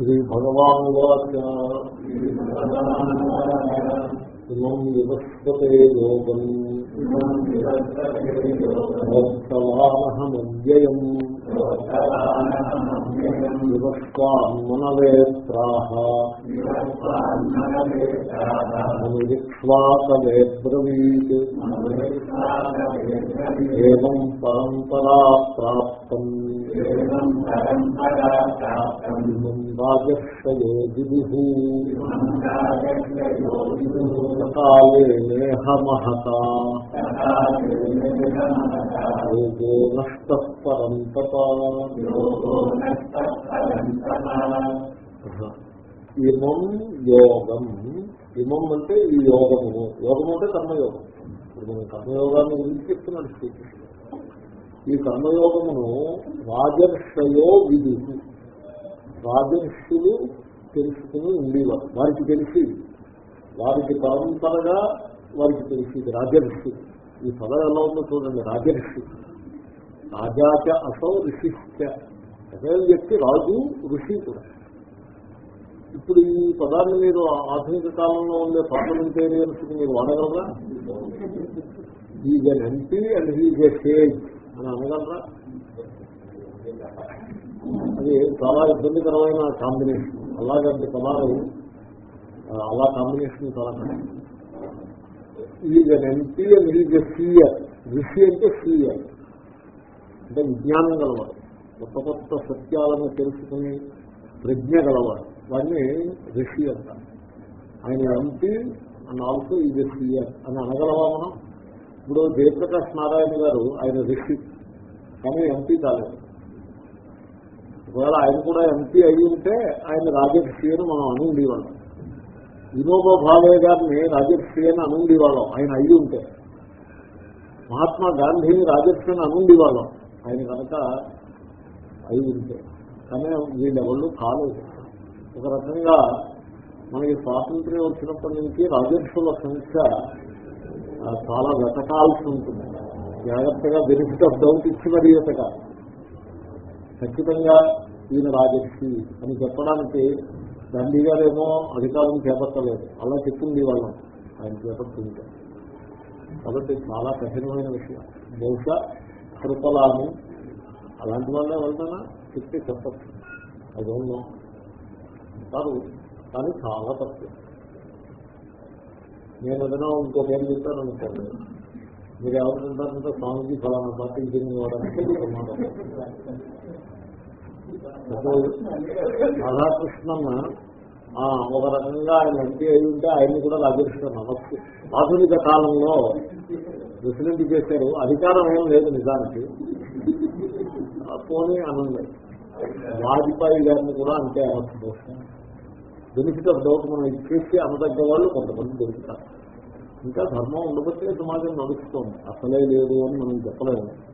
శ్రీ భగవానువాచ ఇమం వివస్పతే యోగం భక్తవానహమవ్యయం వివస్కాన్మనవేత్రాహ్వాసవేబ్రవీత్ ఏం పరంపరా ప్రాప్తం రాజశ్రయో విదు సకాలే నేహ మహత యోగో నష్టపరం ఇమం యోగం ఇమం అంటే ఈ యోగము యోగం అంటే కర్మయోగం ఇప్పుడు మనం కర్మయోగాన్ని గురించి చెప్తున్నాడు శ్రీకృష్ణుడు ఈ కర్మయోగమును రాజర్షయో విధి రాజర్షులు తెలుసుకుని ఉండేవారు. వారికి తెలిసి వారికి పరంపరగా వారికి తెలిసింది రాజర్షి. ఈ పదం ఎలా ఉందో చూడండి రాజర్షి. రాజాచ అసౌ ఋషిశ్చ. ఒకే వ్యక్తి రాజు ఋషి కూడా. ఇప్పుడు ఈ పదాన్ని మీరు ఆధునిక కాలంలో ఉండే పార్లమెంటేరియన్స్ మీరు వాడగలరా? Is an MP and he's a sage అని అనగలరా? అది చాలా ఇబ్బందికరమైన కాంబినేషన్ అలాగంటే పదాలు అలా కాంబినేషన్ చాలా is an MP and is a seer ఋషి అంటే సీయర్ అంటే విజ్ఞానం గలవాడు. కొత్త కొత్త సత్యాలను తెలుసుకుని ప్రజ్ఞ గలవాడు. వాడిని ఋషి అంటారు. ఆయన MP and also is a seer అని అనగలవా మనం? ఇప్పుడు జయప్రకాష్ నారాయణ గారు ఆయన ఋషి కానీ ఎంపీ కాలేదు. ఒకవేళ ఆయన కూడా ఎంపీ అయి ఉంటే ఆయన రాజర్షి అని మనం అని ఉండేవాళ్ళం వినోబా భావే గారిని రాజర్షి అని అని ఉండేవాళ్ళం ఆయన అయి ఉంటే. మహాత్మా గాంధీని రాజర్షి అని అని ఉండేవాళ్ళం ఆయన కనుక అయి ఉంటే. కానీ వీళ్ళెవళ్ళు కాలేదు. ఒక రకంగా మనకి స్వాతంత్ర్యం వచ్చినప్పటి నుంచి రాజర్షుల సంఖ్య చాలా వెతకాల్సి ఉంటుంది. జాగ్రత్తగా బెనిఫిట్ ఆఫ్ డౌట్ ఇచ్చి మరీ వెతకాలి. ఖచ్చితంగా ఈయన రాజర్షి అని చెప్పడానికి గాంధీ గారేమో అధికారం చేపట్టలేదు. అలా చెప్పింది వాళ్ళం. ఆయన చేపడుతుంటే. కాబట్టి చాలా కఠినమైన విషయం. బహుశా కృపలాని అలాంటి వాళ్ళే వెళ్తానా చెప్తే చెప్పచ్చు. అది అంటారు. కానీ చాలా తప్పు. నేను ఏదైనా ఇంకో పేరు చెప్తాను అనుకోండి. మీరు ఎవరుంటారంటే స్వామిజీ ఫలానా పార్టీకి చెందినవాడని రాధాకృష్ణన్న ఒక రకంగా ఆయన ఎంపీ అయి ఉంటే ఆయన్ని కూడా రాజకృష్ణ నమస్తే ఆధునిక కాలంలో ప్రెసిడెంట్ చేశారు. అధికారం ఏం లేదు నిజానికి. పోనీ అనండి. వాజ్పేయి గారిని కూడా అంతే అనొచ్చు. బెనిఫిట్ ఆఫ్ డౌట్ మనం ఇచ్చేసి అనదగ్గ వాళ్ళు కొంతమంది దొరుకుతారు. ఇంకా ధర్మం ఉండబట్టే సమాజం నడుస్తుంది. అసలే లేదు అని మనం చెప్పలేము.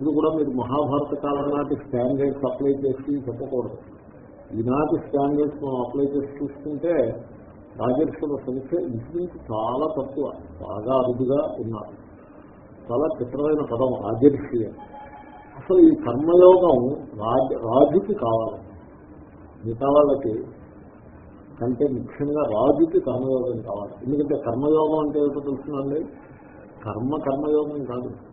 ఇది కూడా మీరు మహాభారత కాలం నాటి స్టాండర్డ్స్ అప్లై చేసి చెప్పకూడదు. ఈనాటి స్టాండర్డ్స్ మనం అప్లై చేసి చూసుకుంటే రాజర్షుల సంఖ్య ఇంచుమించు చాలా తక్కువ బాగా అరుదుగా ఉన్నారు. చాలా చిత్రమైన పదం రాజర్షి. అసలు ఈ కర్మయోగం రాజ రాజుకి కావాలి. మిగతా వాళ్ళకి కంటే ముఖ్యంగా రాజుకి కర్మయోగం కావాలి. ఎందుకంటే కర్మయోగం అంటే ఏమిటో తెలుసునండి కర్మ కర్మయోగం కాదు.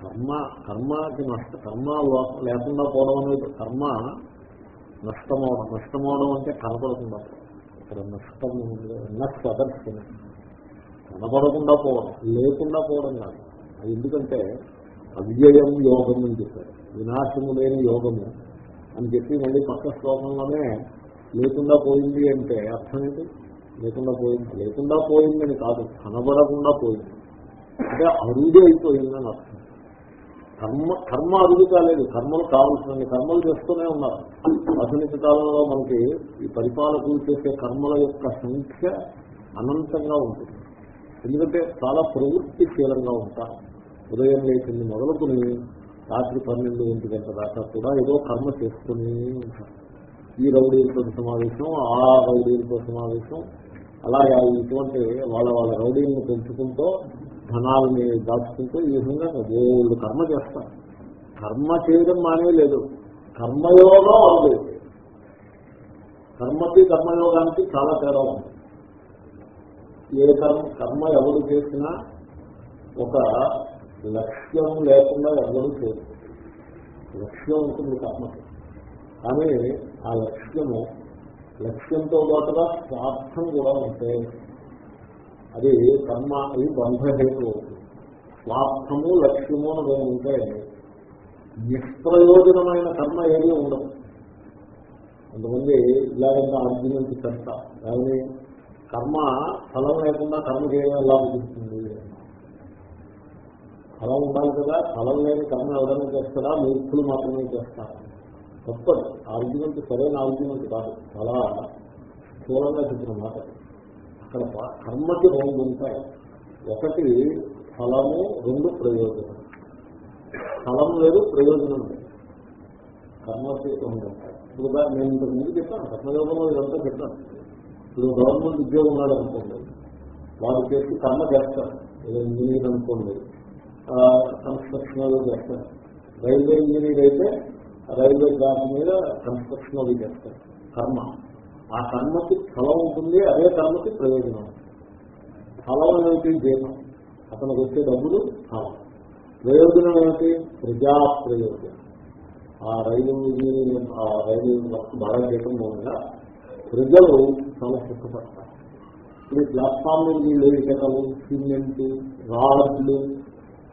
కర్మ కర్మకి నష్ట కర్మ లో- లేకుండా పోవడం అనేది కర్మ నష్టమవడం. నష్టమవడం అంటే కనపడకుండా ఇక్కడ నష్టం నష్ట అదర్శన కనపడకుండా పోవడం. లేకుండా పోవడం కాదు. అది ఎందుకంటే అవ్యయం యోగం అని చెప్పారు. వినాశము లేని యోగము అని చెప్పి మళ్ళీ పక్క శ్లోకంలోనే లేకుండా పోయింది అంటే అర్థం ఏంటి? లేకుండా పోయింది. లేకుండా పోయిందని కాదు కనబడకుండా పోయింది. అంటే అరుదు అయిపోయిందని అర్థం. కర్మ కర్మ అరుదు కాలేదు. కర్మలు కావాల్సిన కర్మలు చేస్తూనే ఉన్నారు. ఆధునిక కాలంలో మనకి ఈ పరిపాలకులు చేసే కర్మల యొక్క సంఖ్య అనంతంగా ఉంటుంది. ఎందుకంటే చాలా ప్రవృత్తిశీలంగా ఉంటారు. ఉదయం లేచింది మొదలుకుని రాత్రి పన్నెండు ఒంటి గంట దాకా కూడా ఏదో కర్మ చేసుకునే ఉంటారు. ఈ రౌడీలతో సమావేశం ఆ రౌడీలతో సమావేశం అలాగే ఇటువంటి వాళ్ళ వాళ్ళ రౌడీలను పెంచుకుంటూ ధనాలని దాచుకుంటూ ఈ విధంగా దేవుళ్ళు కర్మ చేస్తారు. కర్మ చేయడం మానే లేదు కర్మయోగం అవుతుంది కర్మకి కర్మయోగానికి చాలా తేడా ఉంది. ఏ కర్మ కర్మ ఎవరు చేసినా ఒక లక్ష్యం లేకుండా ఎవరు చేయరు. లక్ష్యం ఉంటుంది కర్మకి. కానీ ఆ లక్ష్యము లక్ష్యంతో పాటుగా స్వార్థం కూడా ఉంటే అది కర్మ అది బంధహేతు. స్వార్థము లక్ష్యము అని ఉంటే నిష్ప్రయోజనమైన కర్మ ఏమీ ఉండదు. కొంతమంది ఇలాగంటే ఆర్గ్యుమెంట్ చేస్తా. కానీ కర్మ ఫలం లేకుండా కర్మ చేయడం ఎలా అనిపిస్తుంది ఫలం ఉండాలి కదా ఫలం లేని కర్మ ఎవరైనా చేస్తారా? మూర్ఖులు మాత్రమే చేస్తారు? తప్పదు. ఆర్గ్యుమెంట్ సరైన ఆర్గ్యుమెంట్ కాదు. చాలా స్థూలంగా చెప్పిన మాట. అక్కడ కర్మకి రెండు ఉంటాయి. ఒకటి ఫలము రెండు ప్రయోజనం. ఫలం లేదు ప్రయోజనం లేదు. కర్మకి రెండు ఉంటాయి. ఇప్పుడు నేను ఇంతకు ముందు చెప్పాను కర్మయోగంలో ఇదంతా చెప్పాను. ఇప్పుడు గవర్నమెంట్ ఉద్యోగం ఉన్నాడు అనుకోండి వారు చేసి కర్మ చేస్తారు. ఏదో ఇంజనీర్ అనుకోండి కన్స్ట్రక్షన్ చేస్తారు. రైల్వే ఇంజనీర్ అయితే రైల్వే ట్రాక్ మీద కన్స్ట్రక్షన్ అది చేస్తారు. కర్మ. ఆ కర్మకి ఫలం ఉంటుంది అదే కర్మకి ప్రయోజనం. ఫలం ఏమిటి జీతం అతనికి వచ్చే డబ్బులు ఫలం. ప్రయోజనం ఏమిటి? ప్రజా ప్రయోజనం ఆ రైలు ఆ రైలు బాగా చేయడం మూలంగా ప్రజలు చాలా సుఖపడతారు ఈ ప్లాట్ఫామ్ మీద వీళ్ళు సిమెంట్ రాడ్లు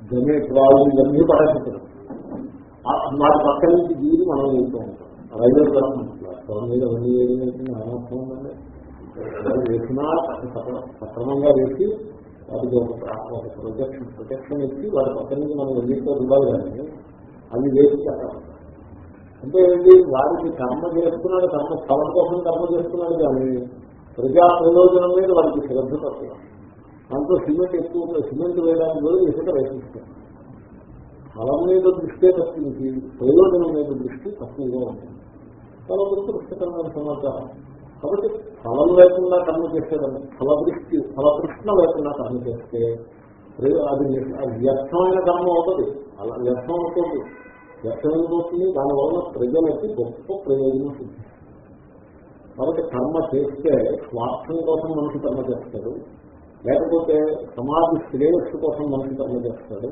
జమే రాళ్ళు ఇవన్నీ పడేస్తారు వాటి పక్క నుంచి దీని మనం వెళ్తూ ఉంటాం. రైల్వే ప్లాట్ఫామ్ మీద అవన్నీ అనవసరం ఉందండి వేసినా సక్రమంగా వేసి వాటికి ఒక ప్రొజెక్షన్ ప్రొటెక్షన్ ఇచ్చి వాటి పక్క నుంచి మనం వెళ్ళితో ఉండాలి కానీ అవి వేసి అంటే ఏంటి? వాడికి కర్మ చేస్తున్నాడు కర్మ స్థలం కోసం కర్మ చేస్తున్నాడు కానీ ప్రజా ప్రయోజనం మీద వాడికి శ్రద్ధ తక్కువ. దాంట్లో సిమెంట్ ఎక్కువ సిమెంట్ వేయడానికి కూడా ఇసుక వేసిస్తారు ఫలం మీద దృష్టి తప్పించి ప్రయోజనం మీద దృష్టి తక్కువగా ఉంటుంది చాలా దురదృష్టకరమైన సమాచారం. కాబట్టి ఫలం లేకుండా కర్మ చేసేదాన్ని ఫలదృష్టి ఫలకృష్ణ లేకుండా కర్మ చేస్తే అది వ్యర్థమైన కర్మ అవుతుంది. అలా వ్యర్థం అవుతుంది. వ్యర్థమైపోతుంది దానివల్ల ప్రజలకి గొప్ప ప్రయోజనం సిద్ధిస్తుంది కాబట్టి కర్మ చేస్తే స్వార్థం కోసం మనిషి కర్మ చేస్తాడు. లేకపోతే సమాజ శ్రేయస్సు కోసం మనిషి కర్మ చేస్తాడు.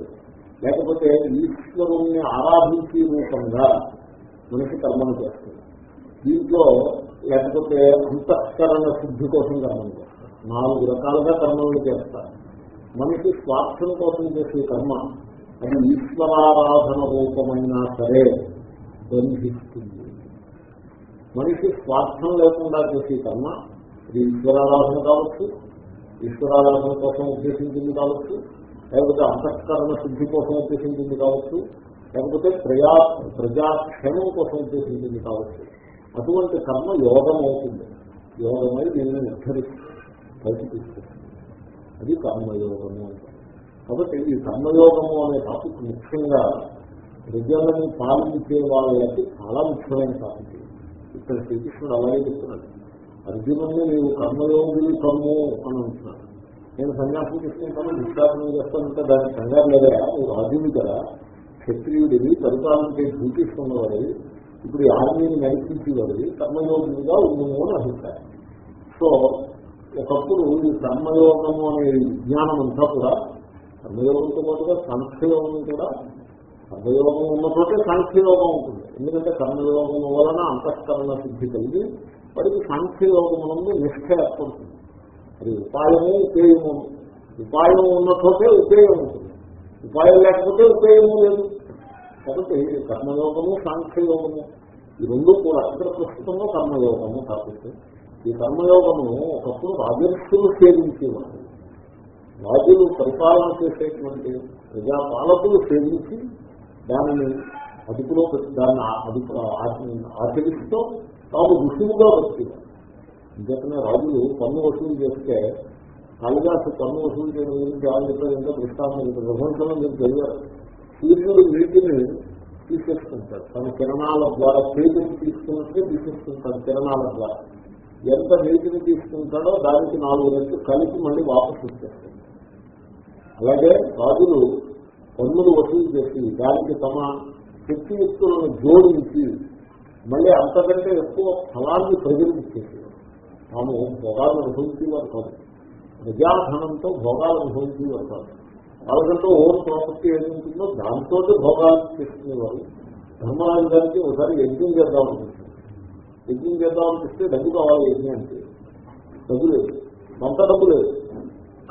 లేకపోతే ఈశ్వరుణ్ణి ఆరాధించే రూపంగా మనిషి కర్మను చేస్తుంది. దీంట్లో లేకపోతే అంతఃకరణ శుద్ధి కోసం కర్మను చేస్తారు. నాలుగు రకాలుగా కర్మలను చేస్తారు. మనిషి స్వార్థం కోసం చేసే కర్మ అది ఈశ్వరారాధన రూపమైనా సరే బంధిస్తుంది. మనిషి స్వార్థం లేకుండా చేసే కర్మ ఇది ఈశ్వరారాధన కావచ్చు ఈశ్వరారాధన కోసం ఉద్దేశించింది కావచ్చు లేకపోతే అంతఃకరణ శుద్ధి కోసం ఉద్దేశించింది కావచ్చు లేకపోతే ప్రజా ప్రజాక్షేమం కోసం ఉద్దేశించింది కావచ్చు. అటువంటి కర్మ యోగం అవుతుంది. యోగమై దీన్ని నిర్ధరిస్తుంది. బయట తీసుకొస్తుంది అది కర్మయోగము అంటే కాబట్టి ఈ కర్మయోగము అనే టాపిక్ ముఖ్యంగా ప్రజలను పాలించే వాళ్ళకి చాలా ముఖ్యమైన టాపిక్ ఇక్కడ శ్రీకృష్ణుడు అలాగే చెప్తున్నాడు. అర్జునుడిని నీవు కర్మయోగులు కమ్ము అని అంటున్నాడు నేను సన్యాసం తీసుకుంటాను విశ్వాసం చేస్తానంటే దాని కంగారు లేదా నువ్వు రాజుని కదా క్షత్రియుడివి పరిపాలన చూపిస్తున్నవాడివి ఇప్పుడు ఈ ఆర్మీని నడిపించేవాడివి కర్మయోగులుగా ఉండుము అని అభిప్రాయం. సో ఒకప్పుడు ఈ కర్మయోగము అనే విజ్ఞానం అంతా కూడా కర్మయోగంతో పాటుగా సంఖ్యయోగం కూడా కర్మయోగం ఉన్న చోటే సాంఖ్యయోగం ఉంటుంది. ఎందుకంటే కర్మయోగం వలన అంతఃకరణ సిద్ధి కలిగి వాడికి సాంఖ్యయోగమునందు నిష్ఠ ఏర్పడుతుంది. అది ఉపాయము ఉపేయము. ఉపాయం ఉన్న చోటే ఉపేయం ఉంటుంది. ఉపాయం లేకపోతే ఉపేయము లేదు. కాబట్టి కర్మయోగము సాంఖ్యయోగము ఈ రెండు కూడా ఇక్కడ ప్రస్తుతంలో కర్మయోగము కాబట్టి ఈ కర్మయోగము ఒకప్పుడు రాజర్షులు సేవించేవారు రాజులు పరిపాలన చేసేటువంటి ప్రజాపాలకులు సేవించి దానిని అదుపులో దాన్ని అదుపు ఆచరిస్తూ తాము ఋషువుగా వచ్చేవారు ఇంకేతనే రాజులు పన్ను వసూలు చేస్తే కాళిదాసు పన్ను వసూలు చేయడం గురించి ఆయన చెప్పారు ఎంతో దృష్టాంతం ప్రపంచంలో మీరు తెలియదు సూర్యుడు నీటిని తీసేసుకుంటాడు. తన కిరణాల ద్వారా తేజని తీసుకున్నట్టే తీసేసుకుంటాడు కిరణాల ద్వారా. ఎంత నీటిని తీసుకుంటాడో దానికి నాలుగు రెట్లు కలిపి మళ్ళీ వాపసు ఇచ్చేస్తుంది అలాగే రాజులు పన్నులు వసూలు చేసి దానికి తమ శక్తియుక్తులను జోడించి మళ్ళీ అంతకంటే ఎక్కువ ఫలాన్ని ప్రజలకు ఇచ్చేసి తాము భోగాలను అనుభవించేవారు కాదు ప్రజాధనంతో భోగాలు అనుభవించేవారు కాదు వాళ్ళకంటూ ఓన్ ప్రాపర్టీ ఏది ఉంటుందో దాంతో భోగాలు చేసుకునేవారు. ధర్మరాజు గారికి ఒకసారి యజ్ఞం చేద్దాం అనిపిస్తుంది యజ్ఞం చేద్దాం అనిపిస్తే డబ్బు కావాలి యజ్ఞానికి డబ్బు లేదు. సొంత డబ్బు లేదు.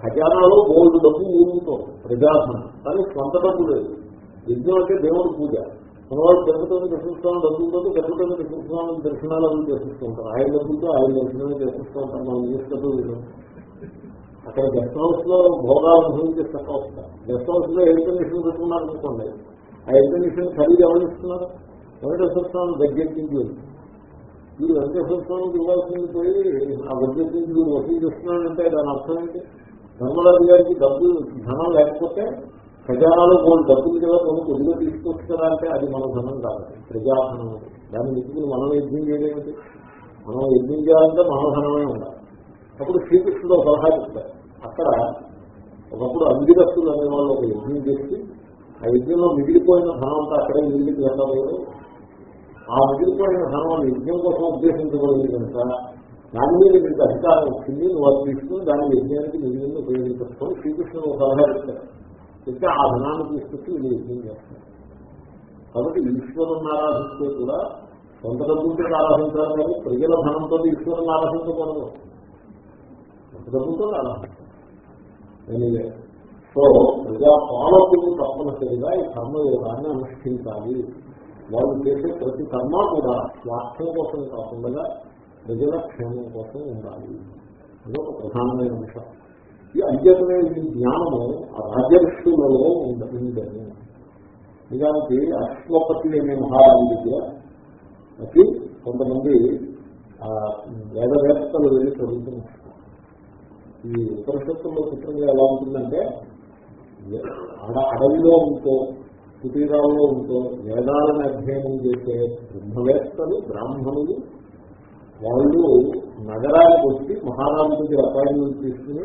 ఖజానాలో బోల్డ్ డబ్బు ఊరుతో ప్రజాధనం. కానీ సొంత డబ్బు లేదు. యజ్ఞం అంటే దేవుడి పూజ. మనవాళ్ళు తిరుపతిని దర్శిస్తాం డబ్బులతో తిరుపతిని దర్శిస్తామని దర్శనాలు అవి దర్శిస్తూ ఉంటారు. ఆయన డబ్బులతో ఆయన దర్శనాలు దర్శిస్తూ ఉంటారు. మనం చేసినట్టు వీళ్ళు అక్కడ గెస్ట్ హౌస్లో భోగాలు అనుభవించే చక్క వస్తారు గెస్ట్ హౌస్లో ఎయిర్ కండిషన్ పెట్టుకున్నారు అనుకోండి. ఆ ఎయిర్ కండిషన్ ఖరీదు ఎవరు ఇస్తున్నారు వెంకటేశ్వర స్వామి బడ్జెట్ నుంచి వెంకటేశ్వర స్వామికి ఇవ్వాల్సింది పోయి ఆ బడ్జెట్ నుంచి వీడు వసూలు చేస్తున్నాడంటే దాని అర్థం ఏంటి? ధర్మరాజు గారికి డబ్బు ధనం లేకపోతే ఖజానాలో కొన్ని డబ్బులు కదా కొన్ని కొద్దిగా తీసుకొచ్చుకదా అంటే అది మన ధనం కాదు. ప్రజాధనం. దాన్ని విసుకుని మనం యజ్ఞం చేయలేమిటి మనం యజ్ఞం చేయాలంటే మన ధనమే ఉండాలి. అప్పుడు శ్రీకృష్ణుడు సలహా చెప్తారు అక్కడ ఒకప్పుడు అంగిరస్తులు అనే వాళ్ళు ఒక యజ్ఞం చేసి ఆ యజ్ఞంలో మిగిలిపోయిన ధనం అంతా అక్కడే మిగిలికి వెళ్ళలేదు ఆ మిగిలిపోయిన ధనం యజ్ఞం కోసం ఉద్దేశించబడింది కనుక దాని మీద మీకు అధికారం వచ్చింది నువ్వు అది తీసుకుని దాని యజ్ఞానికి మిగిలింది ఉపయోగించుకొని శ్రీకృష్ణుడు సలహా చెప్తారు ఇంకా ఆ ధనాన్ని తీసుకొచ్చి వీళ్ళు యజ్ఞం చేస్తారు కాబట్టి ఈశ్వరుని ఆరాధిస్తే కూడా సొంత డబ్బులతో ఆరాధించాలి కానీ ప్రజల ధనంతో ఈశ్వరుని ఆరాధించకూడదు. సొంత డబ్బులతో ఆరాధించాలి. సో ప్రజా పాలకులు తప్పనిసరిగా ఈ కర్మయోగాన్ని అనుష్ఠించాలి. వాళ్ళు చేసే ప్రతి కర్మ కూడా స్వార్థం కోసం కాకుండా ప్రజల క్షేమం కోసం ఉండాలి. అది ఒక ప్రధానమైన అంశం. ఈ అధ్యతనే ఈ జ్ఞానము రాజర్షులలో ఉందని నిజానికి అశ్వపతి అనే మహారాజు దగ్గర అది కొంతమంది వేదవేత్తలు వెళ్ళి చదువుతున్నారు. ఈ ఉపనిషత్తుల్లో చిత్రంగా ఎలా ఉంటుందంటే అడవిలో ఉంటూ కుటీరాల్లో ఉంటూ వేదాలను అధ్యయనం చేసే బ్రహ్మవేత్తలు బ్రాహ్మణులు వాళ్ళు నగరానికి వచ్చి మహారాజు దగ్గర అపాయింట్మెంట్ తీసుకుని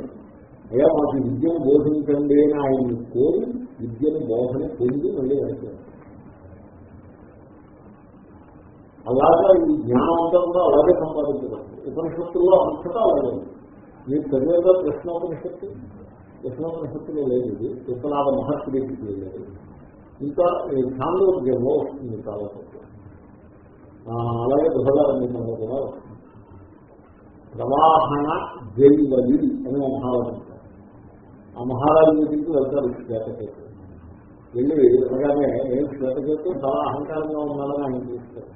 అయ్యా మాకు విద్యను బోధించండి అని ఆయన కోరి విద్యను బోధన పొంది మళ్ళీ వెళ్తారు. అలాగా ఈ జ్ఞానం అంతా కూడా అలాగే సంపాదించబడుతుంది ఉపనిషత్తుల్లో అంతటా అలాగే ఉంది. మీరు చదివేదా ప్రశ్నోపనిషత్తు? ప్రశ్నోపనిషత్తులో లేదు ఇది. విశ్వనాథ మహర్షి దగ్గరికి లేదు. ఇంకా ఈ చాంద్రోద్యంలో వస్తుంది చాలా అలాగే బృహదారంగంలో కూడా వస్తుంది. ప్రవాహణ జైవలి అనే ఓ ఆ మహారాజు దగ్గరికి వెళ్తారు శ్వేతకేతు వెళ్ళి అనగానే ఏం శ్వేతకేతు చాలా అహంకారంగా ఉన్నాడని ఆయన చూస్తారు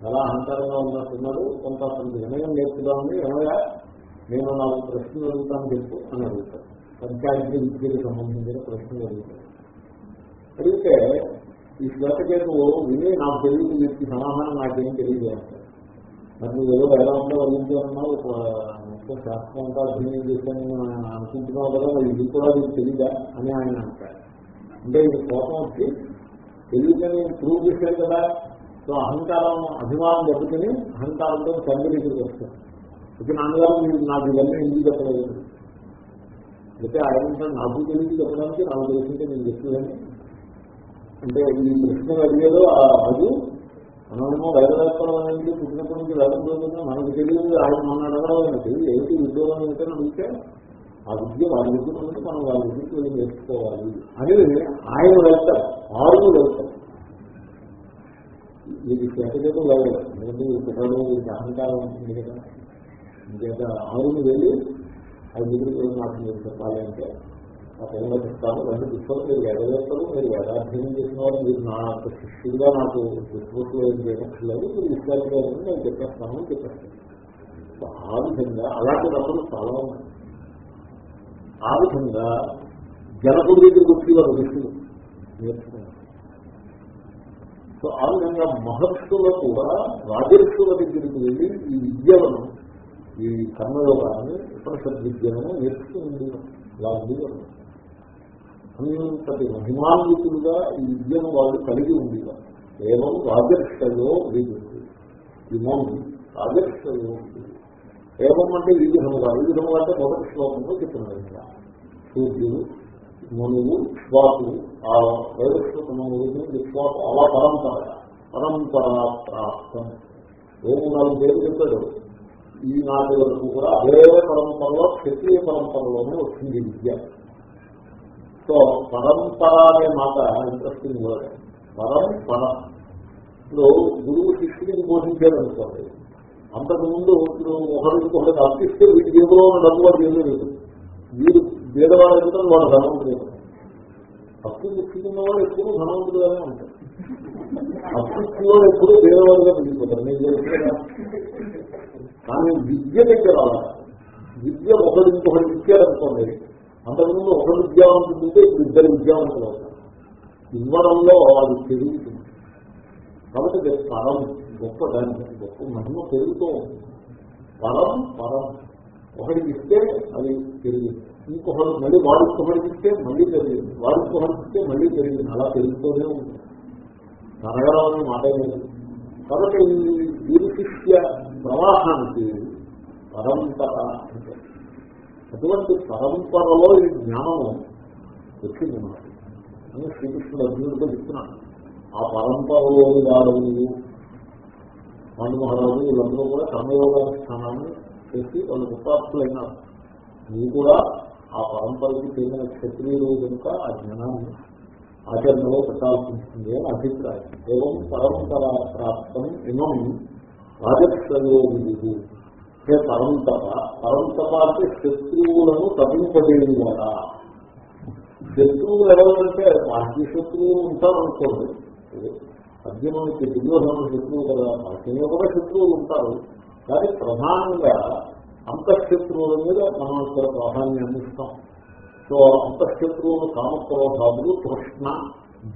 చాలా అహంకారంగా ఉన్నట్టున్నారు కొంత అతనికి వినయం నేర్పుదామని ఏమయ్యా? నేను నాలుగు ప్రశ్నలు అడుగుతాను చెప్పు అని అడుగుతాను పంచాయతీ విద్యకు సంబంధించిన ప్రశ్నలు అడుగుతాను అడిగితే ఈ శ్వేతకేతు విని నాకు తెలియదు వీరికి సమాధానం నాకేం తెలియదు మరి నువ్వు ఏదో ఎలా ఉంటే వదిలించాలన్నావు మొత్తం శాస్త్రం అంతా అధ్యయనం చేశాను అనుకుంటున్నావు కదా ఇది కూడా నీకు తెలియదా అని ఆయన అంటారు. అంటే ఇది కోపం వచ్చి తెలియదని ప్రూవ్ చేశారు కదా సో అహంకారం అభిమానం దెబ్బతిని అహంకారంతో తండ్రి దగ్గరికి వస్తాను ఇప్పుడు నాన్నగారు మీరు నాకు ఇవన్నీ ఎందుకు చెప్పలేదు? అయితే ఆయన నాకు తెలియదు చెప్పడానికి నాకు తెలిసింటే నేను చెప్పలేను. అంటే ఈ ప్రశ్న అడిగేదో అది మనమేమో వైరవేత్తలం అనేది పుట్టినప్పటి నుంచి వేదం చదువుతున్నా మనకు తెలియదు ఆయన మన అడగడం అనేది ఏమిటి ఉద్యోగం ఏంటని అడిగితే ఆ విద్య వాళ్ళ విద్య ఉంటే మనం వాళ్ళ దగ్గరికి వెళ్ళి నేర్చుకోవాలి అనేది ఆయన వెళ్తారు ఆరు వెళ్తారు ఇది చేతచేతం లేదు ఎందుకంటే కుటుంబం వీరికి అహంకారం ఉంటుంది కదా. ఇంకేత ఆరుని వెళ్ళి అది దగ్గరికి వెళ్ళి నాకు మీరు చెప్పాలి అంటే ఆ టైంలో చెప్తాను. రెండు పుస్తకాలు మీరు వేదవేత్తలు మీరు వేదాధ్యయనం చేసిన వాళ్ళు మీరు నా యొక్క శిష్యుడిగా నాకు పుస్తకంలో ఏం చేయక్కర్లేదు మీరు విశ్వాసంగా ఉంది నేను చెప్పేస్తాను అని చెప్పేస్తాను. ఆ విధంగా అలాంటి రకలు చాలా ఉన్నాయి. ఆ విధంగా జనకుడి దగ్గరికి వచ్చేవారు ఋషులు నేర్చుకున్నారు. సో ఆ విధంగా మహర్షులు కూడా రాజర్షుల దగ్గరికి వెళ్ళి ఈ విద్యలను ఈ కర్మయోగాన్ని ఉపనిషద్ విద్యలను నేర్చుకుని ఉండేవారు ఇలా ఉండేవారు అంతటి మహిమాన్వితులుగా ఈ విద్యను వాళ్ళు కలిగి ఉండేవారు కేవలం రాజర్షలో విధులు ఇమం రాజర్షలో ఏవం అంటే విధముగా విధముగా అంటే మొదటి శ్లోకంలో చెప్పిన విధంగా సూర్యుడు మనువు విశ్వాసు ఆ వైశ్వతమనువుని విశ్వాసు అలా పరంపర పరంపరా ప్రాప్తం. ఓం నాలుగు పేరు చెప్పాడు. ఈనాటి వరకు కూడా అదే పరంపరలో క్షత్రియ పరంపరలోనే వచ్చింది విద్య. సో పరంపర అనే మాట ఇంట్రెస్టింగ్ వర్డ్. పరంపర. ఇప్పుడు గురువు శిష్యుడికి బోధించాడు అనుకోండి అంతకుముందు ఇప్పుడు ఒకరికి ఒకరికి అర్పిస్తే వీటి జీవితంలో ఉన్న డబ్బు వాడు జేబులో లేదు? వీడు పేదవాడు ఎందుకంటే వాడు ధనవంతుడు అప్పు ముఖ్యమైన వాడు ఎప్పుడు ధనవంతుడుగానే ఉంటాడు. అప్పు ఎప్పుడూ పేదవాడుగా పెరిగిపోతారు నేను చెప్తున్నా. కానీ విద్య దగ్గర విద్య ఒకరి ఇంకొకటి ఇచ్చారనుకోండి అంతకుముందు ఒక విద్యావంతుడు ఉంటే ఇప్పుడు ఇద్దరు విద్యావంతులు అవుతారు. ఇవ్వడంలో అది పెరుగుతుంది కాబట్టి పరం గొప్ప దాని గొప్ప మహిమ పెరుగుతూ ఉంటుంది. పరం పరం. ఒకటికి ఇస్తే అది పెరిగింది ఇంకొకరు మళ్ళీ వాడికి ఇస్తే మళ్ళీ పెరిగింది వాడికి ఇస్తే మళ్ళీ పెరిగింది అలా పెరుగుతూనే ఉంటుంది. తరగడం అనే మాట లేదు. కాబట్టి ఈ గురు శిష్య ప్రవాహానికి పరంపర అంటే అటువంటి పరంపరలో ఈ జ్ఞానం వచ్చింది మనకి అని శ్రీకృష్ణుడు అర్జునుడితో చెప్తున్నాను ఆ పరంపరలోని వాడు పాండు మహారాజు వీళ్ళందరూ కూడా కర్మయోగానుష్ఠానాన్ని చేసి వాళ్ళు కృతార్థులైనారు నువ్వు కూడా ఆ పరంపరకి చెందిన క్షత్రియులు కనుక ఆ జ్ఞానాన్ని ఆచరణలో పెట్టాల్సింది అని అభిప్రాయం. ఏం పరంపరా ప్రాప్తం ఇమం రాజక్షయోగి హే పరంతప పరంతప అంటే శత్రువులను తప్పింపజేయడం ద్వారా శత్రువులు ఎవరంటే బాహ్య శత్రువులు ఉంటారు అనుకోండి. అర్జునుడికి దుర్యోధన శత్రువు కదా. బాహ్యంలో కూడా శత్రువులు ఉంటారు. కానీ ప్రధానంగా అంతఃశత్రువుల మీద మనం ఇక్కడ ప్రాధాన్యాన్ని ఇస్తాం సో అంతఃశత్రువులు కామక్రోధాదులు కృష్ణ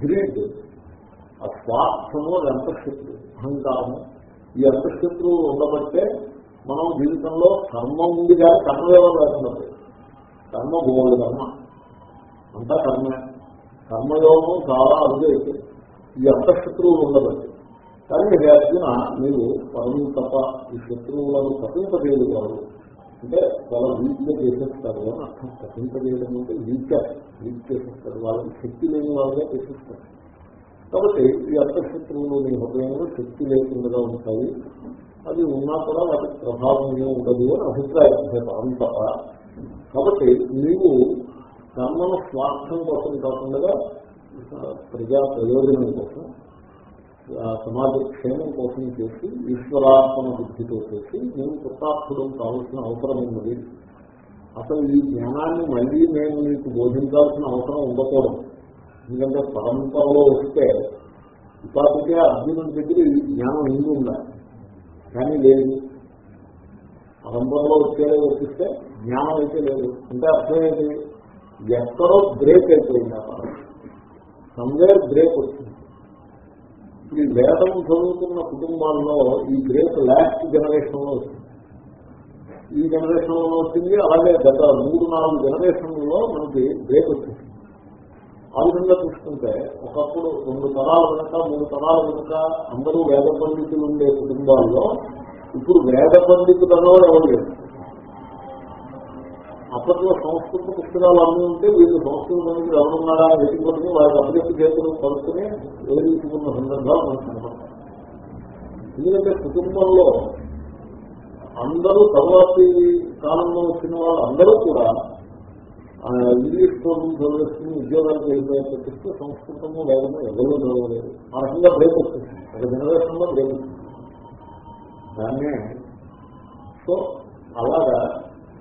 గ్రీడ్. ఆ స్వార్థము అది అంతఃశత్రువు అహంకారము. ఈ అంతఃశత్రువులు ఉండబట్టే మనం జీవితంలో కర్మ ఉంది కానీ కర్మయోగం లేకుండా కర్మ బోడు కర్మ. అంతా కర్మే. కర్మయోగం చాలా అరుదైతే ఈ అంతఃశత్రువులు ఉండదండి కానీ హే అర్జున మీరు పరము తప్ప ఈ శత్రువులను తప్పింపజేయగలరు అంటే చాలా వీక్గా చేసేస్తారు అని అర్థం. తప్పింపజేయడం అంటే వీకర్ వీక్ చేసేస్తారు. వాళ్ళకి శక్తి లేని వాళ్ళగా చేసేస్తారు. కాబట్టి ఈ అర్థశత్రువులు నీ హృదయంలో శక్తి లేకుండా ఉంటాయి. అది ఉన్నా కూడా వాటి ప్రభావం ఉండదు అని అభిప్రాయం. తప్ప. కాబట్టి నీవు కర్మను స్వార్థం కోసం కాకుండా ప్రజా ప్రయోజనం కోసం సమాజ క్షేమం కోసం చేసి ఈశ్వరాత్మ బుద్ధితో చేసి నేను కృతార్థుడం కావాల్సిన అవసరం ఉన్నది. అసలు ఈ జ్ఞానాన్ని మళ్ళీ నేను మీకు బోధించాల్సిన అవసరం ఉండకూడదు. ఎందుకంటే పరంపరలో వస్తే ఇప్పటికే అర్జునుడి దగ్గర ఈ జ్ఞానం ఇందు ఉండాలి. కానీ లేదు. ఆరంభంలో వచ్చేదే వచ్చిస్తే జ్ఞానం అయితే లేదు. అంటే అర్థమేంటి ఎక్కడో బ్రేక్ అయిపోయింది ఆ పదం సమ్వేర్ బ్రేక్ వచ్చింది. ఈ వేదం చదువుతున్న కుటుంబాల్లో ఈ బ్రేక్ లాస్ట్ జనరేషన్లో వచ్చింది. ఈ జనరేషన్లో వచ్చింది అలాగే గత మూడు నాలుగు జనరేషన్లలో మనకి బ్రేక్ వచ్చింది. ఆ విధంగా చూసుకుంటే ఒకప్పుడు రెండు తరాల వెనుక మూడు తరాల వెనుక అందరూ వేద పండితులు ఉండే కుటుంబాల్లో ఇప్పుడు వేద పండితులలో ఎవరు లేదు అప్పట్లో సంస్కృత పుస్తకాలు అన్నీ ఉంటే వీళ్ళు సంస్కృత పండితులు ఎవరున్నారా అని వెతుకొని వారికి అభివృద్ధి చేతులు కలుసుకుని వేధించుకున్న సందర్భాలు మనకు కనపడతాయి. ఎందుకంటే కుటుంబంలో అందరూ తర్వాతి కాలంలో వచ్చిన వాళ్ళు అందరూ కూడా ఇంగ్లీష్ కోసం చదివేసుకుని ఉద్యోగాలకు వెళ్ళిపోయే ప్రతిస్తే సంస్కృతము వేదము ఎవరూ చదవలేదు ఆ రకంగా బ్రేక్ వస్తుంది ఒక జనరేషన్లో బ్రేక్ వస్తుంది దాన్నే సో అలాగా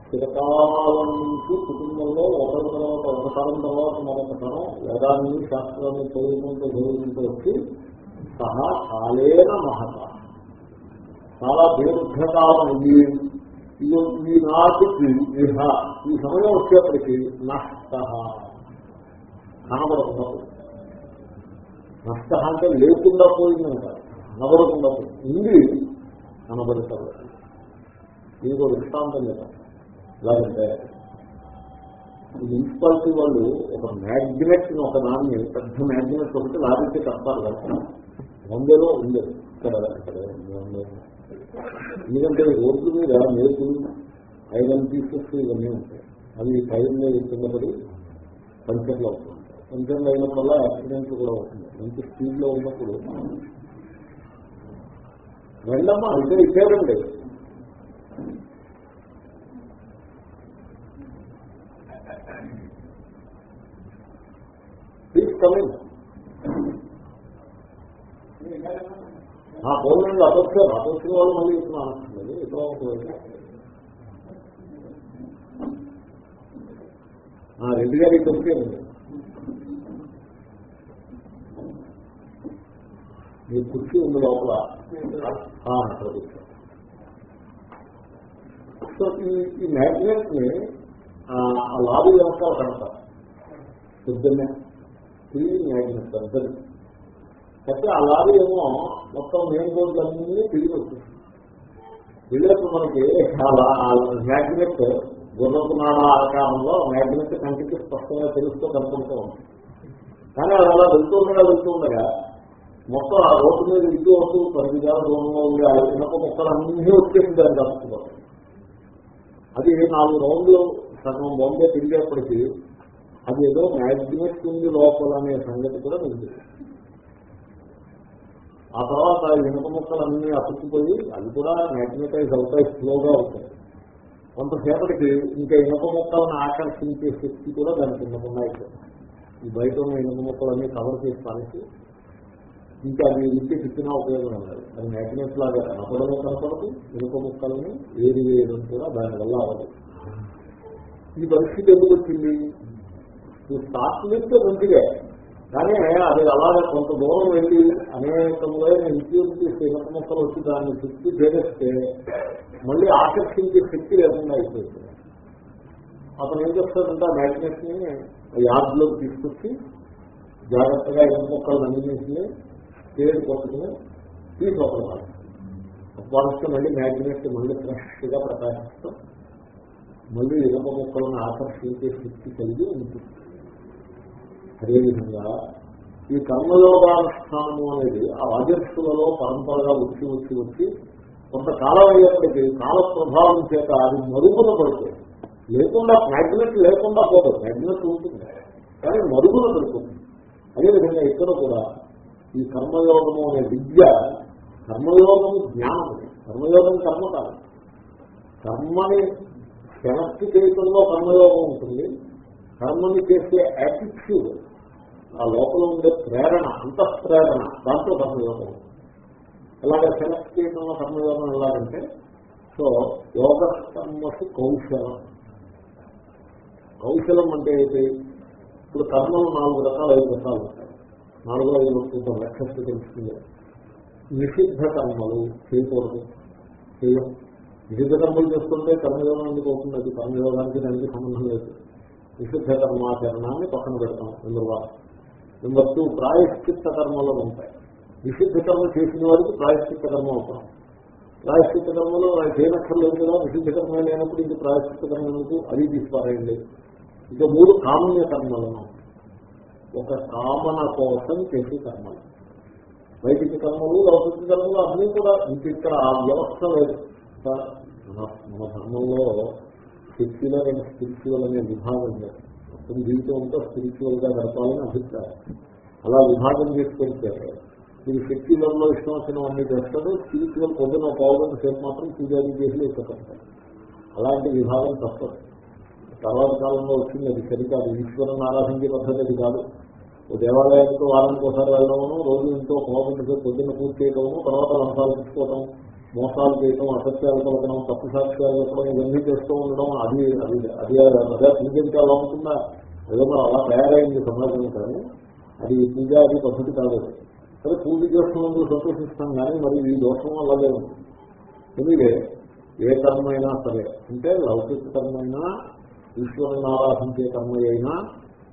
చిరకాలం నుంచి కుటుంబంలో ఒకరి తర్వాత ఒక తరం తర్వాత మరొక తరం వేదాన్ని శాస్త్రాన్ని చదువుకుంటూ చదువుకుంటూ వచ్చి సహా కాలేన మహత. చాలా దీర్ఘకాలం ఇది ఇది ఈనాటికి ఇహ ఈ సమయం వచ్చేప్పటికి నష్ట. కనబడకుండా నష్ట అంటే లేకుండా పోయిందంట కనబడకుండా పోయింది ఉంది కనబడతారు. దీనికి ఒక దృష్టాంతం లేదా ఎలాగంటే మున్సిపాలిటీ వాళ్ళు ఒక మ్యాగ్నెట్ ఒక దాన్ని పెద్ద మ్యాగ్నెట్ ఒకటి లారీకి కడతారు కదా. వందేలో ఉంది ఇక్కడ ఇక్కడ. ఎందుకంటే రోడ్ల మీద మేకులు ఐరన్ పీసెస్ ఇవన్నీ ఉంటాయి. అవి టైం మీద కింద పంచర్లు అవుతుంది పంచర్లు అయిన వల్ల యాక్సిడెంట్లు కూడా అవుతుంది మంచి స్పీడ్లో ఉన్నప్పుడు వెళ్ళమ్మా అంటే ఇచ్చేదండి ప్లీజ్ కమింగ్ నా పౌరులు అపక్షం అపక్షం వాళ్ళు మళ్ళీ ఇప్పుడు అనట్లేదు ఇతర రెడ్డి గారికి తొక్కేయండి మీ కుర్చీ ఉంది లోపల. సో ఈ ఈ మ్యాగ్నెట్ని ఆ లాబీ వెనకాల కడతారు పొద్దున్నే తిరిగి మ్యాగ్నెట్ పెద్దది అయితే ఆ లారీ ఏమో మొత్తం మెయిన్ రోడ్లన్నీ తిరిగి వచ్చింది వెళ్ళినప్పుడు మనకి మ్యాగ్నెట్ గుర్రపు నాడ ఆకారంలో మ్యాగ్నెట్ కంటికి స్పష్టంగా తెలుస్తూ కనుకుంటూ ఉంది. కానీ అది అలా వెళ్తూ ఉండగా వెళ్తూ ఉండగా మొత్తం ఆ రోడ్డు మీద ఇటు వస్తూ పరిధిగా దూరంలో ఉండే ఆ ఇనప మొక్కలు అన్నీ వచ్చేసింది దాన్ని కలుపుతున్నారు అది నాలుగు రౌండ్లు సగం బొమ్మ తిరిగేప్పటికీ అది ఏదో మ్యాగ్నెట్ ఉంది లోపల అనే సంగతి కూడా ఉంది ఆ తర్వాత ఇనుప ముక్కలన్నీ అతుక్కుపోయి అవి కూడా మ్యాగ్నటైజ్ అవుతాయి స్లోగా అవుతాయి. కొంతసేపటికి ఇంకా ఇనుప ముక్కలను ఆకర్షించే శక్తి కూడా దానికి ఉండకుండా అయిపోయింది ఈ బయట ఉన్న ఇనుప మొక్కలన్నీ కవర్ చేసుకోవడానికి ఇంకా అవి ఇంటి తిప్పినా ఉపయోగం ఉండదు అది మ్యాగ్నెట్ లాగా కనపడమే కనపడదు. ఇనుప ముక్కల్ని ఏది వేయడం కూడా దానివల్ల అవ్వదు. ఈ పరిస్థితి ఎందుకు వచ్చింది? ఈ స్టాక్ చేస్తే మంచిదే. కానీ అది అలాగే కొంత దూరం వెళ్ళి అనేకములైన ఇన్ఫ్లుయెన్స్ ఇనుప మొక్కలు వచ్చి దాన్ని శక్తి చేరేస్తే మళ్ళీ ఆకర్షించే శక్తి లేకుండా అయిపోతుంది అతను ఏం చేస్తాడంటే ఆ మ్యాగ్నెట్ని యార్డ్లోకి తీసుకొచ్చి జాగ్రత్తగా ఇనుప మొక్కలు అందించి పేరు కొట్టుకుని తీసుకోవాలి అప్పటికే మళ్ళీ మ్యాగ్నెట్ మళ్ళీ ఫ్రెష్ ప్రకాశిస్తాం. మళ్ళీ ఇనుప మొక్కలను ఆకర్షించే శక్తి కలిగి ఉంటుంది. అదేవిధంగా ఈ కర్మయోగానుష్ఠానము అనేది ఆ రాజస్సులలో పరంపరగా వచ్చి వచ్చి వచ్చి కొంతకాలం అయ్యేప్పటికీ కాల ప్రభావం చేత అది మరుగున పడుతుంది లేకుండా మ్యాగ్నెట్ లేకుండా పోదు మ్యాగ్నెట్ ఉంటుంది. కానీ మరుగున పడుతుంది అదేవిధంగా ఇక్కడ కూడా ఈ కర్మయోగము అనే విద్య కర్మయోగము జ్ఞానం కర్మయోగం కర్మ కాదు. కర్మని వెనక్కి చేయటంలో కర్మయోగం ఉంటుంది. కర్మని చేసే యాటిట్యూడ్ ఆ లోపల ఉండే ప్రేరణ అంతఃప్రేరణ దాంట్లో కర్మయోగం ఎలాగ సెలెక్ట్ చేయడంలో కర్మయోగం ఎలాగంటే సో యోగ కర్మసు కౌశలం. కౌశలం అంటే ఏంటి? ఇప్పుడు కర్మలు నాలుగు రకాలు ఐదు రకాలు ఉంటాయి. నాలుగు ఐదు వస్తుంటాం లక్ష్యస్తు తెలుస్తుంది నిషిద్ధ కర్మలు చేయకూడదు. చేయం నిషిద్ధ కర్మలు చేస్తుంటే కర్మయోగం ఎందుకు అవుతుంది? అది కర్మయోగానికి దానికి సంబంధం లేదు. నిషిద్ధ కర్మాచరణాన్ని పక్కన పెడతాం ఎందువల్ల నెంబర్ టూ ప్రాయశ్చిత్త కర్మలు ఉంటాయి. నిషిద్ధ కర్మ చేసిన వారికి ప్రాయశ్చిత్త కర్మ అవుతాం ప్రాయశ్చిత్త కర్మలో చేయనక్కర్లేదు కదా నిషిద్ధ కర్మ లేనప్పుడు ఇది ప్రాయశ్చిత్త కర్మలకు అది తీసుకురాయండి ఇక మూడు కామన్య కర్మలను ఒక కామన కోసం చేసే కర్మలు. వైదిక కర్మలు లౌకిక కర్మలు అన్నీ కూడా ఇంక ఇక్కడ ఆ వ్యవస్థ లేదు. మన ధర్మంలో స్పిరిచువల్ అండ్ స్పిరిచువల్ అనే విభాగం లేదు. మొత్తం జీవితం అంతా స్పిరిచువల్గా గడపాలని అభిప్రాయం. అలా విభాగం చేసుకుంటే మీరు సెక్యులర్లో ఇష్టం వచ్చిన అన్ని చేస్తాడు స్పిరిచువల్ పొద్దున పావుగంట సేపు మాత్రం పూజాది చేసి అలాంటి విభాగం తప్పదు. తర్వాత కాలంలో వచ్చింది అది సరికాదు. ఈశ్వరుని ఆరాధించే పద్ధతి అది కాదు. ఓ దేవాలయానికి వారానికి ఒకసారి వెళ్ళడము రోజు ఇంట్లో పావుగంట పొద్దున్న పూర్తి చేయడము తర్వాత లంచాలు తీసుకోవడం మోసాలు చేయటం అసత్యాలు కలగడం తప్పు సాక్ష్యాలు చెప్పడం ఇవన్నీ చేస్తూ ఉండడం అది అది అది అదే పూజకి అలా ఉంటుందా? ఏదో అలా తయారైంది సమాజం కానీ అది పూజ అది పద్ధతి కాదు. సరే పూజ చేస్తున్నందుకు సంతోషిస్తాం కానీ మరి ఈ దోషం అలాగే ఉంది ఎందుకంటే ఏ కర్మ అయినా సరే అంటే లౌకిక కర్మ అయినా ఈశ్వరుని ఆరాధించే కర్మ అయినా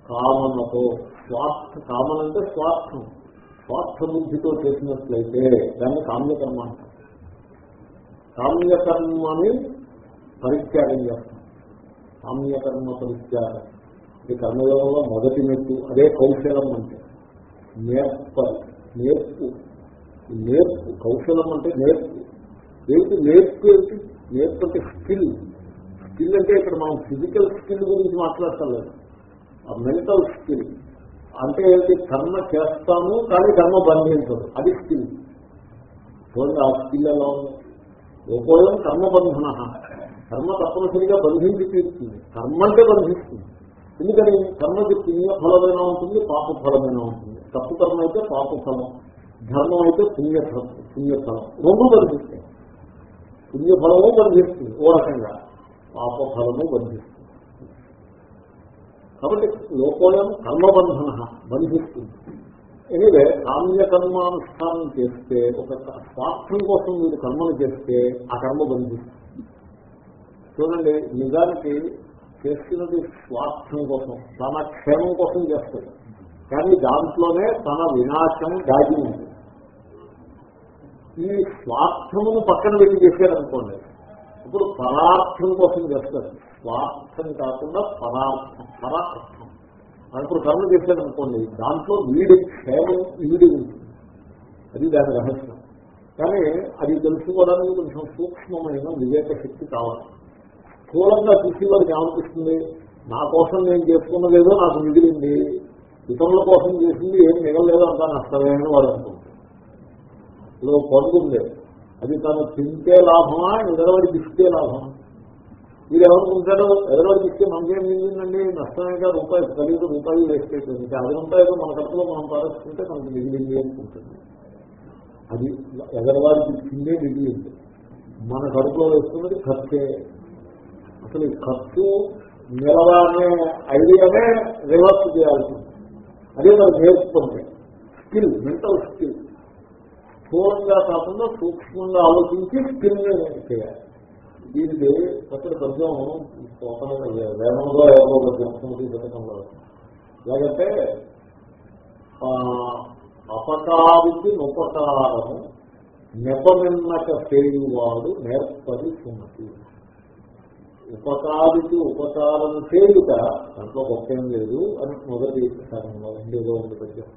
కామనతో స్వార్థ కామన్ అంటే స్వార్థం. స్వార్థ బుద్ధితో చేసినట్లయితే దాన్ని కామ్యకర్మ అంటారు. కామ్యకర్మని పరిత్యాగం చేస్తాం. కామ్యకర్మ పరిత్యాగం. ఇది కర్మయోగంలో మొదటి మెట్టు అదే కౌశలం అంటే నేర్పది నేర్పు. నేర్పు కౌశలం అంటే నేర్పు. ఏంటి నేర్పు ఏంటి? నేర్పు అంటే స్కిల్. స్కిల్ అంటే ఇక్కడ మనం ఫిజికల్ స్కిల్ గురించి మాట్లాడటం లేదు. ఆ మెంటల్ స్కిల్. అంటే ఏంటి? కర్మ చేస్తాము కానీ కర్మ బంధించదు. అది స్కిల్. చూడండి ఆ స్కిల్ ఎలా ఉంది? లోకోయం కర్మబంధన. కర్మ తప్పనిసరిగా బంధించి తీరుతుంది. కర్మ అంటే బంధిస్తుంది. ఎందుకని? కర్మకి పుణ్య ఫలమైనా ఉంటుంది పాప ఫలమైనా ఉంటుంది. తప్పు కర్మ అయితే పాప ఫలం ధర్మం అయితే పుణ్యఫలం పుణ్యఫలం రెండు బంధిస్తాయి. పుణ్యఫలము బంధిస్తుంది ఓ రకంగా. పాప ఫలము బంధిస్తుంది. కాబట్టి లోకోయం కర్మబంధన బంధిస్తుంది. ఎనివే కామ్యకర్మానుష్ఠానం చేస్తే ఒక స్వార్థం కోసం మీరు కర్మలు చేస్తే ఆ కర్మ బంధిస్తుంది. చూడండి నిజానికి చేస్తున్నది స్వార్థం కోసం తన క్షేమం కోసం చేస్తుంది. కానీ దాంట్లోనే తన వినాశం దాగి ఉంది. ఈ స్వార్థమును పక్కన పెట్టి చేశారనుకోండి ఇప్పుడు పరార్థం కోసం చేస్తారు. స్వార్థం కాకుండా పరార్థం పరార్థం. ఇప్పుడు కర్మ అనుకోండి దాంట్లో వీడి క్షేమం వీడి ఉంటుంది అది దాని రహస్యం. కానీ అది తెలుసుకోవడానికి కొంచెం సూక్ష్మమైన వివేక శక్తి కావాలి. స్థూలంగా చూసి వారికి ఏమనిపిస్తుంది? నా కోసం నేను చేసుకున్నదేదో నాకు మిగిలింది. ఇతరుల కోసం చేసింది ఏం మిగలలేదో అంతా నష్టమేమని వాడు అనుకుంటారు ఇప్పుడు పండుంది అది తను తింటే లాభమా నిలబడి ఇస్తే లాభమా? మీరు ఎవరుకుంటాడో ఎదరవాడికి ఇస్తే మనకేం మిగిలిందండి? నష్టమేగా రూపాయి ఖరీదు రూపాయలు వేస్ట్ అయిపోయింది. అది రూపాయలు మన ఖర్చులో మనం పారేసుకుంటే మనకు మిగిలింది అనుకుంటుంది అది ఎగరవారికి ఇచ్చిందే మిగిలింది. మన కడుపులో వేసుకున్నది ఖర్చే. అసలు ఈ ఖర్చు నిలవ అనే ఐడియానే రివర్స్ చేయాల్సి అదే మనం నేర్చుకుంటే స్కిల్ మెంటల్ స్కిల్. స్థూలంగా కాకుండా సూక్ష్మంగా ఆలోచించి స్కిల్ చేయాలి. దీనికి అక్కడ పద్యం వేమంలో ఎవరో జనసమితి పథకంలో ఎలాగంటే అపకారికి ఉపకారము నెపమిన్నక చేయువాడు నేర్పది సుమతి. ఉపకారికి ఉపకారం చేయుట దాంట్లో గొప్పేం లేదు అని మొదటి స్థానంలో ఉండేదో ఉంది పద్యం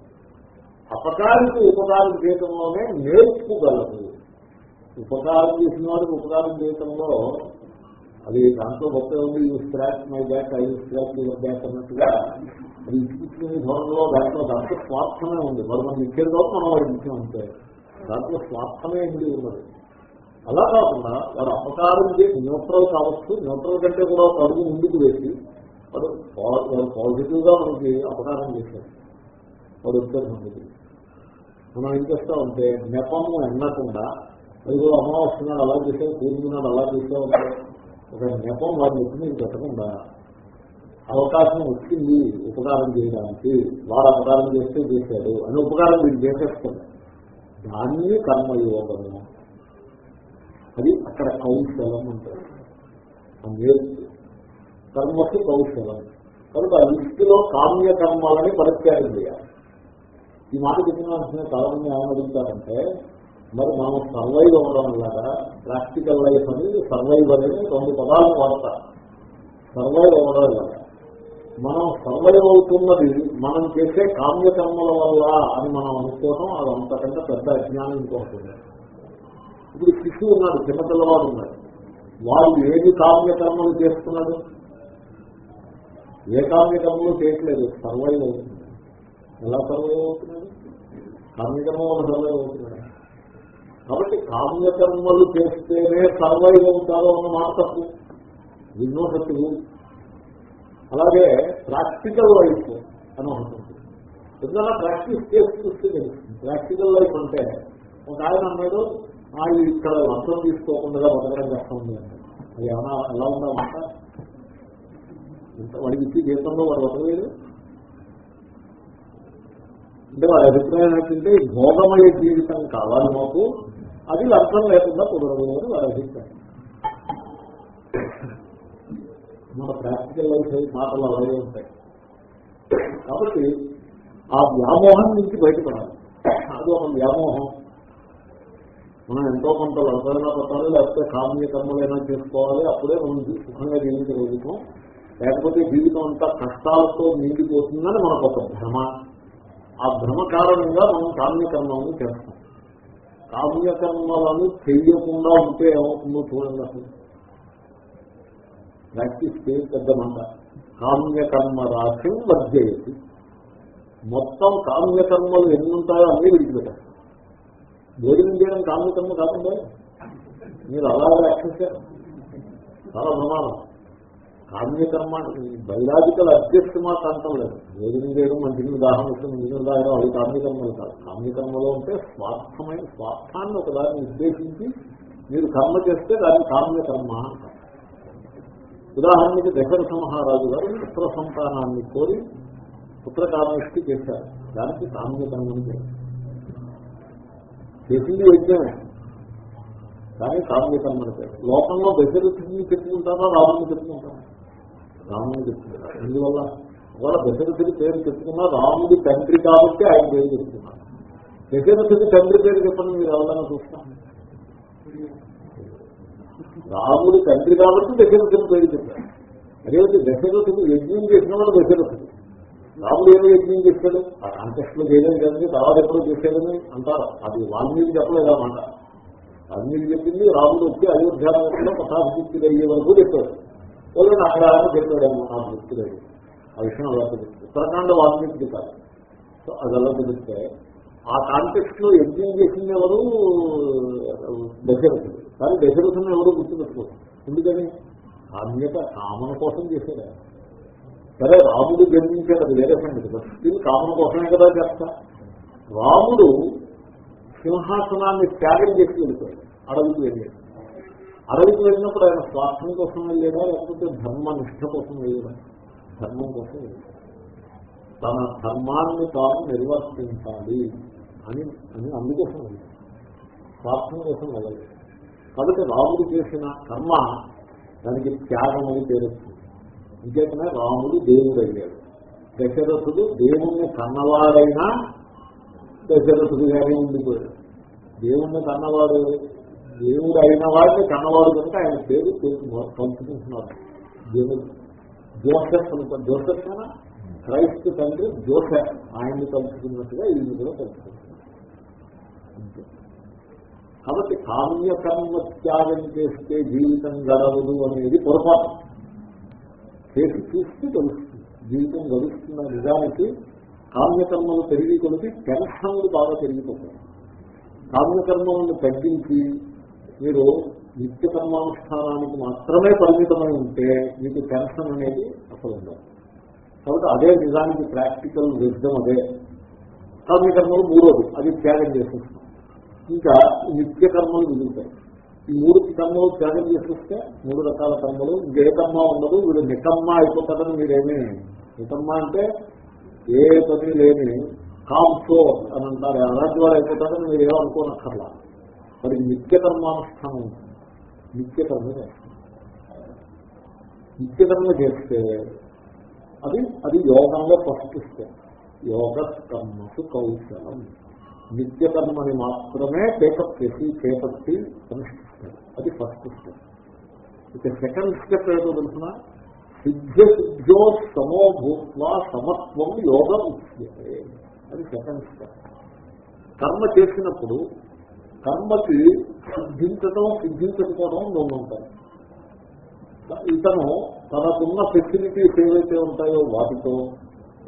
అపకారికి ఉపకారం చేయటంలోనే నేర్పుగలదు. ఉపకారం చేసిన వారికి ఉపకారం చేయటంలో అది దాంట్లో గొప్ప ఉంది ఈ scratch my back I scratch your back అన్నట్టుగా అది ఇచ్చుకునే ధోరణిలో దాంట్లో దాంట్లో స్వార్థమే ఉంది. మరి మనం ఇచ్చేది కాబట్టి మనం వాడికి ఇచ్చాం అంతే. దాంట్లో స్వార్థమే ఉంది ఉన్నది. అలా కాకుండా వాడు అపకారం చేసి న్యూట్రల్ కావచ్చు న్యూట్రల్ కంటే కూడా ఒక అడుగు ముందుకు వేసి వాడు వాడు పాజిటివ్గా మనకి అపకారం చేశారు. వాడు వచ్చారు మనకి. మనం ఏం చేస్తామంటే నెపము ఎన్నకుండా అది కూడా అమావాస్య నాడు అలా చేసావు పూర్ణి నాడు అలా చేసావు ఒక నెపం వాడిని ఎత్తి మీరు పెట్టకుండా అవకాశం వచ్చింది ఉపకారం చేయడానికి వాడు అపకారం చేస్తే చేశాడు అని ఉపకారం మీరు చేసేస్తాడు. దాన్ని కర్మయోగము. అది అక్కడ కౌశలం అంటారు. కర్మకి కౌశలం. కనుక ఆ లిస్టులో కామ్య కర్మాలని పరిత్యాగం చేయాలి. ఈ మాట చెప్పిన చాలా మంది ఏమని మరి మనం సర్వైవ్ అవ్వడం లాగా ప్రాక్టికల్ లైఫ్ అనేది సర్వైవ్ అనేది రెండు పదాలు వాడతారు సర్వైవ్ అవ్వడం లాగా. మనం సర్వైవ్ అవుతున్నది మనం చేసే కామ్యకర్మల వల్ల అని మనం అనుకోవడం అది అంతకంటే పెద్ద అజ్ఞానం ఇంకొకటి ఇప్పుడు శిశువు ఉన్నాడు చిన్నపిల్లవాడు ఉన్నాడు. వాడు ఏది కామ్యకర్మలు చేస్తున్నాడు ఏ కామ్యకర్మలు చేయట్లేదు సర్వైవ్ అవుతుంది ఎలా సర్వైవ్ అవుతున్నాడు కామ్యకర్మ వల్ల సర్వైవ్ అవుతున్నాడు కాబట్టి కామ్యకర్మలు చేస్తేనే సర్వైవ్ అవుతారో అన్న మాట తప్పు వినోసత్తు అలాగే ప్రాక్టికల్ లైఫ్ అని ఉంటుంది. ఏదైనా ప్రాక్టీస్ చేసి చూస్తే తెలుస్తుంది. ప్రాక్టికల్ లైఫ్ అంటే ఒక ఆయన అన్నాడు ఆ ఇక్కడ లంచం తీసుకోకుండా బతకడం కష్టం ఉంది అది ఏమన్నా ఎలా ఉందామంట ఇంత వాడికి ఇచ్చి జీవితంలో వాడు బతకలేదు. అంటే వాడి అభిప్రాయం ఏంటంటే భోగమయ్యే జీవితం కావాలి మాకు. అది లంచం లేకుండా కుదరదు అని వారి అభిప్రాయం. మన ప్రాక్టికల్ లైఫ్ మాటలు అలాగే ఉంటాయి. కాబట్టి ఆ వ్యామోహం నుంచి బయటపడాలి. అది ఒక వ్యామోహం. మనం ఎంతో కొంత లంచమైనా పట్టాలి లేకపోతే కామ్య కర్మలైనా చేసుకోవాలి అప్పుడే మనం సుఖంగా జీవించగలుగుతాం. లేకపోతే జీవితం అంతా కష్టాలతో నిండిపోతుందని మనకు ఒక భ్రమ. ఆ భ్రమ కారణంగా మనం కామ్యకర్మలను చేస్తాం. కామ్యకర్మలను తెలియకుండా ఉంటే ఏమవుతుందో చూడండి అసలు. ప్రాక్టీస్ చేయ పెద్ద మాట. కామ్యకర్మ రాశి వర్జయతి మొత్తం కామ్యకర్మలు ఎన్ని ఉంటాయో అన్నీ విడిచిపెట్టారు భోజనం చేయడం కామ్యకర్మ కాకుండా మీరు అలాగే రక్షించారు చాలా ప్రమాణం కామ్యకర్మ బయలాజికల్ అభ్యర్థి మాకు అంటాం లేదు. వేదిని చేయడం మంచిని దాహం వస్తుంది నీళ్ళు దాహం అవి కామ్యకర్మలు కాదు. కామ్యకర్మలో ఉంటే స్వార్థమైన స్వార్థాన్ని ఒకదాన్ని ఉద్దేశించి మీరు కర్మ చేస్తే దాన్ని కామ్యకర్మ అంటారు. ఉదాహరణకి దశరథ మహారాజు గారు పుత్ర సంతానాన్ని కోరి పుత్రకామేష్టి చేశారు. దానికి కామ్యకర్మని చేసింది యజ్ఞమే. కానీ కామ్యకర్మని పేరు లోకంలో దశరథుని చెప్పుకుంటారా రాముని చెప్పుకుంటారా రాముని చెప్తున్నారు. ఎందువల్ల? ఒకవేళ దశరథుడి పేరు చెప్పుకున్నా రాముడి తండ్రి కాబట్టి ఆయన పేరు చెప్తున్నారు. దశరథుడి తండ్రి పేరు చెప్పండి మీరు ఎవరైనా చూస్తాను రాముడి తండ్రి కాబట్టి దశరథుడి పేరు చెప్పారు. అదేవిధంగా దశరథుడు యజ్ఞం చేసిన వాడు దశరథుడు. రాముడు ఏమో యజ్ఞం చేశాడు? ఆ కాంటెస్ట్లో చేయలేదు కదండి తర్వాత ఎప్పుడో చేశాడని అంటారు. అది వాల్మీకి చెప్పలేదు అన్నమాట వాల్మీకి చెప్పింది రాముడు వచ్చి అయోధ్యాలో పటాభిషిక్తుడు అయ్యే వరకు చెప్పాడు. వాళ్ళని అక్కడ ఆయన చెప్పాడేమో నాకు గుర్తులేదు ఆ విషయం అలా తెలుస్తుంది. ఉత్తరాఖండ వాల్మీకి కాదు. సో అది అలా తెలిస్తే ఆ కాంటెక్స్ట్లో యజ్ఞం చేసింది ఎవరు? దశరథుడు. కానీ దశరథుని ఎవరు గుర్తుపెట్టుకోరు. ఎందుకని? కామ్యత కామన కోసం చేశాడు సరే రాముడు జన్మించాడు అది వేరే సంగతి. బట్ కామన కోసమే కదా చేస్తా. రాముడు సింహాసనాన్ని త్యాగం చేసి వెళ్ళిపోయాడు. అడవికి వెళ్ళాడు. అడవికి వెళ్ళినప్పుడు ఆయన స్వార్థం కోసం వెళ్ళాడా లేకపోతే ధర్మ నిష్ట కోసం వెళ్ళాడా ధర్మం కోసం తన ధర్మాన్ని తాను నిర్వర్తించాలి అని అని అందుకోసం వెళ్ళాడు. స్వార్థం కోసం వెళ్ళలేదు కాబట్టి రాముడు చేసిన కర్మ దానికి త్యాగం అని పేరు ఇంకేతనే రాముడు దేవుడు అయ్యాడు దశరథుడు దేవుణ్ణి కన్నవాడైనా దశరథుడిగానే ఉండిపోయాడు. దేవుణ్ణి కన్నవాడు దేవుడు అయిన వాడిని కన్నవాడు కనుక ఆయన పేరు పంచుకుంటున్నారు దేవుడు జోసెఫ్ అనుకో జోసెఫ్ అయినా క్రైస్తు తండ్రి జోసెఫ్. ఆయన్ని పంచుకున్నట్టుగా ఈయన కూడా పంచుకుంటున్నారు అంతే. కాబట్టి కామ్యకర్మ త్యాగం చేస్తే జీవితం గడవదు అనేది పొరపాటు. చేసి చూస్తే తెలుస్తుంది. జీవితం గడుస్తున్న నిజానికి కామ్యకర్మలు పెరిగి కొలిపి టెన్షన్లు బాగా పెరిగిపోతాయి కామ్యకర్మలను తగ్గించి మీరు నిత్య కర్మానుష్ఠానానికి మాత్రమే పరిమితమై ఉంటే మీకు టెన్షన్ అనేది అసలు ఉండదు. కాబట్టి అదే నిజానికి ప్రాక్టికల్ విజ్డమ్ అదే. కర్మలు మూడోది అది త్యాగం చేసేస్తాం. ఇంకా నిత్య కర్మలు మిగులుతాయి. ఈ మూడు కర్మలు త్యాగం చేసేస్తే మూడు రకాల కర్మలు ఇంకే కర్మ ఉండదు వీడు నికమ్మ అయిపోతాడని మీరేమీ నికమ్మ అంటే ఏ పని లేని కాంసో అని అంటారు. అలాంటి వాడు అయిపోతాడని మీరు అనుకోనక్కర్లా మరి నిత్య కర్మానుష్ఠానం ఉంటుంది. నిత్య కర్మ చేస్తాం నిత్య కర్మ చేస్తే అది అది యోగంలో ఫస్ట్ స్టెప్ యోగ కర్మసు కౌశలం. నిత్య కర్మని మాత్రమే టేకప్ చేసి చేపట్టి అనుష్ఠిస్తాడు అది ఫస్ట్ స్టెప్ ఇక సెకండ్ స్టెప్ ఏదో తెలిసిన? సిద్ధ సిద్ధ్యో సమో సమత్వం యోగం ఇచ్చేదే అది సెకండ్ స్టెప్ కర్మ చేసినప్పుడు కర్మకి సిద్ధించడం సిద్ధించకపోవడం రెండు ఉంటాయి. ఇతను తనకున్న ఫెసిలిటీస్ ఏవైతే ఉంటాయో వాటితో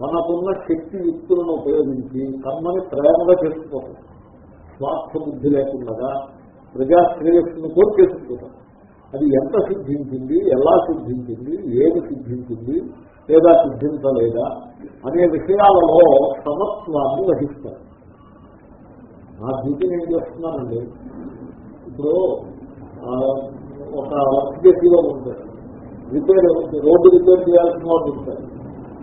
తనకున్న శక్తి యుక్తులను ఉపయోగించి కర్మని ప్రేమగా చేసుకుపోతాడు స్వార్థ బుద్ధి లేకుండా ప్రజా శ్రేయస్సును కోరి చేసుకుంటాడు అది ఎంత సిద్ధించింది ఎలా సిద్ధించింది ఏది సిద్ధించింది లేదా సిద్ధించలేదా అనే విషయాలలో సమత్వాన్ని వహిస్తారు నా డ్యూటీ నేను చేస్తున్నానండి. ఇప్పుడు ఒక వర్క్ చేతిలో ఉంటాడు రిపేర్ రోడ్డు రిపేర్ చేయాల్సిన వాళ్ళు ఉంటారు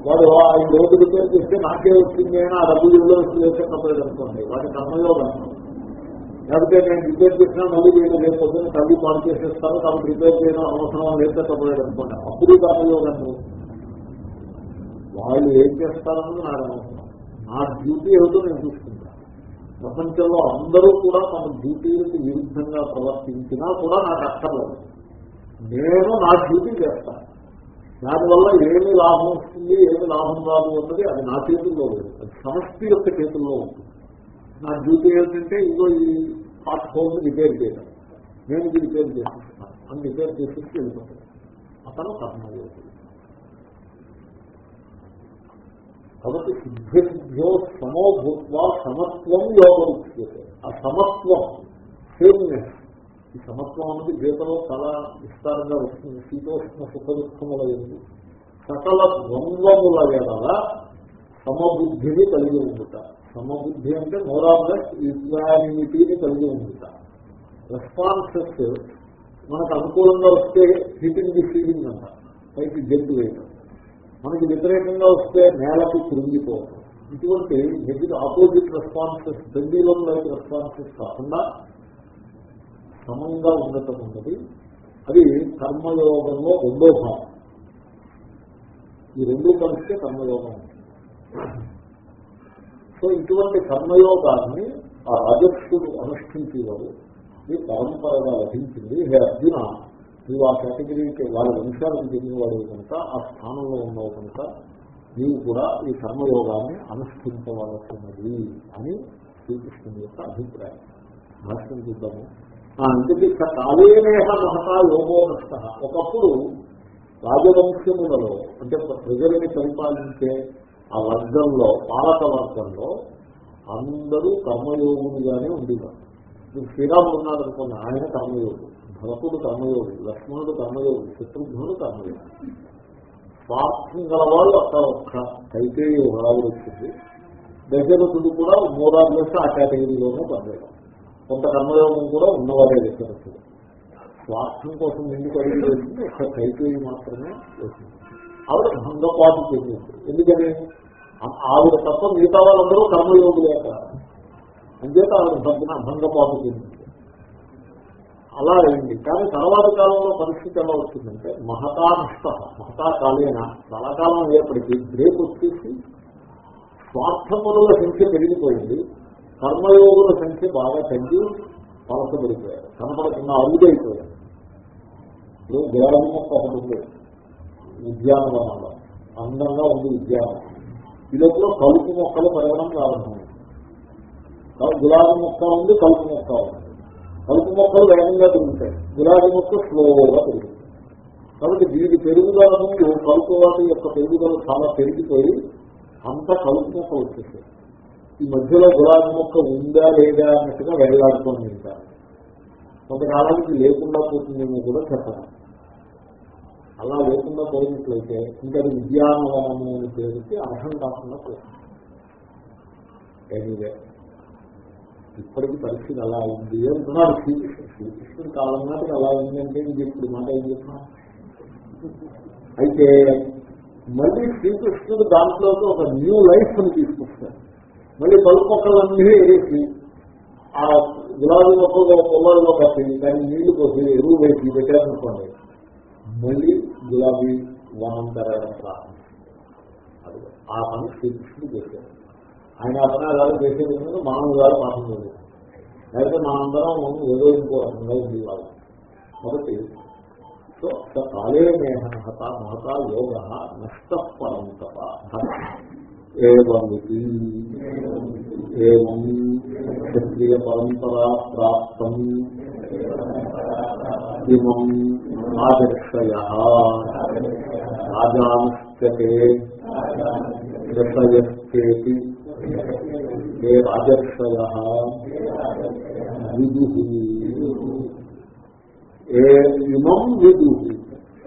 వాడు ఆయన రోడ్డు రిపేర్ చేస్తే నాకే వచ్చింది అయినా ఆ డబ్బు ఇల్లు వచ్చి వేసేటప్పుడు అనుకోండి వాటి కర్మయోగం లేకపోతే నేను రిపేర్ చేసినా మళ్ళీ నేను లేకపోతే తల్లి పాలు చేసేస్తాను కాబట్టి రిపేర్ చేయడం అవసరం వేసేటప్పుడు అనుకోండి. అప్పుడు కర్మయోగం వాళ్ళు ఏం చేస్తారన్నది నాకు అనవసరం. నా డ్యూటీ ఏదో నేను చూసుకుంటాను ప్రపంచంలో అందరూ కూడా తమ డ్యూటీలకు విరుద్ధంగా ప్రవర్తించినా కూడా నాకు అక్కర్లేదు. నేను నా డ్యూటీ చేస్తాను దానివల్ల ఏమి లాభం వస్తుంది ఏమి లాభం రాదు అన్నది అది నా చేతుల్లో లేదు అది సమష్టి యొక్క చేతుల్లో ఉంటుంది నా డ్యూటీ ఏంటంటే ఇదో ఈ హాట్ హోమ్ రిపేర్ చేయడం నేను ఇది రిపేర్ చేసిస్తాను అని రిపేర్ చేసేసి వెళ్ళిపోతాను. అతను లేదు కాబట్టి సిద్ధిభ్యో సిద్ధ్యో సమో భూత్వా సమత్వం యోగం ఉచ్యతే ఆ సమత్వం సేమ్నెస్ ఈ సమత్వం అనేది గీతలో చాలా విస్తారంగా వస్తుంది. శీతోష్ణ సుఖ దుఃఖముల ఎందుకు సకల ద్వంద్వముల ఎడల సమబుద్ధిని కలిగి ఉండుట. సమబుద్ధి అంటే మోరాబ్లెస్ ఈక్వానిటీని కలిగి ఉండుట. రెస్పాన్సెస్ మనకు అనుకూలంగా వస్తే హీటింగ్ రిసీవింగ్ అంట. పైకి జంతు వేయడం మనకి వ్యతిరేకంగా వస్తే నేలకు కృంగిపోవడం ఇటువంటి ఎదురు ఆపోజిట్ రెస్పాన్సెస్ బెండీలో లైక్ రెస్పాన్సెస్ కాకుండా సమంగా ఉండటం ఉన్నది. అది కర్మయోగంలో రెండో భావం ఈ రెండు కలిస్తే కర్మయోగం సో ఇటువంటి కర్మయోగాన్ని ఆ రాజస్సుడు అనుష్ఠించేవాడు. ఈ పరంపరగా లభించింది హే అర్జున. నువ్వు ఆ కేటగిరీకి వాళ్ళ వంశాలను చెందినవాడు కనుక ఆ స్థానంలో ఉన్నావు కనుక నీవు కూడా ఈ కర్మయోగాన్ని అనుష్ఠించవలసినది అని శ్రీకృష్ణుని యొక్క అభిప్రాయం. భాష్యం చూద్దాము. ఇంతకీ కాలేనేహ మహతా యోగో నష్ట. ఒకప్పుడు రాజవంశములలో అంటే ప్రజల్ని పరిపాలించే ఆ వర్గంలో పాలక వర్గంలో అందరూ కర్మయోగులుగానే ఉండేవారు. ఇప్పుడు శ్రీరాముడు ఉన్నాదనుకున్న ఆయన కర్మయోగుడు భరతుడు కర్మయోగి లక్ష్మణుడు కర్మయోగి శత్రుఘ్నుడు కర్మయోగి స్వార్థం గల వాళ్ళు అక్కడ ఒక్క కైకేయి ఒకరాలు వచ్చింది. దశరథుడు కూడా మూడాలు చేస్తే ఆ కేటగిరీలోనే పనిచేయడం కొంత కర్మయోగం కూడా ఉన్నవారే దశరథుడు. స్వార్థం కోసం ఎందుకు అడిగి వచ్చింది ఒక్క కైకేయి మాత్రమే వచ్చింది. ఆవిడ భంగపాటు చెందింది ఎందుకని? ఆవిడ తప్ప మిగతా వాళ్ళందరూ కర్మయోగులే అక్కడ. అంచేత ఆవిడ భగ్న భంగపాటు చెందింది అలా అయింది. కానీ తర్వాత కాలంలో పరిస్థితి ఎలా వచ్చిందంటే మహతా నష్ట మహతా కాలేన చాలా కాలం అయ్యేప్పటికీ బ్రేక్ వచ్చేసి స్వార్థపరుల సంఖ్య పెరిగిపోయింది. కర్మయోగుల సంఖ్య బాగా తగ్గి పలసపడిపోయారు కనపడకుండా అరుదైపోయారు. ఇప్పుడు గులాబీ మొక్క ఒకటి ఉంది ఉద్యానవనంలో. అందంగా ఉంది ఉద్యానవనం ఈ లోపల కలుపు మొక్కలు పెరగడం ప్రారంభమైంది. గులాబీ మొక్క ఉంది కలుపు మొక్క ఉంది. కలుపు మొక్కలు వేగంగా పెరుగుతాయి. గులాబీ మొక్క స్లోగా పెరుగుతుంది కాబట్టి వీటి పెరుగుదల ముందు కలుపు వాటి యొక్క పెరుగుదల చాలా పెరిగిపోయి అంత కలుపు మొక్క వచ్చేసాయి. ఈ మధ్యలో గులాబీ మొక్క ఉందా లేదా అన్నట్టుగా వెళ్ళాడుతోంది ఇంకా. కొంతకాలానికి లేకుండా పోతుందేమో కూడా చెప్పాలి. అలా లేకుండా పోయినట్లయితే ఇంకా విద్యానవనము అని పేరుకి అర్హం కాకుండా పోతుంది. ఎనీవే ఇప్పటికీ పరిస్థితి అలా ఉంది అంటున్నారు శ్రీకృష్ణుడు శ్రీకృష్ణుడి కాలం నాటికి అలా ఉంది అంటే ఇది ఇప్పుడు మాట ఏం చెప్తున్నా? అయితే మళ్ళీ శ్రీకృష్ణుడు దాంట్లోకి ఒక న్యూ లైఫ్ని తీసుకొస్తాడు. మళ్ళీ పలుపు మొక్కలన్నీ వేసి ఆ గులాబీ మొక్కలు పొలాల్లో కట్టి దాన్ని నీళ్ళు పోసి ఎరువు వేసి పెట్టారనుకోండి మళ్ళీ గులాబీ వనం పెరగడం ప్రారంభించారు ఆ పని శ్రీకృష్ణుడు చేశారు ఆయన అపనాదాలు చేసే మానవ గారు పాఠం చేయాలి లేకపోతే మనందరం ఏదో ఇంకో రకంగా ఉంది కాబట్టి సో కాలే మేహత మహత యోగ నష్ట పరంతప ఏమిటి ఏం క్షత్రియ పరంపరా ప్రాప్తం. ఇమం ఆదర్శయ. రాజాంశతే ఏ రాజర్షయ విదు. ఏ ఇమం విదు.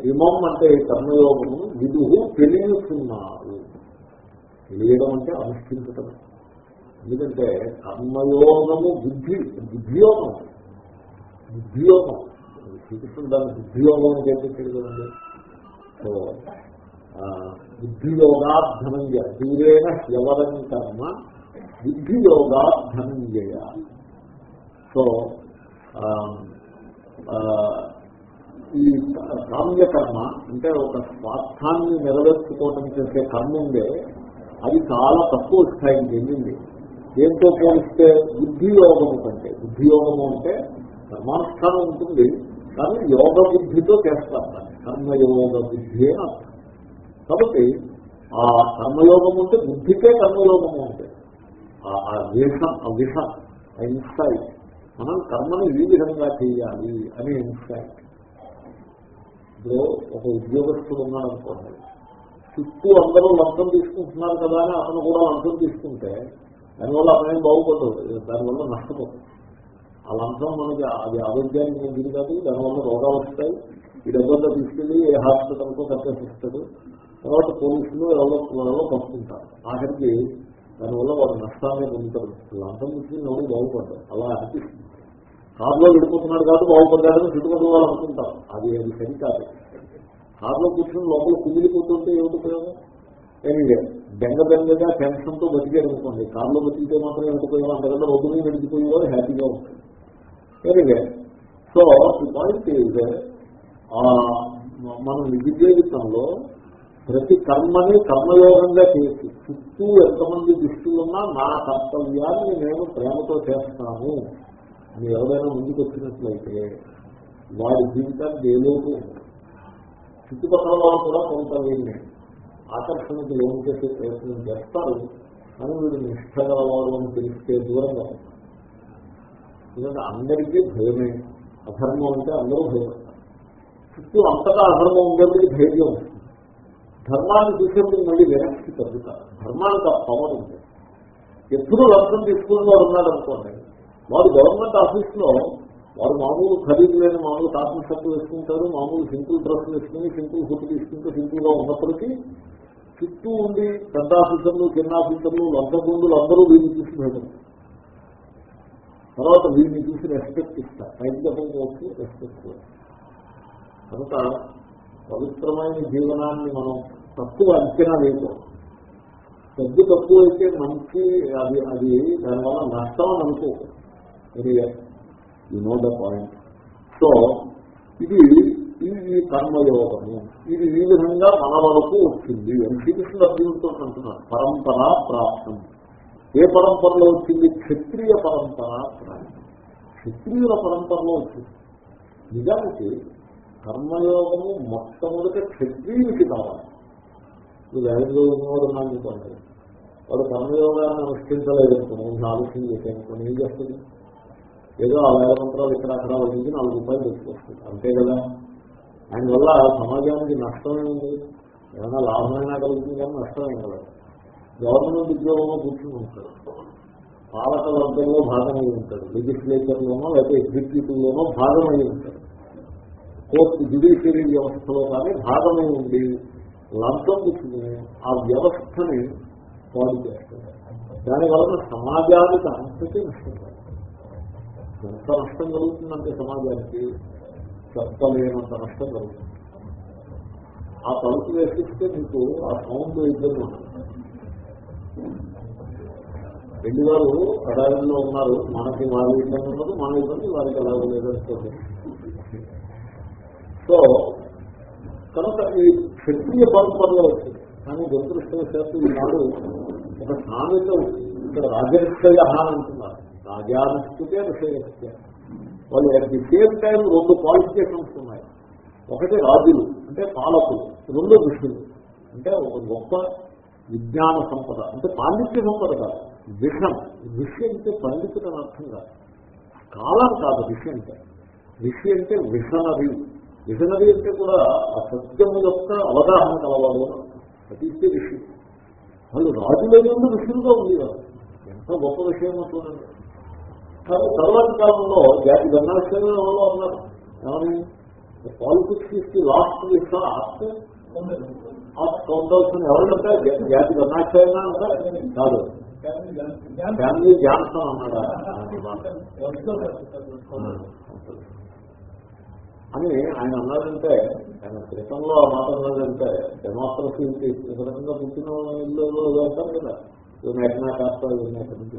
ఇమం అంటే కర్మయోగము విదు తెలియస్తున్నారు తెలియడం అంటే అనుష్ఠించటం. ఎందుకంటే కర్మయోగము బుద్ధి బుద్ధియోగం. బుద్ధియోగం. శ్రీకృష్ణుడు దాన్ని బుద్ధియోగం అని చెప్పేది కదండి. సో బుద్ధియోగాధనంజయ దూరేణ ఎవరం కర్మ బుద్ధియోగాధనంజయ సో ఈ కామ్యకర్మ అంటే ఒక స్వార్థాన్ని నెరవేర్చుకోవడం చేసే కర్మ ఉందే అది చాలా తక్కువ స్థాయికి చెందింది దేంతో పోలిస్తే బుద్ధియోగము కంటే బుద్ధియోగము అంటే కర్మానుష్ఠానం ఉంటుంది కానీ యోగ బుద్ధితో చేస్తారు కర్మయోగ బుద్ధి అని అర్థం. కాబట్టి ఆ కర్మయోగం ఉంటే బుద్ధికే కర్మయోగము ఉంటే ఆ విషం ఆ విషం ఆ ఇన్సైట్ మనం కర్మను ఈ విధంగా చేయాలి అనే ఇన్సైట్ ఇప్పుడు ఒక ఉద్యోగస్తుడు ఉన్నాడు అనుకోండి. చుట్టూ అందరూ లంచం తీసుకుంటున్నారు కదా అని అతను కూడా లంచం తీసుకుంటే దానివల్ల అతనేం బాగుపడదు దానివల్ల నష్టపోతుంది ఆ లంచం మనకి అది ఆరోగ్యానికి మంచిది కాదు దానివల్ల రోగాలు వస్తాయి. ఈ డబ్బంతా తీసుకెళ్ళి ఏ హాస్పిటల్కో కట్టేసిస్తాడు. తర్వాత పోలీసులు ఎవరో ఎవరో పట్టుకుంటారు ఆఖరికి దానివల్ల వాళ్ళు నష్టాన్ని పొందుతారు లంచం తీసుకుని ఎవరు బాగుపడ్డారు. అలా అనిపిస్తుంది. కారులో విడిపోతున్నాడు కాదు బాగుపడ్డాడని చుట్టుపక్కల వాళ్ళు అనుకుంటారు. అది అది సరికాదు కారులో కూర్చుని లోపల కుమిలిపోతుంటే ఏమిటి ఉపయోగం? ఎనివే బెంగ బెంగగా టెన్షన్తో బతికారు అనుకోండి. కారులో బతికితే మాత్రం ఏమిటిపోయాం అంతకంటే రోడ్డు మీద నడిచిపోయేవారు హ్యాపీగా ఉంటుంది ఎనివే సో ది పాయింట్ మనం మన నిజ జీవితంలో ప్రతి కర్మని కర్మయోగంగా చేసి చుట్టూ ఎంతమంది దుష్టులున్నా నా కర్తవ్యాన్ని నేను ప్రేమతో చేస్తాను అని ఎవరైనా ముందుకు వచ్చినట్లయితే వారి జీవితానికి ఏలోపు చుట్టుపక్కల వాళ్ళు కూడా కొంత వీడిని ఆకర్షణకు లోన్ చేసే ప్రయత్నం చేస్తారు అని వీడు నిష్ట గలవాడు అని తెలిస్తే దూరంగా ఎందుకంటే అందరికీ భయమే అధర్మం అంటే అందరూ భయపడతారు చుట్టూ అంతటా అధర్మం ఉండేందుకు ధైర్యం. ధర్మాన్ని చూసేందుకు మళ్ళీ వెనక్కి తగ్గుతారు ధర్మానికి ఆ పవర్ ఉంది. ఎప్పుడు లబ్ధం తీసుకుని వాడు ఉన్నాడు అనుకోండి వాడు గవర్నమెంట్ ఆఫీస్లో మామూలు ఖరీదు లేని మామూలు కాటన్ షర్ట్ వేసుకుంటారు మామూలు సింపుల్ డ్రెస్సులు వేసుకుని సింపుల్ ఫుడ్ తీసుకుంటూ సింపుల్గా ఉన్నప్పటికీ చుట్టూ ఉండి పెద్ద ఆఫీసర్లు చిన్న ఆఫీసర్లు లంచగుండులు అందరూ వీరిని చూసి భయపడతారు. తర్వాత వీరిని చూసి రెస్పెక్ట్ ఇస్తారు. పైకి చెప్పకపోవచ్చు రెస్పెక్ట్ కనుక పవిత్రమైన జీవనాన్ని మనం తక్కువ అంచనా వేయకూడదు. పెద్ద తక్కువ అయితే మంచి అది అది దానివల్ల నష్టం అని అనుకోకూడదు. You know the point so ఇది ఇది కర్మయోగము. ఇది ఈ విధంగా మన వరకు వచ్చింది. అని శ్రీకృష్ణుడు అర్జునుడితో అంటున్నారు పరంపర ప్రాప్తం. ఏ పరంపరలో వచ్చింది? క్షత్రియ పరంపర ప్రాప్తం. క్షత్రియుల పరంపరలో వచ్చింది. నిజానికి కర్మయోగము మొట్టమొదటి క్షత్రియుడికి కావాలి. ఇది ఐదు ఉన్నవాడు అనుకోండి వాడు కర్మయోగాన్ని అనుష్ఠించలేదనుకోండి ఆలోచన చేసేనుకోండి ఏం చేస్తుంది? ఏదో ఆ వేల మంత్రాలు ఇక్కడ అక్కడ వదిలించి నాలుగు రూపాయలు తీసుకొస్తుంది అంతే కదా? ఆయన సమాజానికి నష్టమే ఉంది ఏమైనా లాభమైనా కలుగుతుంది కానీ నష్టమే కదా గవర్నమెంట్ ఉద్యోగంలో కూర్చుని ఉంటాడు. పాలక వర్గంలో భాగమై ఉంటాడు. లెజిస్లేచర్లోనో లేకపోతే ఎగ్జిక్యూటివ్లోనో భాగమై ఉంటాడు. కోర్టు జ్యుడిషియరీ వ్యవస్థలో కానీ భాగమై ఉండి లబ్ధం పుచ్చుకుని ఆ వ్యవస్థని పాడు చేస్తారు. దానివలన సమాజానికి అంతటి నష్టం ఎంత నష్టం కలుగుతుందంటే సమాజానికి? చెప్పలేనంత నష్టం కలుగుతుంది. ఆ తలుపు వేసిస్తే మీకు ఆ సౌండ్ ఇద్దరు రెండు వారు అడారిలో ఉన్నారు. మనకి వారి ఇబ్బంది ఉన్నది మన ఇబ్బంది వారికి ఎలా లేదనుకోండి సో కనుక ఈ క్షత్రియ పరంపరలో వచ్చింది కానీ దురదృష్టవశాత్తు ఈనాడు ఒక సామెత ఇక్కడ రాజరిష్టయ అని అంటున్నారు. రాజానిష్టే ఋషయస్య వాళ్ళు అట్ ది సేమ్ టైం రెండు క్వాలిఫికేషన్స్ ఉన్నాయి. ఒకటి రాజులు అంటే పాలకులు రెండు ఋషులు. అంటే ఒక గొప్ప విజ్ఞాన సంపద అంటే పాండిత్య సంపద కాదు విషం. ఋషి అంటే పండితుడు అని అర్థం కాదు. కాలం కాదు ఋషి అంటే. ఋషి అంటే విషనరీ. విషనరీ అంటే కూడా ఆ సత్యము యొక్క అవగాహన అర్థం. ప్రతిస్తే ఋషి. వాళ్ళు రాజులైన ముందు ఋషులుగా ఉండేవారు. ఎంత గొప్ప విషయం చూడండి. కానీ తర్వాత కాలంలో జాతి గణాశ్చర్యంలో ఉన్నారు. ఏమని? పాలిటిక్స్ ఇస్ ది లాస్ట్ ఇస్తా ఆఫ్ కౌంటర్స్ ఎవరంటే జాతి అంటే కాదు. ఫ్యామిలీ జాన్సన్ అన్నాడా? అని ఆయన అన్నాడంటే ఆయన క్రితంలో ఆ మాట అన్నాడంటే డెమోక్రసీ ఒక రకంగా పుట్టిన ఇల్లు వెళ్తారు కదా. ఇవన్నీ ఎట్నా కాస్త ఇవన్నీ ఎక్కడ నుంచి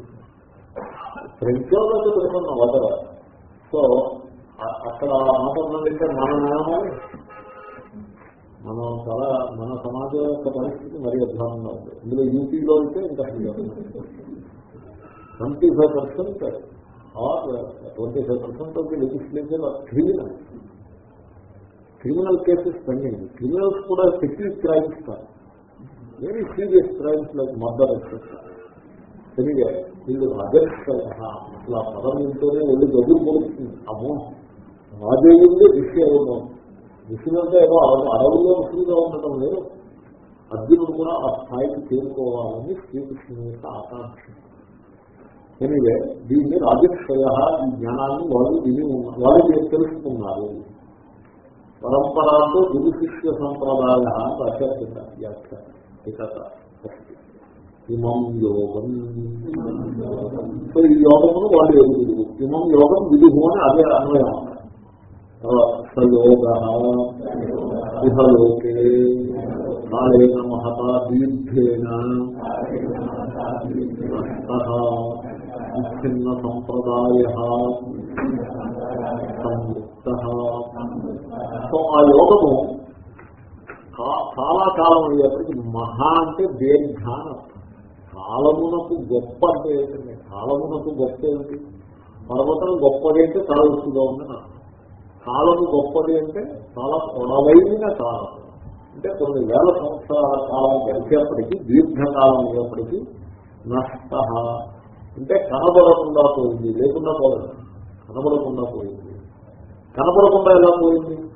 పెడుతున్నాం వదర సో అక్కడ ఆ మాట అన్నాడంటే మన నామాలి మనం చాలా మన సమాజం యొక్క పరిస్థితి మరీ అధ్వానంగా ఉంది. ఇందులో యూపీలో అయితే ఇంకా twenty five percent or twenty five percent of the legislature are criminal criminal cases pending. Criminals కూడా సెక్యూర్ క్రైమ్స్ కాదు very serious crimes like murder etcetera తెలియదు వీళ్ళు రాజరిష్టాలు అసలు ఆ పదం ఇంట్లోనే వెళ్ళి గదులు పొడుస్తుంది. అమ్మో రాజయ్యుండే విషయం ఋషులంటే ఏదో అడవుల్లో ఋషులుగా ఉండటం లేదు. అర్జునుడు కూడా ఆ స్థాయికి చేరుకోవాలని శ్రీకృష్ణుని యొక్క ఆకాంక్ష. ఎనివే దీన్ని రాజక్షయ ఈ జ్ఞానాన్ని వాళ్ళు విని వాళ్ళు తెలుసుకున్నారు. పరంపరాతో గురు శిష్య సంప్రదాయ అత్యర్థిత వ్యాఖ్య ఇమం యోగం. సో ఈ యోగమును వాళ్ళు ఎదుగుదురు ఇమం యోగం విదుహు అని అదే అన్వయం. సయోగ. ఇహలోకే. కాళేన మహత విచ్ఛిన్న సంప్రదాయ సంయుక్త సో ఆ యోగము కా- చాలా కాలం అయ్యేప్పటికి మహా అంటే దీర్ఘ అని అర్థం. కాలమునకు గొప్ప అంటే ఏంటండి కాలమునకు గొప్ప ఏంటి? పర్వతం గొప్పది అంటే చాలా ఎక్కువగా ఉందని అర్థం. కాలము గొప్పది అంటే చాలా పొడవైన కాలం. అంటే కొన్ని వేల సంవత్సరాల కాలం గడిచేప్పటికీ దీర్ఘకాలం అయ్యేప్పటికీ నష్ట అంటే కనబడకుండా పోయింది లేకుండా పోలేదు. కనబడకుండా పోయింది. కనబడకుండా ఎలా పోయింది?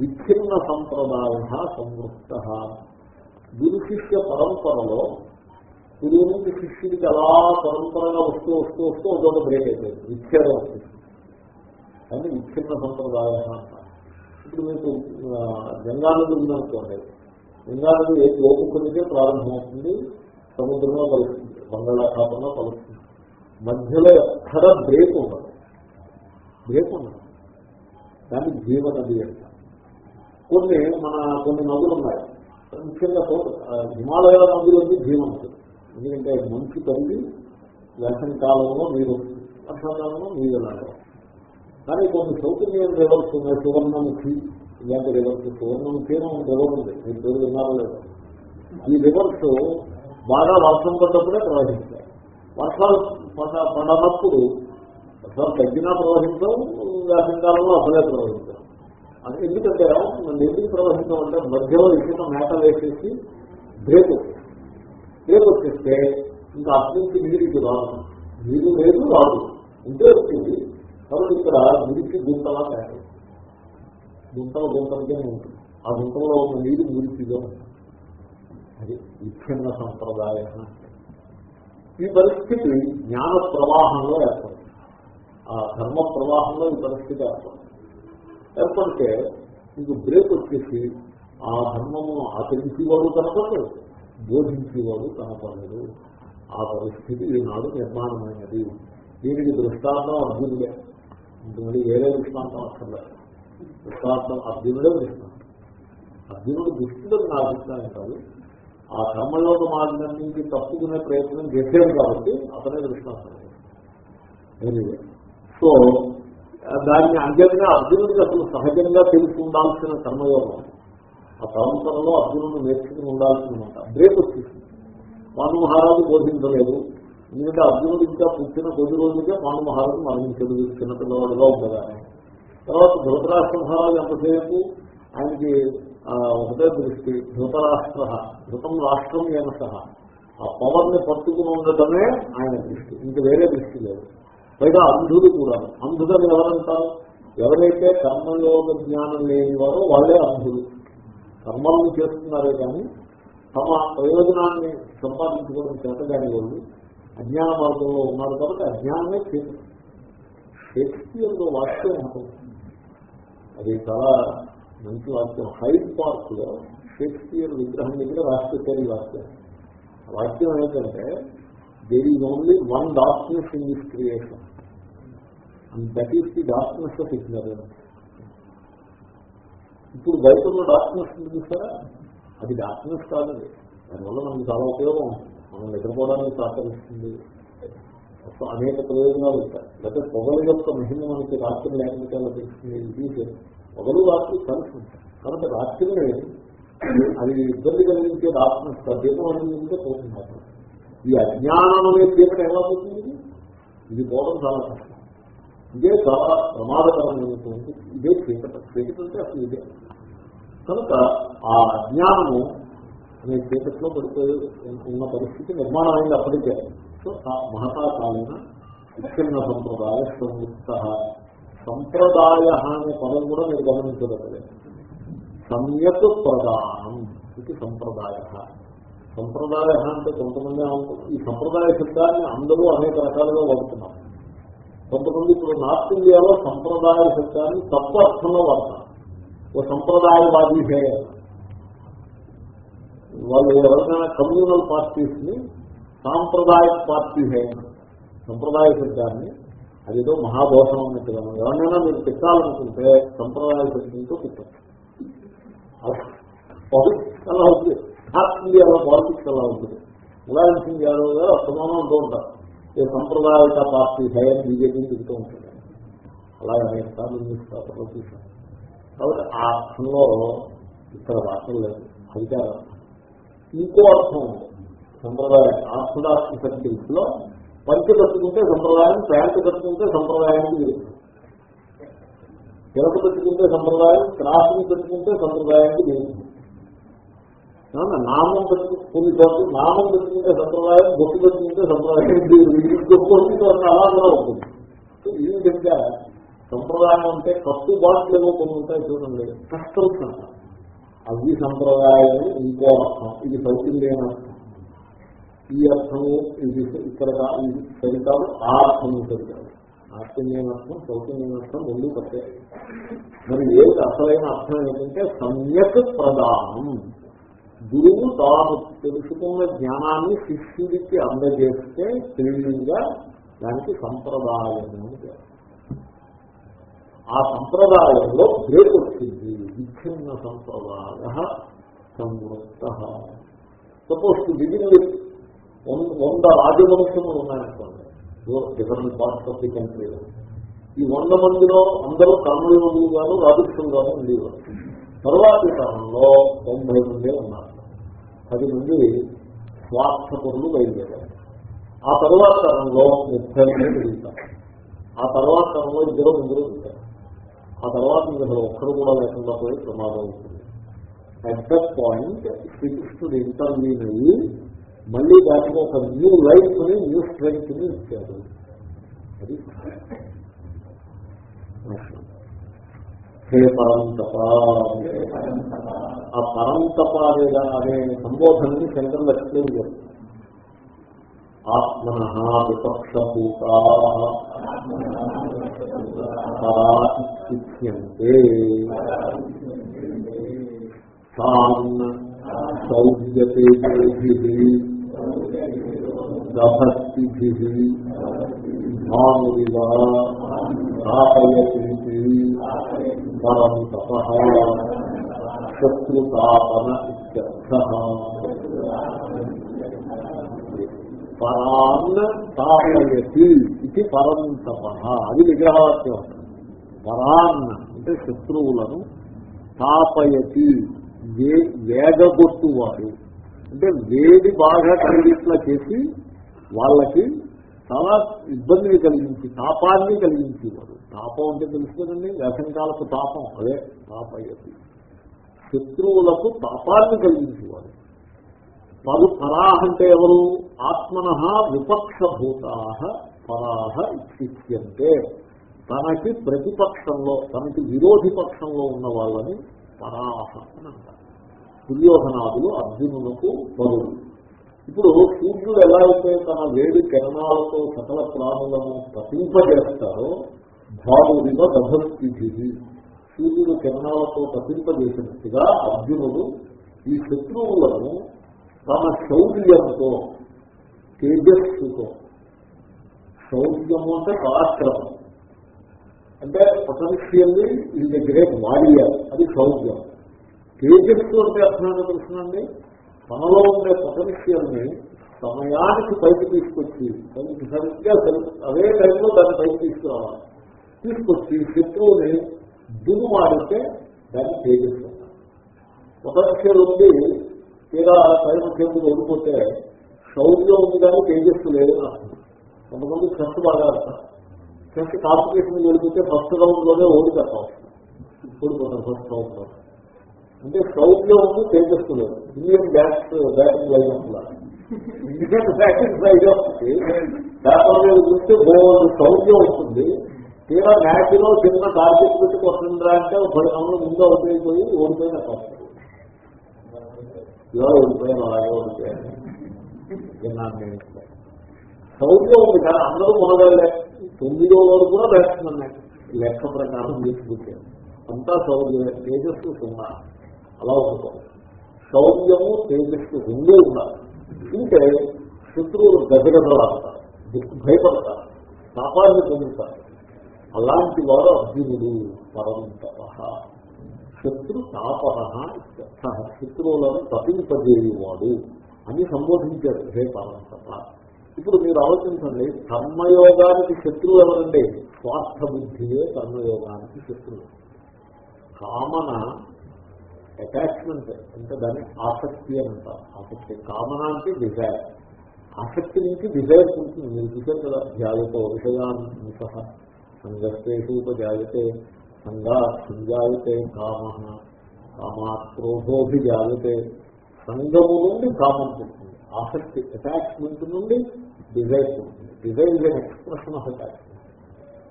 విచ్ఛిన్న సంప్రదాయ సంవృత్త గురు శిష్య పరంపరలో గురువు నుంచి శిష్యుడికి అలా పరంపరగా వస్తూ వస్తూ వస్తూ ఒక బ్రేక్ అయిపోయింది. విచ్ఛేదం వస్తుంది. అని విచ్ఛిన్న సంప్రదాయ ఇప్పుడు మీకు గంగానది ఉందనుకోండి. గంగానది ఏ గోపుకునికే ప్రారంభమవుతుంది? సముద్రంలో కలుస్తుంది. బంగాళాఖాతంలో కలుస్తుంది. మధ్యలో ఎక్కడ బ్రేక్ ఉండదు. బ్రేక్ ఉండదు. దాన్ని జీవనది అంటారు. కొన్ని మన కొన్ని నదులు ఉన్నాయి. ముఖ్యంగా హిమాలయాల ఆ, హిమాలయ నదులకి జీవనది ఎందుకంటే మంచు తల్లి వేసవి కాలంలో నీరు వర్షాకాలంలో నీరు రావడం కానీ కొన్ని సౌత్ ఇండియన్ రివర్స్ ఉన్నాయి. సువర్ణముఖి ఇలాంటి రివర్స్ సువర్ణముఖి రివర్ ఉంది మీరు పేరు విన్నారో లేదు. ఈ రివర్స్ బాగా వర్షం పడ్డప్పుడే ప్రవహిస్తాయి. వర్షాలు పడ పడనప్పుడు వర్షాలు తగ్గినా ప్రవహించవు వేసవికాలంలో అసలే ప్రవహించాం అది ఎందుకంటే మన ఎందుకు ప్రవహించడం అంటే మధ్యలో ఇచ్చిన మేట వేసేసి బ్రేక్ వచ్చేసి బ్రేక్ వచ్చేస్తే ఇంకా అట్నుంచి నీరుకి రాదు. నీరు లేదు రాదు. ఉంటే వచ్చింది కాబట్టి ఇక్కడ మురికి గుంతలా తయారు గుంతల గుంతలకే ఉంటుంది. ఆ గుంతలో ఉన్న నీరు మురికిగా ఉంటుంది. అది విచ్ఛిన్న సంప్రదాయ ఈ పరిస్థితి జ్ఞాన ప్రవాహంలో ఏర్పడుతుంది. ఆ ధర్మ ప్రవాహంలో ఈ పరిస్థితి ఏర్పడుతుంది. ఏర్పడితే మీకు బ్రేక్ వచ్చేసి ఆ ధర్మము ఆచరించేవాడు కనపడలేదు బోధించేవాడు కనపడలేదు. ఆ పరిస్థితి ఈనాడు నిర్మాణమైనది. దీనికి దృష్టాంతం అర్జునుడే. ఇంతమంది వేరే దృష్టాంతం అక్కర్లేదు దృష్టాంతం అర్జునుడే దృష్టాంతం. అర్జునుడు దుష్టుడు నా అభిప్రాయం కాదు. ఆ కర్మయోగ మార్గం నుంచి తప్పుకునే ప్రయత్నం చేశాడు కాబట్టి అతనే దృష్టాంతం సో దాన్ని అంచేతనే అర్జునుడికి అసలు సహజంగా తెలిసి ఉండాల్సిన కర్మయోగం. ఆ పరంపరలో అర్జునుడు నేర్చుకుని ఉండాల్సిందన్నమాట బ్రేక్ వచ్చేసింది పాండు మహారాజు బోధించలేదు. ఎందుకంటే అర్జునుడు ఇంకా పుట్టిన కొద్ది రోజులకే పాండు మహారాజు మరణించదు చిన్నపిల్లవాడుగా ఉండగానే. తర్వాత ధృతరాష్ట్ర మహారాజు ఎంతసేపు ఆయనకి హృదయ ఒకటే దృష్టి ధృతరాష్ట్ర ధృతం రాష్ట్రం ఏమ సహా. ఆ పవర్ని పట్టుకుని ఉండటమే ఆయన దృష్టి ఇంక వేరే దృష్టి లేదు. పైగా అంధుడు కూడా అంధుడని ఎవరంటారు? ఎవరైతే కర్మయోగ జ్ఞానం లేని వారో వాళ్ళే అంధుడు కర్మలను చేస్తున్నారే కానీ తమ ప్రయోజనాన్ని సంపాదించుకోవడం చేత వాళ్ళు అజ్ఞాన మార్గంలో ఉన్నారు కాబట్టి అజ్ఞానమే చేతి షేక్స్పియర్ వాక్యం ఉంటుంది అది చాలా మంచి వాక్యం. హైడ్ పార్క్లో షేక్స్పియర్ విగ్రహం దగ్గర రాష్ట్రపతి వాక్యం. వాక్యం ఏంటంటే there is only one darkness in this creation and that is the darkness of ignorance ఇప్పుడు బయట ఉన్న డార్క్నెస్ ఉంది చూసారా? అది డార్క్నెస్ కాదండి. దానివల్ల మనకు చాలా ఉపయోగం ఉంటుంది. మనం నిద్రపోవడానికి సహకరిస్తుంది. అనేక ప్రయోజనాలు ఉంటాయి. లేకపోతే పొగల యొక్క మహిమ మనకి రాత్రి లేకపోతే తెలుస్తుంది. ఇది పగలు రాత్రి కలిసి కనుక కాబట్టి రాత్రిని అది ఇబ్బంది కలిగించే రాత్రి దీపం అనేది పోతున్నారు ఈ అజ్ఞానం అనే దీపం ఎలా పోతుంది? ఇది? పోవడం చాలా కష్టం. ఇదే చాలా ప్రమాదకరమైనటువంటి ఇదే చీకట. చీకట అసలు ఇదే. కనుక ఆ అజ్ఞానము అనే చీకట్లో పడిపోయి ఉన్న పరిస్థితి నిర్మాణం అయింది అప్పటికే. సో ఆ విచ్ఛిన్న సంప్రదాయ సంయుక్త సంప్రదాయ అనే పదం కూడా మీరు గమనించగలరు. సమ్యక్ ప్రధానం ఇది సంప్రదాయ. సంప్రదాయ అంటే కొంతమంది ఈ సంప్రదాయ శబ్దాన్ని అందరూ అనేక రకాలుగా వాడుతున్నారు. కొంతమంది ఇప్పుడు నార్త్ ఇండియాలో సంప్రదాయ శబ్దాన్ని తప్పు అర్థంలో వాడతారు. ఓ సంప్రదాయవాది హే. వాళ్ళు ఎవరికైనా కమ్యూనల్ పార్టీస్ని సాంప్రదాయ పార్టీ హే. సంప్రదాయ శబ్దాన్ని అదేదో మహాభోషణం అన్నట్టుగా ఎవరినైనా మీరు తిట్టాలనుకుంటే సంప్రదాయ శబ్దంతో తిట్టచ్చు. పాలిటిక్స్ అలా ఉంది. నార్త్ ఇండియాలో పాలిటిక్స్ అలా ఉంటుంది ములాయం సింగ్ యాదవ్ గారు అసమానం అంటూ ఉంటారు. ఏ సంప్రదాయక పార్టీ భయం బీజేపీని తిరుగుతూ ఉంటుంది అలాగే అనేక సార్లు న్యూస్ పేపర్లో చూశాను కాబట్టి ఆ అర్థంలో ఇక్కడ వార్తలు లేదు. అధికారం. ఇంకో అర్థం ఉంది. సంప్రదాయ ఆర్థడాక్స్ సర్టిఫికెట్స్లో పంచి కట్టుకుంటే సంప్రదాయం ప్యాంటు కట్టుకుంటే సంప్రదాయానికి విరుద్ధం తిలక పెట్టుకుంటే సంప్రదాయం క్రాసుని పెట్టుకుంటే సంప్రదాయానికి విరుద్ధం నామం పెట్టు కొన్ని చోట్ల నామం పెట్టుకుంటే సంప్రదాయం బొట్టు పెట్టుకుంటే గొప్ప అలా కూడా ఉంటుంది ఈ విధంగా సంప్రదాయం అంటే కట్టుబాట్లు ఏవో కొన్ని ఉంటాయి చూడండి. కష్టం అవి సంప్రదాయం ఇంకో అర్థం. ఇది సౌత్ ఇండియన్ అర్థం. ఈ అర్థము ఇది ఇక్కడ కా- ఇది ఆ అర్థము సరికాదు నార్త్ ఇండియన్ అర్థం సౌత్ అర్థం రెండు పట్టే మరి ఏది అసలైన అర్థం ఏంటంటే సమ్యక్ ప్రదానం గురువు తాను తెలుసుకున్న జ్ఞానాన్ని శిష్యుడికి అందజేస్తే తెలివిగా దానికి సంప్రదాయం ఆ సంప్రదాయంలో బ్రేక్ వచ్చింది విచ్ఛిన్న సంప్రదాయ సంవృత్త. సపోజ్ టు వంద రాజవంశములు ఉన్నాయనుకోండి. Different parts of the country ఈ వంద మందిలో అందరూ కర్మయోగులు గాను కర్మయోగులుగాను రాజకీయంగాను ఉండేవారు. తర్వాతి కాలంలో తొంభై మంది ఉన్నారు. పది మంది స్వార్థపరులు బయలుదేరారు. ఆ తర్వాత తరంలో ముప్పై మంది పెరుగుతారు ఆ తర్వాత తరంలో ఇద్దరు ముందు ఉంటారు ఆ తర్వాత మీకు ఒక్కరు కూడా లేకుండా పోయి ప్రమాదం అవుతుంది. అట్ ద పాయింట్ శ్రీకృష్ణుడు ఇంటర్వ్యూన్ అయ్యి మళ్ళీ దానికి ఒక న్యూ లైఫ్ని న్యూ స్ట్రెంగ్త్ని ఇచ్చారు. అది హే పరంతప. ఆ పరంతప అనే అనే సంబోధనని శంకర్ లక్ష్మీ చేస్తారు ఆత్మన విపక్షభూత ఇత్యంతే తాన్ సౌజ్యతేజేభి గభస్తిభి పరం తప శత్రుతాపన ఇత్యర్థ పరాన్న తాపయతి ఇది పరం తప అది విగ్రహవాక్యం పరాన్న అంటే శత్రువులను తాపయతి వే- వేగగొట్టువాడు. అంటే వేడి బాగా కలిగిట్లా చేసి వాళ్ళకి చాలా ఇబ్బందిని కలిగించి తాపాన్ని కలిగించేవాడు తాపం అంటే తెలుసు కదండి వేసంకాలపు తాపం అదే తాపయ్యది శత్రువులకు తాపాన్ని కలిగించేవాడు పరు పరాహ అంటే ఎవరు? ఆత్మన విపక్షభూతా పరాహ ఇత్యంతే తనకి ప్రతిపక్షంలో తనకి విరోధి పక్షంలో ఉన్న వాళ్ళని పరాహ అని అంటారు. దుర్యోధనాదులు అర్జునులకు పరువులు ఇప్పుడు సూర్యుడు ఎలా అయితే తన వేడి కిరణాలతో సకల ప్రాణులను తప్పింపజేస్తారో భావుడిగా దభస్థితి సూర్యుడు కిరణాలతో తప్పింపజేసినట్టుగా అర్జునుడు ఈ శత్రువులను తన శౌర్యంతో తేజస్సుతో. శౌర్యము అంటే పరాక్రమం. అంటే పొటెన్షియల్లీ ఇది గ్రేట్ వారియర్ అది శౌర్యం. తేజస్సు అంటే అర్థమైన ఏంటో తెలుసునండి మనలో ఉండే పొటెన్షియల్ని సమయానికి పైకి తీసుకొచ్చి దానికి సరిగ్గా అదే టైంలో దాన్ని పైకి తీసుకురావాలి. తీసుకొచ్చి శత్రువుని దుమ్మాడితే దాన్ని తేజస్సు పొటెన్షియల్ ఉంది తీరా పైన చేతులు ఓడిపోతే శౌర్యం ఉంది కానీ తేజస్సు లేదని అర్థం కొంతమంది చెస్ బాగా ఆడతారు చెస్ కాంపిటీషన్ ఓడిపోతే ఫస్ట్ రౌండ్లోనే ఓడిపోతాం. ఇప్పుడు ఫస్ట్ రౌండ్లో అంటే శౌర్యం ఉంది తేజస్సు లేదు Indian bats batting line Indian batting line paper మీద చూస్తే బోర్డు శౌర్యం ఉంటుంది. తీరా మ్యాచ్లో చిన్న టార్గెట్ పెట్టి కొట్టిండ్రా అంటే పది రౌండ్లు ముందు అవుతాయిపోయి ఓడిపోయిన వస్తుంది ఓడిపోయాను అలాగే ఓడిపోయాను విన్నాను నేను ఉంది కానీ అందరూ మొదలే తొమ్మిదో వాడు కూడా వేస్తున్నాయి లెక్క ప్రకారం తీసుకుంటారు అంతా సౌర్యమే తేజస్సు సున్నా. అలా ఉంటుంది శౌర్యము తేజస్సు ఉండే ఉండాలి. ఉంటే శత్రువులు గజగజలాడతారు భయపడతారు పాపాన్ని పొందుతారు. అలాంటి వారు అర్జునుడు పరంతప శత్రు తాపర శత్రువులను తప్పింపజేయవాడు అని సంబోధించారు హే పరంతప ఇప్పుడు మీరు ఆలోచించండి కర్మయోగానికి శత్రువు ఎవరండి? స్వార్థ బుద్ధియే కర్మయోగానికి శత్రువు. కామన అటాచ్మెంట్ అంటే దాన్ని ఆసక్తి అని అంటారు ఆసక్తి కామన అంటే డిజైర్ ఆసక్తి నుంచి డిజైర్ పుడుతుంది మీరు చూసారు కదా జాగ్రత్త విషయాన్ని సహా. సంఘర్షేషూపజాయతే సంఘా సంజాయతే కామ కామాత్ క్రోధోభిజాయతే సంగము నుండి కామం పుడుతుంది. ఆసక్తి అటాచ్మెంట్ నుండి డిజైర్ పుడుతుంది. Desire is an expression of attachment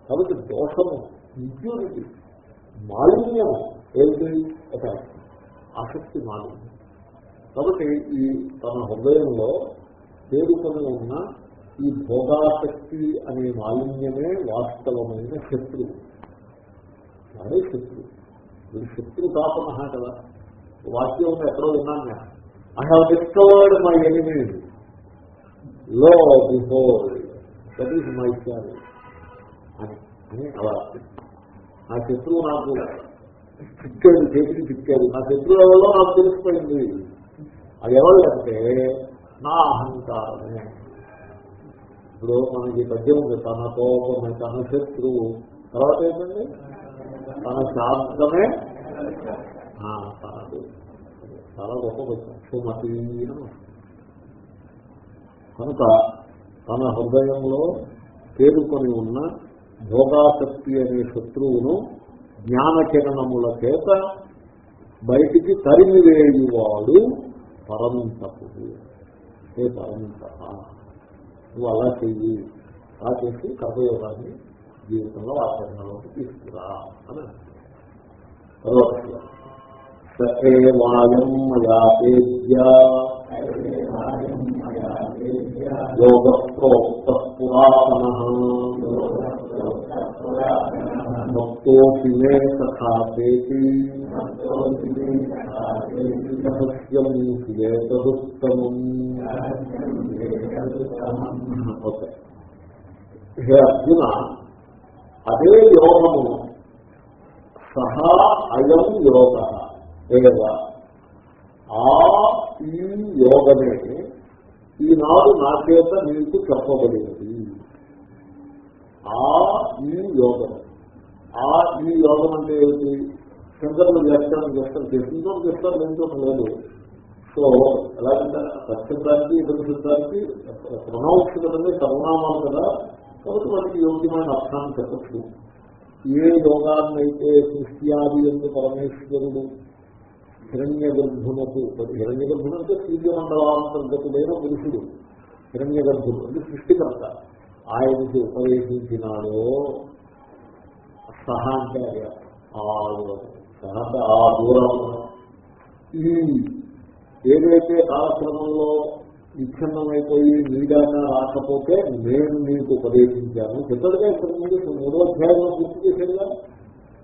కాబట్టి దోషము ఇంప్యూరిటీ మాలిన్యం ఏంటి అటాచ్మెంట్ ఆసక్తి మాలిన్యం కాబట్టి ఈ తన హృదయంలో పేరుకొని ఉన్న ఈ భోగాసక్తి అనే మాలిన్యమే వాస్తవమైన శత్రువు. అదే శత్రువు. ఇది శత్రు తాపన కదా. వాక్యం ఎక్కడో విన్నాను నేను. I have discovered my enemy లో before that is my carry అని అని అలా. నా శత్రువు నాకు చిక్కాడు చేతికి చిక్కాడు నా శత్రువు ఎవరో నాకు తెలిసిపోయింది. అది ఎవరు అంటే నా అహంకారమే. ఇప్పుడు మనకి పద్యం ఉంది తన కోపమే తన శత్రువు. తర్వాత ఏంటండి? తన శాంతమే. తనది. చాలా గొప్ప పద్యం. సుమతి కనుక తన హృదయంలో పేరుకొని ఉన్న భోగాసక్తి అనే శత్రువును జ్ఞాన కిరణముల చేత బయటికి తరిమివేయువాడు పరంతపుడు ఏ పరంతప నువ్వు అలా చెయ్యి. అలా చేసి కర్మయోగాన్ని జీవితంలో ఆచరణలోకి తీసుకురా అని యోగ ప్రోక్త పురాతన. భక్తోపి మే సఖాపేతి రహస్యం ఏతదుత్తమం ఓకే హే అర్జున అదే యోగము సహా అయం యోగ ఏవ ఆ ఈ యోగమే ఈనాడు నా చేత నీకు చెప్పబడినది ఆ ఈ యోగము ఆ ఈ యోగం అంటే ఏమిటి? శంకరులు వ్యాఖ్యానం చేస్తారు. చేసిందో చేస్తారు లేదో లేదు సో ఎలాగంటే సత్యదానికి ఇతర సిద్ధానికి కదండి సర్వనామాలు కదా. కాబట్టి మనకి యోగ్యమైన అర్థాన్ని చెప్పచ్చు. ఏ యోగాన్నైతే సృష్ట్యాది ಎಂದು పరమేశ్వరుడు హిరణ్య గర్భునకు హిరణ్య గర్భుడు అంటే సూర్యమండలాంతర్గతుడైన పురుషుడు. హిరణ్య గర్భుడు అంటే సృష్టికర్త. ఆయనకి ఉపదేశించినాడో సహ అంటే అదే ఆ అంటే ఆ దూరం ఈ ఏదైతే కాలక్రమంలో విచ్ఛిన్నమైపోయి నీడాగా రాకపోతే నేను నీకు ఉపదేశించాను. చెప్పదుగా ఇక్కడ మీరు మూడో అధ్యాయంలో గుర్తు చేసేదా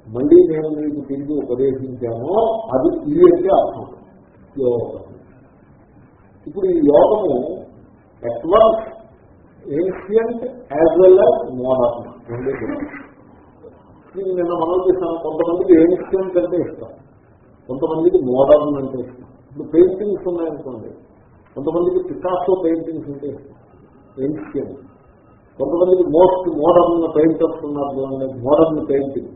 మళ్ళీ నేను నీకు తిరిగి ఉపదేశించాను అది ఈ అంటే అర్థం. యోగం ఇప్పుడు ఈ యోగము at once ancient as well as modern రెండే నేను నిన్న మనం చేశాను. కొంతమందికి ఏన్షియంట్ అంటే ఇష్టం. కొంతమందికి మోడర్న్ అంటే ఇష్టం. ఇప్పుడు పెయింటింగ్స్ ఉన్నాయనుకోండి. కొంతమందికి పికాసో పెయింటింగ్స్ అంటే ఇష్టం. ఏన్షియంట్ కొంతమందికి మోస్ట్ మోడర్న్ పెయింటర్స్ ఉన్నారు modern painting.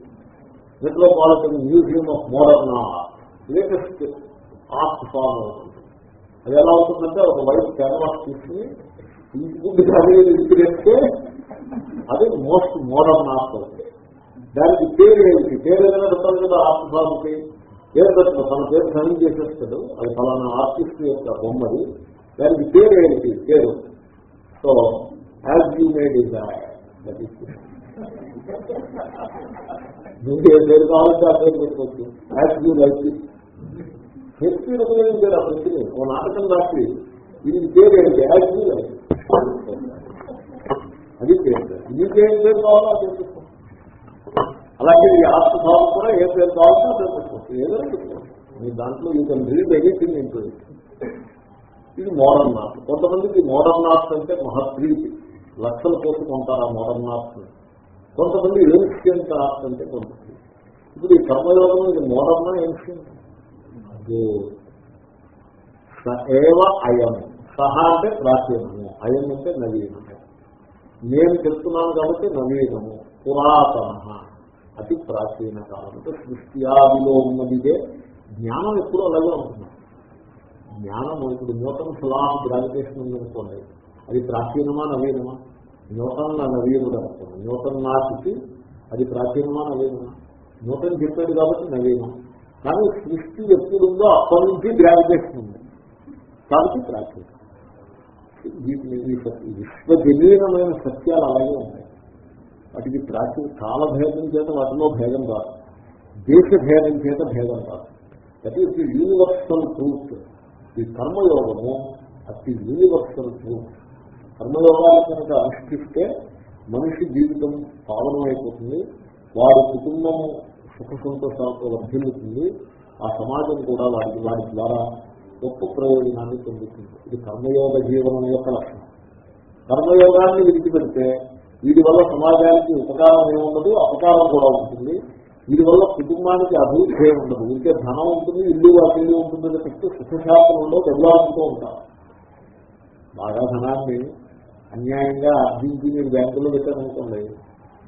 Metropolitan Museum of Modern Art. Latest art form అవుతుంది. అది ఎలా అవుతుందంటే ఒక వైట్ క్యాన్వాస్ తీసుకుని ఇంటికి అది ఇంటికి అది మోస్ట్ మోడర్న్ ఆర్ట్ అవుతుంది. దానికి పేరు ఏమిటి? పేరు ఏదైనా పెట్టాలి కదా ఆర్ట్ ఫామ్కి పేరు పెట్టిన తన పేరు సైన్ చేసేస్తాడు. అది ఫలానా ఆర్టిస్ట్ యొక్క బొమ్మది. దానికి పేరు ఏమిటి? పేరు. So as you made desire that మీకు ఏ పేరు కావాలంటే ఆ పేరు పెట్టుకోవచ్చు. యాజ్ యూ లైక్ శక్తి ఉపయోగించారు ఆ ప్రింటింగ్ ఓ నాటకం రాసి దీనికి పేరు ఏంటి యాక్టివ్ అది పేరు. ఇది ఏం పేరు కావాలో ఆ అలాగే ఈ ఆత్మభావం కూడా ఏ పేరు కావాలో ఆ పేరు పెట్టుకోవచ్చు ఏదైనా పెట్టుకోవచ్చు. మీ దాంట్లో you can read anything into ఇది మోడర్న్ నాట్ కొంతమందికి మోడర్న్ ఆర్ట్ అంటే మహాప్రీతి లక్షలు పోసి కొంటారు ఆ మోడర్న్ ఆర్ట్ కొంతమంది ఏన్షియంట్ ఆర్ట్ అంటే కొంత ఇప్పుడు ఈ కర్మయోగం ఇది మోడర్న్ ఏన్షియంట్ అది ఏవ అయం. సహా అంటే ప్రాచీనము. అయం అంటే నవీనము. నేను చెప్తున్నాను కాబట్టి నవీనము. పురాతన అతి ప్రాచీన కాలం అంటే సృష్టియాదిలో ఉన్నదిదే జ్ఞానం ఎప్పుడూ అలాగే ఉంటుంది. జ్ఞానం ఇప్పుడు న్యూటన్ లా ఆఫ్ గ్రావిటేషన్ ఉందనుకోండి అది ప్రాచీనమా నవీనమా? న్యూటన్ నవీనుడు అనుకోండి. న్యూటన్ నాటికి అది ప్రాచీనమా నవీనమా? న్యూటన్ చెప్పాడు కాబట్టి నవీనం. కానీ సృష్టి ఎప్పుడుందో అప్పటి నుంచి గ్రావిటేషన్ ఉంది. కాబట్టి ప్రాచీనం. వీటిని ఈ సత్య- సత్యాలు అలాగే ఉంటాయి వాటికి ప్రాచీన కాల భేదం చేత వాటిలో భేదం రాదు దేశ భేదం చేత భేదం రాదు that is the universal truth ఈ కర్మయోగము అతి యూనివర్సల్ ట్రూత్ కర్మయోగాలు కనుక అనుష్ఠిస్తే మనిషి జీవితం పావనమైపోతుంది వారి కుటుంబం సుఖ సంతోషాలతో వర్ధిల్లుతుంది ఆ సమాజం కూడా వారికి వారి ద్వారా గొప్ప ప్రయోజనాన్ని పొందుతుంది. ఇది కర్మయోగ జీవనం యొక్క లక్షణం. కర్మయోగాన్ని విడిచిపెడితే వీటి వల్ల సమాజానికి ఉపకారం ఏముండదు అపకారం కూడా ఉంటుంది. వీటి వల్ల కుటుంబానికి అభివృద్ధి ఏమి ఉండదు ఇంకే ధనం ఉంటుంది ఇల్లు వాకిల్లు ఉంటుందని చెప్తే సుఖశాస్త్రంలో దెబ్బలాడుతూ ఉంటారు. బాగా ధనాన్ని అన్యాయంగా అర్జించి మీరు బ్యాంకులో పెట్టారనుకోండి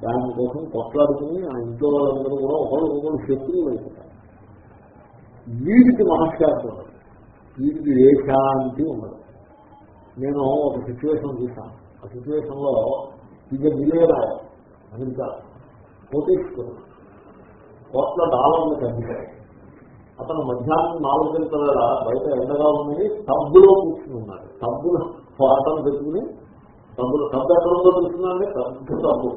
దానికోసం కొట్లాడుకుని ఆ ఇంట్లో వాళ్ళందరూ కూడా ఒకళ్ళు ఒకళ్ళు శత్రువులు అయిపోతారు. వీడికి మనశ్శాంతి ఉండదు. వీడికి ఏ శాంతి ఉండదు. నేను ఒక సిచ్యువేషన్ చూశాను. ఆ సిచ్యువేషన్లో ఇది విలేరాయ అమెరికా కోటేశ్వరుడు. కోట్ల డాలర్లు కనిపించాయి అతను మధ్యాహ్నం నాలుగు గంటల బయట ఎండగా ఉన్నది టబ్బులో కూర్చుని ఉన్నాడు. టబ్బులో అతను పెట్టుకుని టబ్బులు టబ్బు ఎక్కడ ఉందో టబ్బు టబ్బు.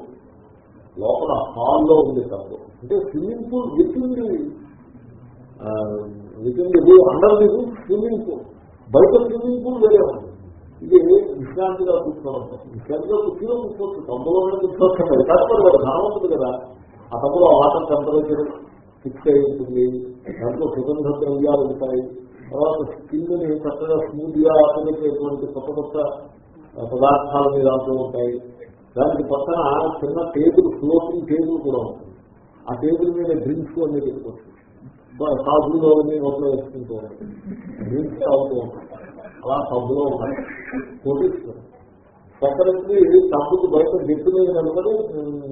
లోపల హాల్లో ఉంది టబ్బు. అంటే swimming pool with in the with in the under the swimming pool. బయట స్విమ్మింగ్ పూల్ వేరే ఉంది. ఇది విశ్రాంతిగా కూర్చోవచ్చు విశ్రాంతిగా కూర్చుని కూర్చోవచ్చు. తమ్ములో కూర్చోవచ్చు కాకపోతే వాడు ధనం ఉంటుంది కదా. ఆ తమ్ములో వాటర్ టెంపరేచర్ ఫిక్స్ అయి ఉంటుంది. దాంట్లో సుగంధ ద్రవ్యాలు ఉంటాయి. తర్వాత స్కిన్ని చక్కగా స్మూత్గా అతనికేటువంటి కొత్త కొత్త పదార్థాలు మీద దాంట్లో ఉంటాయి. దానికి పక్కన చిన్న టేబుల్ ఫ్లోటింగ్ టేబుల్ కూడా ఉంటుంది. ఆ టేబుల్ మీద డ్రింక్స్ అన్ని పెట్టుకోవచ్చు. కాజులు అన్ని నోట్లో వేసుకుంటూ ఉంటాయి డ్రింక్స్ అవుతూ ఉంటాయి అలా సబ్బులో ఉన్నాయి. కోటీశ్వరం సెక్రటరీ తప్పుకు బయట గట్టి మీద నిలబడి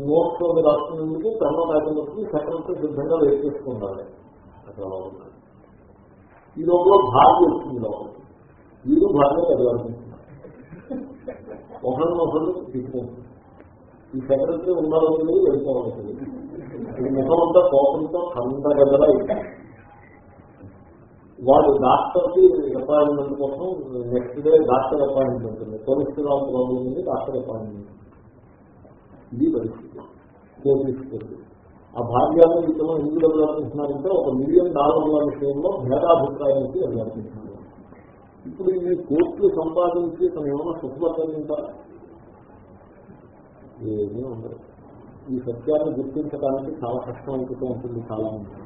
నోట్స్ మీద రాస్తున్నందుకు పెన్ను రాసినందుకు సెక్రటరీ సిద్ధంగా వెయిట్ చేసుకున్నాడు అక్కడ ఉన్నాడు ఈ లోపల భార్య వచ్చింది లోపల. వీరు భార్య చదవాలనుకుంటున్నారు ఒకరిని ఒకరు తీసుకుంటుంది ఈ సెక్రటరీ ఉండాలని లేదు వెళ్ళిపోవాలి ఇది ముఖం అంతా కోపంతో కందగదల అయిపోయింది వాడు డాక్టర్కి అపాయింట్మెంట్ కోసం నెక్స్ట్ డే డాక్టర్ అపాయింట్మెంట్ ఉంది కొలెస్ట్రాల్ ప్రాబ్లం ఉంది డాక్టర్ అపాయింట్మెంట్ ఇది పరిస్థితి. కోపిస్తుంది ఆ భాగ్యాన్ని విషయంలో ఎందుకు వెళ్ళాలనుకుంటున్నారంటే ఒక మిలియన్ డాలర్ల విషయంలో భేదాభిప్రాయానికి వెళ్ళాలనుకుంటున్నారు ఇప్పుడు ఈ కోర్టులు సంపాదించి తను ఏమైనా సుఖపడతారంటారా ఏమీ ఉండదు. ఈ సత్యాన్ని గుర్తించడానికి చాలా కష్టం అవుతూ ఉంటుంది చాలా ఉంటుంది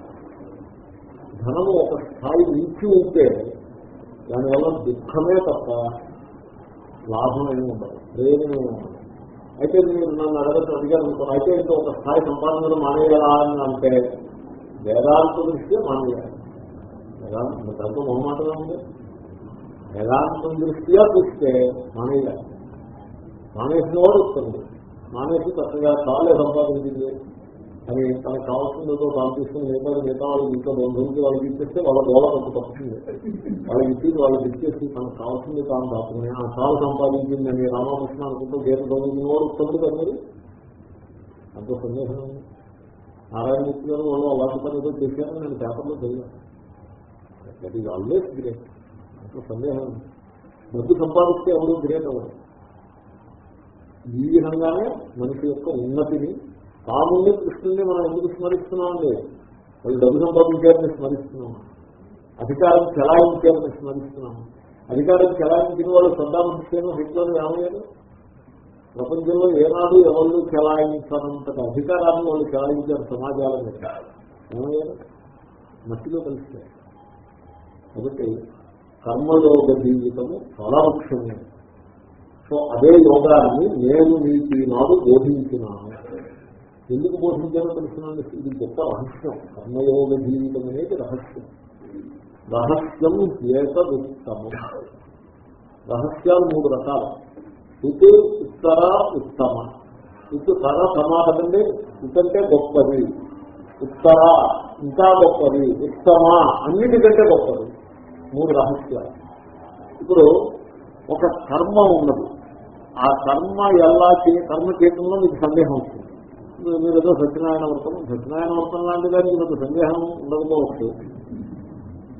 ధనము ఒక స్థాయి మించి ఉంటే దానివల్ల దుఃఖమే తప్ప లాభం ఏమి ఉండదు ప్రయోజనం ఉండదు. అయితే మీరు నన్ను అడగచ్చు అడిగారు అనుకోండి అయితే ఇంకా ఒక స్థాయి సంపాదన మానేయాలా అని అంటే వేదాంత దృష్టి మానేయాలి. వేదాంత దాంట్లో మొహమాటగా ఉంది. వేదాంతం దృష్ట్యా చూస్తే మానేయాలి. మానేసిన వాడు వస్తుంది మానేసి చక్కగా కాలే సంపాదించింది. అని తనకు కావాల్సిందో తాను తీసుకుని మిగతా మిగతా వాళ్ళకి ఇంట్లో బంధువులకి వాళ్ళకి ఇచ్చేస్తే వాళ్ళ గోళ కొంత తప్పుతుంది వాళ్ళకి ఇచ్చి వాళ్ళకి ఇచ్చేసి తనకు కావాల్సింది తాను కాకుండా ఆ కాలు సంపాదించింది అని రామకృష్ణ అనుకుంటూ గీత చదువుకుని వాడు వస్తుంది కదా మరి? అంత సందేహం ఉంది. నారాయణమూర్తి గారు వాళ్ళు అలాంటి పని ఏదో చేశారని నేను పేపర్లో చదివాను. దట్ ఈజ్ ఆల్వేస్ గ్రేట్ అంత సందేహం డబ్బు సంపాదిస్తే ఎవరు గ్రేట్ అవ్వదు ఈ విధంగానే మనిషి యొక్క ఉన్నతిని తాముండి కృష్ణుని మనం ఎందుకు స్మరిస్తున్నామండి? వాళ్ళు డబ్బు సంపాదించారని స్మరిస్తున్నాం. అధికారం చెలాయించారని స్మరిస్తున్నాము అధికారం చెలాయించిన వాళ్ళు సద్దాం హుస్సేన్ హిట్లర్ ఏమయ్యారు ప్రపంచంలో ఏనాడు ఎవరు చెలాయించనంత అధికారాన్ని వాళ్ళు చెలాయించారు సమాజాల మీద ఏమయ్యారు మట్టిలో కలిస్తే కాబట్టి కర్మయోగ జీవితము చాలా ముఖ్యమైనది సో అదే యోగాన్ని నేను మీకు ఈనాడు బోధించినాను. ఎందుకు బోధించాలో తెలుసునండి ఇది గొప్ప రహస్యం. కర్మయోగ జీవితం అనేది రహస్యం. రహస్యం ఏతదుత్తమం రహస్యాలు మూడు రకాలు. ఇటు ఉత్తర ఉత్తమ. ఇటు తర సమాధకండి ఇటంటే గొప్పది. ఉత్తర ఇంకా గొప్పది. ఉత్తమ అన్నిటికంటే గొప్పది. మూడు రహస్యాలు. ఇప్పుడు ఒక కర్మ ఉన్నది. ఆ కర్మ ఎలా చే కర్మ చేయటంలో మీకు సందేహం వస్తుంది. మీరు ఏదో సత్యనారాయణ వ్రతం. సత్యనారాయణ వ్రతం లాంటిగా మీకు సందేహం ఉండకపోవచ్చు.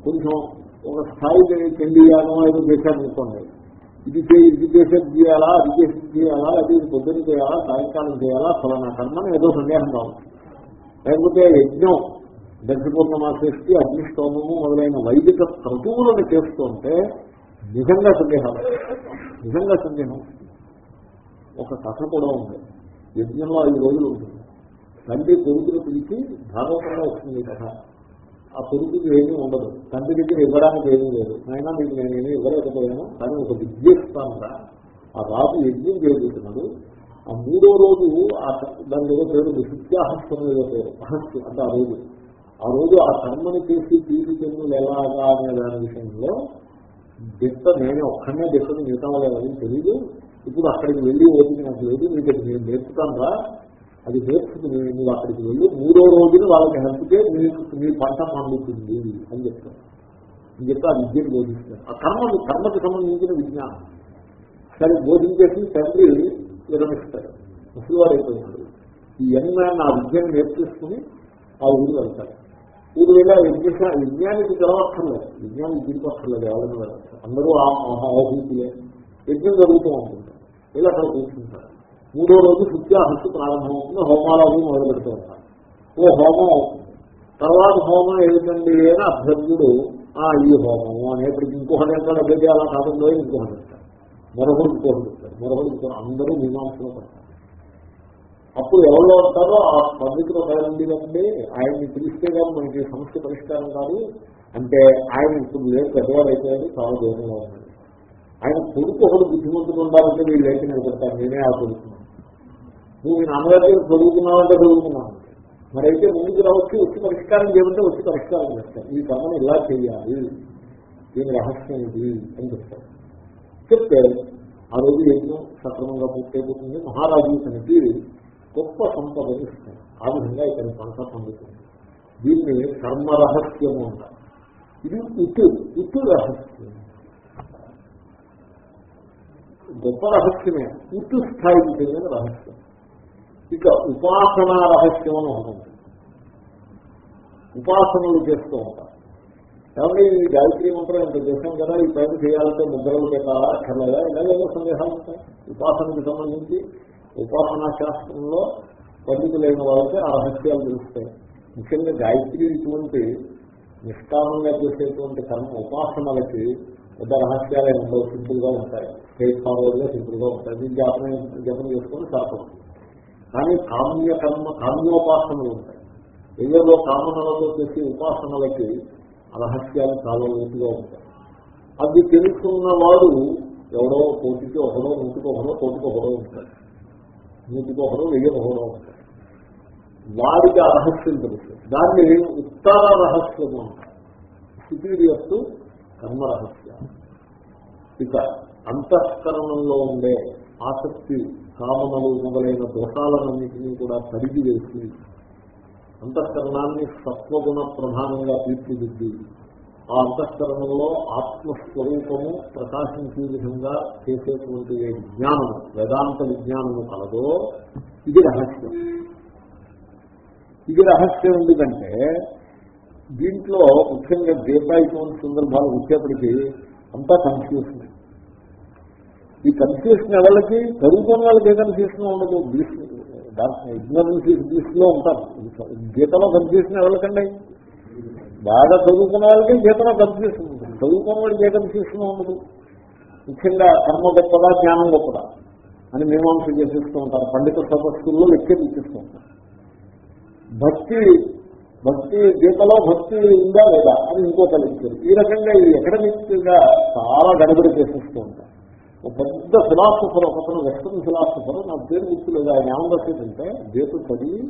కొంచెం ఒక స్థాయి చెందియానో ఏదో చేశారనుకోండి ఇది చేయి ఇది చేసేది చేయాలా అది చేసి చేయాలా అది పొద్దున చేయాలా సాయంకాలం చేయాలా ఫలానా కర్మని ఏదో సందేహం కావచ్చు లేకపోతే యజ్ఞం చేస్తే అగ్నిష్టోమము మొదలైన వైదిక క్రతువులను చేస్తుంటే నిజంగా సందేహం. నిజంగా సందేహం. ఒక కథ కూడా ఉంది. యజ్ఞంలో ఐదు రోజులు ఉంటుంది. తండ్రి కొడుకులు పిలిచి భాగవతంలో వస్తుంది కథ. ఆ కొడుకుకి ఏమీ ఉండదు. తండ్రి దగ్గర ఇవ్వడానికి ఏమీ లేదు. అయినా మీకు నేనేమీ ఇవ్వలేకపోయాను కానీ ఒక విద్య ఇస్తానురా. ఆ రాజు యజ్ఞం చేయబోతున్నాడు ఆ మూడో రోజు ఆ దాని ఏదో పేరు విశుద్ధ్యాహస్తం ఏదో పేరు. రహస్యం అంటే ఆ రోజు. ఆ రోజు ఆ కర్మని చేసి తీసుకెళ్ళి ఎలాగా అనే దాని విషయంలో దిట్ట నేనే ఒక్కనే దిట్టను మిగతా వాళ్ళని తెలియదు ఇప్పుడు అక్కడికి వెళ్ళి ఓపిక నాకు లేదు. మీకు నేను నేర్పుతాను అది నేర్చుకుని నువ్వు అక్కడికి వెళ్ళి. మూడో రోజున వాళ్ళకి హెల్ప్కే మీకు మీ పంట పండుతుంది అని చెప్తాను. అని చెప్పి ఆ విద్యను బోధిస్తాను ఆ కర్మ కర్మకు సంబంధించిన విజ్ఞానం. సరే బోధించేసి తండ్రి విరమిస్తారు. ముసలివాడు అయిపోయినాడు ఈ యంగ్ మ్యాన్ ఆ విద్యను నేర్చేసుకుని ఆ ఊరు వెళ్తాడు. ఊరు వెళ్ళి యజ్ఞ యజ్ఞానికి తెలవక్కర్లేదు యజ్ఞానికి తిరిగక్కర్లేదు ఎవరైనా అందరూ ఆ మహాహూతిలే. యజ్ఞం జరుగుతూ ఉంటుంది. వీళ్ళు అక్కడ కూర్చుంటారు. మూడో రోజు శుద్ధ్యాహస్సు ప్రారంభం అవుతుంది హోమాలు అవి మొదలు పెడుతూ ఉంటారు. ఓ హోమం అవుతుంది. తర్వాత హోమం ఏమిటండి అని అభ్యర్థుడు ఆ ఈ హోమము అనేప్పటికి ఇంకొకటి ఎంత అభ్యర్థి? అలా కాదంలో ఇంకొకటి చెప్తారు మరొకటి ఇంకొకటి చెప్తారు మరొకటి ఇంకొకటి అందరూ మీమాంసలో పడతారు. అప్పుడు ఎవరో ఉంటారో ఆ పద్ధతిలో కదండి ఆయన్ని పిలిస్తే కానీ మనకి సమస్య పరిష్కారం కాదు. అంటే ఆయన ఇప్పుడు లేదు పెద్దవాడు అయిపోయాడు చాలా దూరంగా ఉన్నాడు. ఆయన కొడుకు ఒకడు బుద్ధిమంతుడు ఉండాలంటే వీళ్ళు లేక నిలబడతారు. నేనే ఆ కొడుకున్నాను నువ్వు మీ చదువుకున్నావంటే చదువుకున్నాను మరైతే ముందుకు రావచ్చు వచ్చి పరిష్కారం చేయమంటే వచ్చి పరిష్కారం చేస్తారు. ఈ కర్మను ఇలా చేయాలి. దీని రహస్యం ఇది అని చెప్తారు. చెప్తే ఆ రోజు యజ్ఞం సక్రమంగా పూర్తయిపోతుంది. మహారాజు తనకి గొప్ప సంపదని ఇస్తారు ఆ విధంగా ఇక్కడ పంట పొందుతుంది దీన్ని కర్మ రహస్యము అంటారు. ఇది ఇటు ఇటు రహస్యం. గొప్ప రహస్యమే పూర్తి స్థాయికి చెందిన రహస్యం. ఇక ఉపాసనా రహస్యం అని ఉంటుంది ఉపాసనలు చేస్తూ ఉంటారు కాబట్టి ఈ గాయత్రి మంత్రం ఇంత చేసాం కదా ఈ పైన చేయాలంటే ముద్రలు పెట్టాలా అక్కర్లేదా? ఇలాగేదో సందేహాలు ఉంటాయి. ఉపాసనకు సంబంధించి ఉపాసనా శాస్త్రంలో పండితులైన వాళ్ళకి ఆ రహస్యాలు తెలుస్తాయి. ముఖ్యంగా గాయత్రి ఇటువంటి నిష్కామంగా చేసేటువంటి కర్మ ఉపాసనలకి పెద్ద రహస్యాలు ఉండవు సింపుల్గా ఉంటాయి. స్టేట్ ఫార్వర్డ్గా సింపుల్గా ఉంటాయి దీన్ని జపం చేసుకుని చేసుకొని కానీ కామ్య కర్మ కామ్యోపాసనలు ఉంటాయి. ఏదో కామనలతో చేసే ఉపాసనలకి రహస్యాలు చాలా లోతుగా ఉంటాయి. అది తెలుసుకున్న వాడు ఎవడో కోటికి ఒకడో నూటికి ఒకడో కోటికి ఒకడో ఉంటాడు. నూటికి ఒకడో వెయ్యి ఒకడో ఉంటాడు. వాడికి ఆ రహస్యం తెలుసు. దాన్ని ఉత్తర రహస్యం అంటారు. సుపీరియర్స్ కర్మ రహస్యం ఇక అంతఃకరణంలో ఉండే ఆసక్తి కామనలు మొదలైన దోషాలన్నింటినీ కూడా తరిగి వేసి అంతఃకరణాన్ని సత్వగుణ ప్రధానంగా తీర్చిదిద్ది. ఆ అంతఃకరణంలో ఆత్మస్వరూపము ప్రకాశించే విధంగా చేసేటువంటి ఏ విజ్ఞానము వేదాంత విజ్ఞానము కలదో ఇది రహస్యం. ఇది రహస్యం ఎందుకంటే దీంట్లో ముఖ్యంగా దీపాయిటువంటి సందర్భాలు వచ్చేప్పటికీ అంతా కన్ఫ్యూషన్ ఈ కన్ఫ్యూషన్ ఎవరికి చదువుకున్న వాళ్ళకి ఏ కన్ఫ్యూషన్ ఉండదు. ఇగ్నరెన్స్ బ్లిస్లో ఉంటారు గీతలో కన్ఫ్యూషన్ ఎవరికండి బాగా చదువుకున్న వాళ్ళకి గీతలో కన్ఫ్యూషన్ ఉంటుంది చదువుకున్న వాళ్ళకి ఏ కన్ఫ్యూషన్ ఉండదు. ముఖ్యంగా కర్మ గొప్పదా జ్ఞానం గొప్పదా అని మీమాంస చేసేస్తూ ఉంటారు. పండిత సదస్సుల్లో లెక్కలు ఇచ్చిస్తూ ఉంటారు. భక్తి భక్తి గీతలో భక్తి ఉందా లేదా అని ఇంకొక లెక్చర్ ఈ రకంగా ఈ అకాడమిక్గా చాలా గడబడి చేసేస్తూ ఉంటారు. ఒక పెద్ద ఫిలాసఫర్ ఒకతను వెస్టర్న్ ఫిలాసఫర్ నాకు పేరు గుర్తులేదు ఆయన ఏమని రాసేదంటే గీత చదివి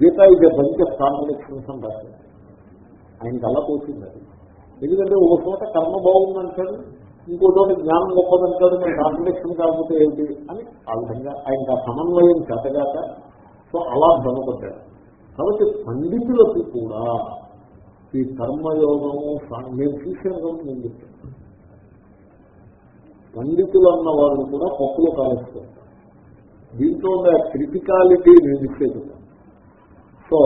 గీత ఇది బంచ్ ఆఫ్ అని రాశారు ఆయనకి అలా తోచింది అది. ఎందుకంటే ఒక చోట కర్మ బాగుందంటాడు ఇంకో చోట జ్ఞానం గొప్పదంటాడు మరి కాంప్లెక్షన్ కాకపోతే ఏంటి అని ఆ విధంగా ఆయనకు ఆ సమన్వయం చేతగాక సో అలా భ్రమపడ్డాడు. కాబట్టి పండితులకు కూడా ఈ కర్మయోగము సా- నేను చూసాను కాబట్టి నేను చెప్తాను. పండితులు అన్న వాళ్ళు కూడా పప్పులో కాలుస్తారు దీంట్లో ఉన్న క్రిటికాలిటీ నేను సో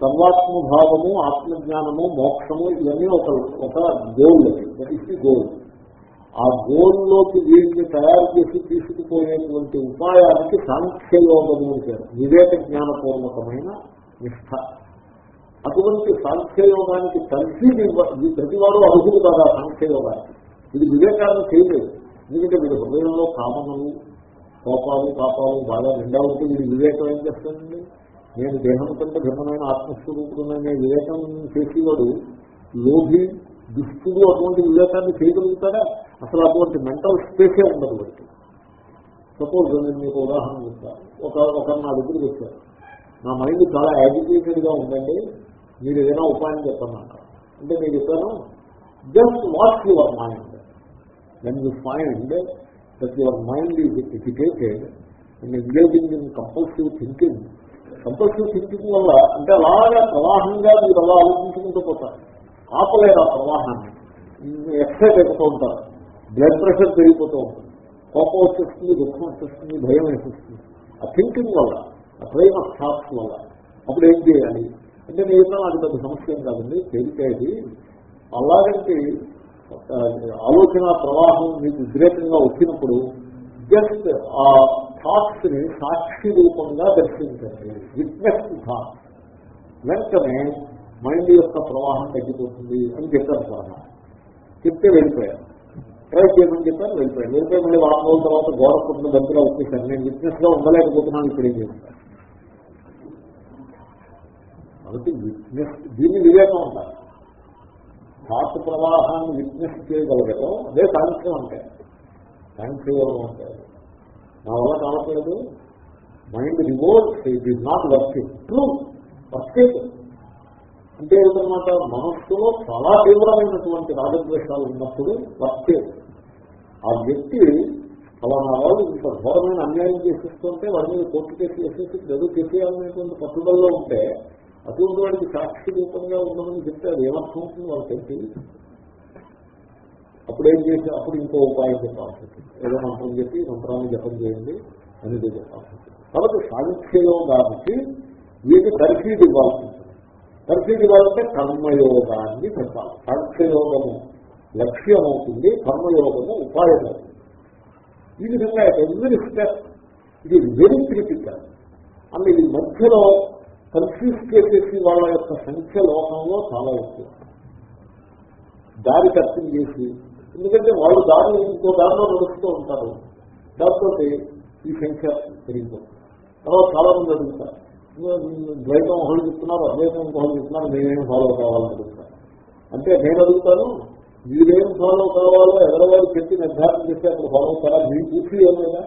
సర్వాత్మ భావము ఆత్మజ్ఞానము మోక్షము ఇవన్నీ ఒక ఒక goal that is the goal ఆ గోల్లోకి వీటిని తయారు చేసి తీసుకుపోయేటువంటి ఉపాయానికి సాంఖ్యయోగము అంటారు వివేక జ్ఞానపూర్వకమైన నిష్ఠ అటువంటి సాంఖ్యయోగానికి కలిసి ప్రతివారు అర్హులు కదా సాంఖ్యయోగానికి. ఇది వివేకాన్ని చేయలేదు. ఎందుకంటే వీడి హృదయంలో కామనలు కోపాలు పాపాలు బాగా నిండా ఉంటే వీడి వివేకం ఏం చేస్తానండి నేను దేహం కంటే భిన్నమైన ఆత్మస్వరూపుడుననే వివేకం చేసేవాడు లోభి దుష్టుడు అటువంటి వివేకాన్ని చేయగలుగుతాడా? అసలు అటువంటి మెంటల్ స్పేసే ఉండదు వాడికి. సపోజ్ నేను మీకు ఉదాహరణ చెప్తాను ఒక ఒక నా దగ్గరికి వచ్చారు. నా మైండ్ చాలా యాజిటేటెడ్గా ఉందండి. మీరు ఏదైనా ఉపాయం చెప్పమాట అంటే నేను చెప్పాను just watch your mind then you find that your mind is agitated and engaging in compulsive thinking, compulsive thinking వల్ల అంటే అలాగా ప్రవాహంగా మీరు అలా ఆలోచించుకుంటూ పోతారు. ఆపలేరు ఆ ప్రవాహాన్ని. ఎక్సైట్ అయిపోతూ ఉంటారు. బ్లడ్ ప్రెషర్ పెరిగిపోతూ ఉంటుంది. కోపం వచ్చేస్తుంది దుఃఖం వచ్చేస్తుంది భయం వేసేస్తుంది. ఆ థింకింగ్ వల్ల ఆ ట్రైన్ ఆఫ్ థాట్స్ వల్ల అప్పుడు ఏం చేయాలి? అంటే నేను నాకు పెద్ద సమస్య ఏం కాదండి తెలిపేది అలాగంటే ఆలోచన ప్రవాహం మీకు ఉద్రేకంగా వచ్చినప్పుడు జస్ట్ ఆ థాట్స్ని సాక్షి రూపంగా దర్శించండి. విట్నెస్ థాట్స్ వెంటనే మైండ్ యొక్క ప్రవాహం తగ్గిపోతుంది అని చెప్పారు సార్ చెప్తే వెళ్ళిపోయారు. ట్రై చేయమని చెప్పారు వెళ్ళిపోయారు. వెళ్ళిపోయి మళ్ళీ వారం రోజుల తర్వాత గోడ పుట్టిన దగ్గర వచ్చేసాను నేను విట్నెస్గా ఉండలేకపోతున్నాను ఇప్పుడు ఏం చేస్తాను కాబట్టి విట్నెస్ దీన్ని వివేకం ఉంటారు థాట్ ప్రవాహాన్ని విట్నెస్ చేయగలగటం అదే సాంఖ్యం అంటే. సాంఖ్యయోగం అంటే. నా వల్ల కావట్లేదు. Mind revolt it is not working true working అంటే ఏంటన్నమాట మనస్సులో చాలా తీవ్రమైనటువంటి రాగద్వేషాలు ఉన్నప్పుడు వర్కేట్ ఆ వ్యక్తి ఫలానా వాళ్ళు ఇంత ఘోరమైన అన్యాయం చేసేస్తుంటే వాడి మీద కోర్టు కేసు వేసేసి గదు చేసేయాలనేటువంటి పట్టుదలలో ఉంటే అటువంటి వాడికి సాక్షి రూపంగా ఉండమని చెప్తే అది ఏమర్థం అవుతుంది వాళ్ళకి తెలిసి అప్పుడేం చేసి అప్పుడు ఇంకో ఉపాయం చెప్పాల్సి ఉంటుంది ఏదో మంత్రం చెప్పి మంత్రాన్ని జపం చేయండి అనేది చెప్పాల్సి ఉంటుంది కాబట్టి సాంఖ్యయోగానికి వీటి తర్ఫీదు ఇవ్వాల్సి ఉంటుంది. తర్ఫీదు ఇవ్వాలంటే కర్మయోగాన్ని పెట్టాలి సాంఖ్యయోగము లక్ష్యం అవుతుంది కర్మయోగము ఉపాయం అవుతుంది ఈ విధంగా ఎవ్రీ స్టెప్ ఇది వెరీ క్రిటికల్. అండ్ ఇది మధ్యలో కన్ఫ్యూజ్ చేసేసి వాళ్ళ యొక్క సంఖ్య లోకంలో చాలా ఎక్కువ. దారి కష్టం చేసి ఎందుకంటే వాళ్ళు దారి ఇంకో దారిలో నడుస్తూ ఉంటారు. దాంతో ఈ సంఖ్య పెరిగిపోతుంది. తర్వాత చాలా మంది అడుగుతారు ద్వైతం ఒకళ్ళు చెప్తున్నారు అద్వైతం ఇంకొకళ్ళు చెప్తున్నారు నేనేం ఫాలో కావాలని అడుగుతారు. అంటే నేను అడుగుతాను మీరేం ఫాలో కావాలో ఎవరెవరు చెప్పి నిర్ధారణ చేస్తే అప్పుడు ఫాలో అవుతారా మీరు చూసి ఏమైనా?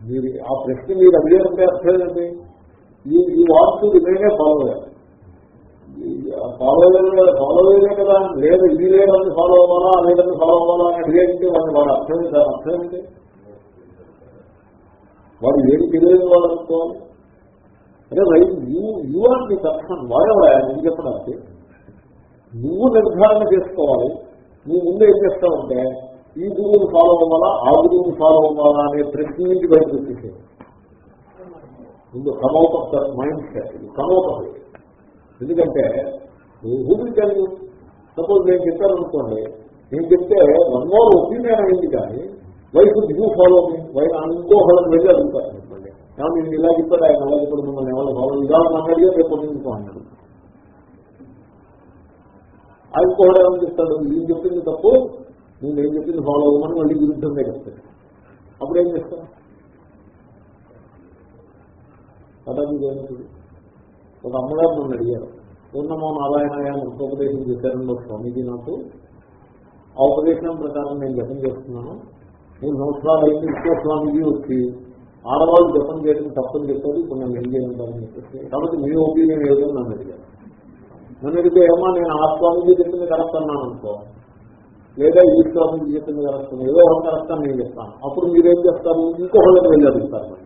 మీరు ఆ ప్రశ్న మీరు అడిగారంటే అర్థం ఏంటి? ఈ ఈ వాస్తు రిమైనే ఫాలో అయ్యారు ఫాలో అయ్యే ఫాలో అయ్యే కదా? లేదు ఇది లేదని ఫాలో అవ్వాలా లేదని ఫాలో అవ్వాలా అని అడిగేంటి వాళ్ళు వాడు అర్థం దాని అర్థం ఏంటి? వాడు ఏం తెలియదు వాడు అనుకోవాలి అదే right you you are the person వాడేవాడు? నేను చెప్పడానికి నువ్వు నిర్ధారణ చేసుకోవాలి. నువ్వు ముందు ఏం చేస్తావంటే ఈ గురువుని ఫాలో అవ్వాలా ఆ గురువుని ఫాలో అవ్వాలా అనే ప్రశ్న నుంచి బయటకు వచ్చేసేది ముందు come out of that mindset come out of it ఎందుకంటే హూడిల్ కలిగి సపోజ్ నేను చెప్పాను అనుకోండి నేను చెప్తే వన్ మోర్ ఒపీనియన్ అయింది కానీ wife you follow me why ఇంకోహళ్ళని వెళ్ళి అడుగుతారు అనుకోండి. కానీ నేను ఇలా చెప్పాడు ఆయన అలా చెప్పాడు మిమ్మల్ని ఎవరు ఫాలో ఇలా మాట్లాడిగా రేపు ఇంకో అన్నాడు ఆయన కూడా ఏమని నేను చెప్పింది తప్పు నేను ఏం చెప్పింది ఫాలో అవ్వమని మళ్ళీ విరుద్ధంగా చెప్తాడు. అప్పుడు ఏం చేస్తాను పదవి ఏమిటి ఒక అమ్మగారు నన్ను అడిగారు పూర్ణమో నారాయణ ఉపదేశం చేశారండి స్వామీజీ నాకు? ఆ ఉపదేశం ప్రకారం నేను జపం చేస్తున్నాను. మూడు సంవత్సరాలు అయింది ఇంకో స్వామీజీ వచ్చి ఆడవాళ్ళు జపం చేయడం తప్పని చెప్పారు ఇప్పుడు నన్ను ఏం చేయమంటారని చెప్పేసి. కాబట్టి మీ ఒపీనియన్ ఏదో నన్ను అడిగారు. నన్ను అడిగితే ఏమో నేను ఆ స్వామీజీ చెప్పింది కరెక్ట్ అన్నాను అనుకో. లేదా ఈ స్వామీజీ చెప్పింది కరెక్ట్ ఏదో ఒక కరెక్ట్ అని నేను చెప్తాను. అప్పుడు మీరేం చేస్తారు? ఇంకొకళ్ళకి వెళ్ళి అడుగుతారు.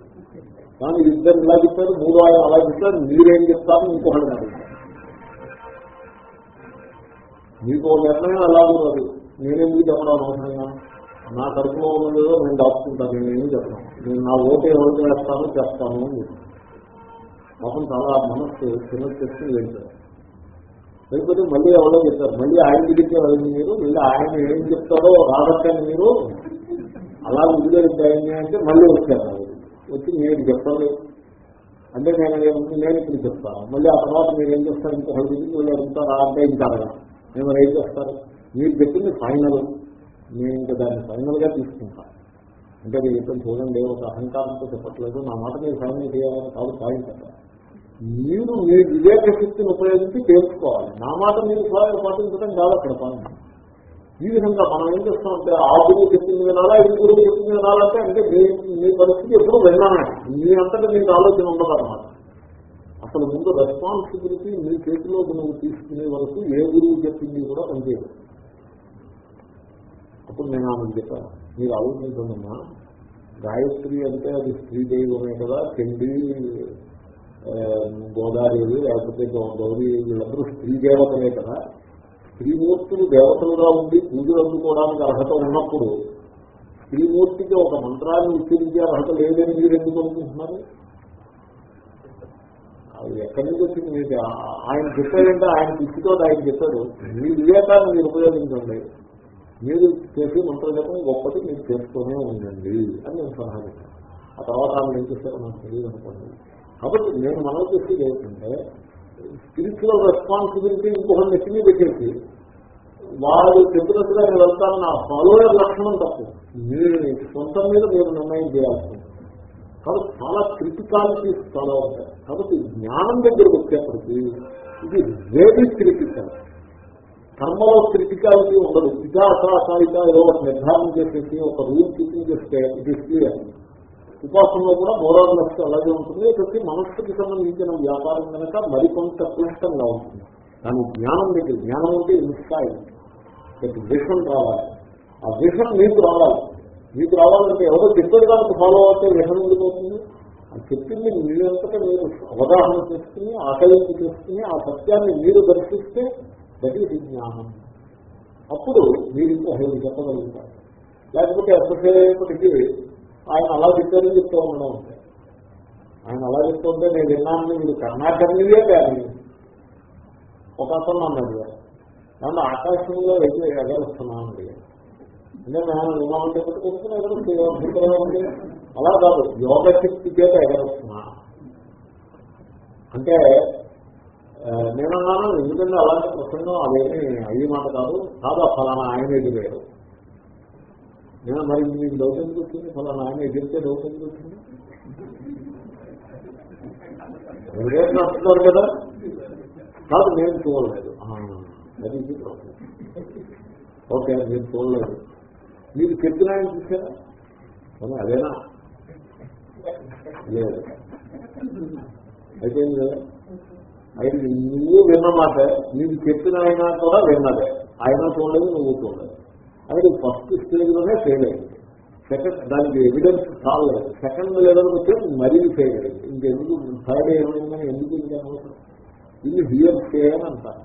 కానీ ఇద్దరు ఇలా చెప్పారు మూడు ఆయన అలా చెప్పారు మీరేం చెప్తారు ఇంకొకటి అడుగుతారు మీకు ఒక నిర్ణయం ఎలా ఉన్నది? నేనెందుకు చెప్పడం అవసరంగా నా కడుపులో ఉన్నదో నేను దాచుకుంటాను నేనేమి ఏమి చెప్పను. నేను నా ఓటు ఎవరికి వేస్తానో చేస్తాను అని చెప్పాను పాపం చాలా మనస్సు చిన్న తెచ్చి వెళ్తారు లేకపోతే మళ్ళీ ఎవరో చెప్తారు మళ్ళీ ఆయన దిగితే వెళ్ళింది మీరు? మళ్ళీ ఆయన ఏం చెప్తారో రాదట్టని మీరు? అలా వదిలేస్తాయని అంటే మళ్ళీ వచ్చారు. వచ్చి నేను చెప్పండి అంటే నేను నేను ఇప్పుడు చెప్తాను. మళ్ళీ ఆ తర్వాత మీరు ఏం చేస్తారు? ఇంకొకటి దిగి అడుగుతారు అడుగుతారా అంటే ఇంకా మేము ఏం చేస్తారు? మీరు చెప్పింది ఫైనల్ నేను ఇంకా దాన్ని ఫైనల్గా తీసుకుంటాను అంటే మీరు చెప్పండి చూడండి ఒక అహంకారంతో చెప్పట్లేదు. నా మాట మీరు ఫైనల్ చేయాలని కాదు పాయింట్ అక్కడ మీరు మీ వివేక శక్తిని ఉపయోగించి తెలుసుకోవాలి నా మాట మీరు పాటించడం కాదు అక్కడ పాయింట్. ఈ విధంగా మనం ఏం చేస్తామంటే ఆ గురువు చెప్పింది వినాలా ఈ గురువు చెప్పింది వినాలంటే అంటే మీ మీ పరిస్థితి ఎప్పుడు విన్నానే మీ అంతటా మీకు ఆలోచన ఉండదు అన్నమాట అసలు ముందు రెస్పాన్సిబిలిటీ మీ చేతిలో నువ్వు తీసుకునే వరకు ఏ గురువు చెప్పింది కూడా పనిచేయదు. అప్పుడు నేను ఆమె చెప్పాను మీరు ఆలోచించమ్మా గాయత్రి అంటే అది స్త్రీ దైవమే కదా చెండి గోదావరి గోదాదేవి లేకపోతే గౌరీ వీళ్ళందరూ స్త్రీ దేవతలే కదా త్రిమూర్తులు దేవతలుగా ఉండి పూజలు అందుకోవడానికి అర్హత ఉన్నప్పుడు త్రిమూర్తికి ఒక మంత్రాన్ని ఉచ్చరించే అర్హత లేదని మీరు ఎందుకు అనుకుంటున్నారు? అది ఎక్కడి నుంచి వచ్చింది మీకు? ఆయన చెప్పాడంటే ఆయన పిచ్చితో ఆయన చెప్పాడు. మీ వివేకాన్ని మీరు ఉపయోగించండి. మీరు చేసి మంత్రజపం గొప్పటి మీరు చేస్తూనే ఉండండి అని నేను సలహా చెప్పాను ఆ తర్వాత ఆమె ఏం చేస్తారో నాకు తెలియదు అనుకోండి. కాబట్టి నేను మనం చేసేది ఏంటంటే స్పిరిచువల్ రెస్పాన్సిబిలిటీ ఇంకొకటి నెత్తిమీ పెట్టేసి వాళ్ళు చెప్పినట్టుగా నేను వెళ్తాను నా ఫాలోయర్ లక్షణం తప్పు. మీరు సొంతం మీద మీరు నిర్ణయం చేయాల్సి కాబట్టి చాలా క్రిటికాలిటీస్ చాలా ఉంటాయి. కాబట్టి జ్ఞానం దగ్గరకు వచ్చేప్పటికీ ఇది వెరీ క్రిటికల్. కర్మలో క్రిటికాలిటీ ఉండదు. ఇదా అసాయిత ఏదో ఒక నిర్ధారణ చేసేసి ఒక రూల్ చూపించేస్తే ఇది క్లియర్ ఉపాసనలో కూడా మోరాలస్ అలాగే ఉంటుంది. ప్రతి మనస్సుకి సంబంధించిన వ్యాపారం కనుక మరికొంత క్లిష్టంగా ఉంటుంది. దాని జ్ఞానం దగ్గర జ్ఞానం అంటే ఇన్సైట్ విషం రావాలి. ఆ విషం మీకు రావాలి. మీకు రావాలంటే ఎవరో చెప్పేది దానికి ఫాలో అవుతే విషం ఎందుకు అది చెప్పింది మీరంతటా మీరు అవగాహన చేసుకుని ఆకలింపు చేసుకుని ఆ సత్యాన్ని మీరు దర్శిస్తే దట్ జ్ఞానం. అప్పుడు మీరు ఇంకా చెప్పగలుగుతారు. లేకపోతే ఎంతసేపటికి ఆయన అలా చెప్పారని చెప్తూ ఉండడం ఉంటాయి ఆయన అలా చెప్తుంటే నేను విన్నాను మీరు కర్ణాకర్ణివే కానీ ఒక అతను అన్నాడు నన్ను ఆకాశంలో వెళ్ళి ఎగరుస్తున్నాను అంటే నేను విమానం పెట్టుకుంటున్నా ఎగరుస్తుంది అలా కాదు యోగ శక్తి చేత ఎగరుస్తున్నా. అంటే నేనన్నాను ఎందుకంటే అలాంటి ప్రసంగం అదేమి అయ్యే మాట కాదు. కాదు ఫలానా ఆయన ఎదిగారు నేను మరి మీకు డౌట్ ఎందుకు వచ్చింది? ఫలానా ఆయన ఎదిరితే డౌట్ ఎందుకు వచ్చింది? రేట్లు వస్తున్నారు కదా? కాదు నేను చూడలేదు. అది ఇది ప్రాబ్లం ఓకే నేను చూడలేదు. మీరు చెప్పిన ఆయన చూసారా అదేనా? లేదు. అయితే ఏం అయితే నువ్వు విన్నమాట నీకు చెప్పిన ఆయన కూడా విన్నదే. ఆయన చూడలేదు నువ్వు చూడలేదు. అయితే ఫస్ట్ స్టేజ్లోనే ఫెయిల్ అయింది. సెకండ్ దానికి ఎవిడెన్స్ చాలలేదు. సెకండ్ లెవెల్ వచ్చే మరీ ఫెయిల్ అయింది. ఇంకెందుకు థర్డ్ ఏమైందని ఎందుకు ఇంకనవసరం ఇది హియర్సే అని అంటారు.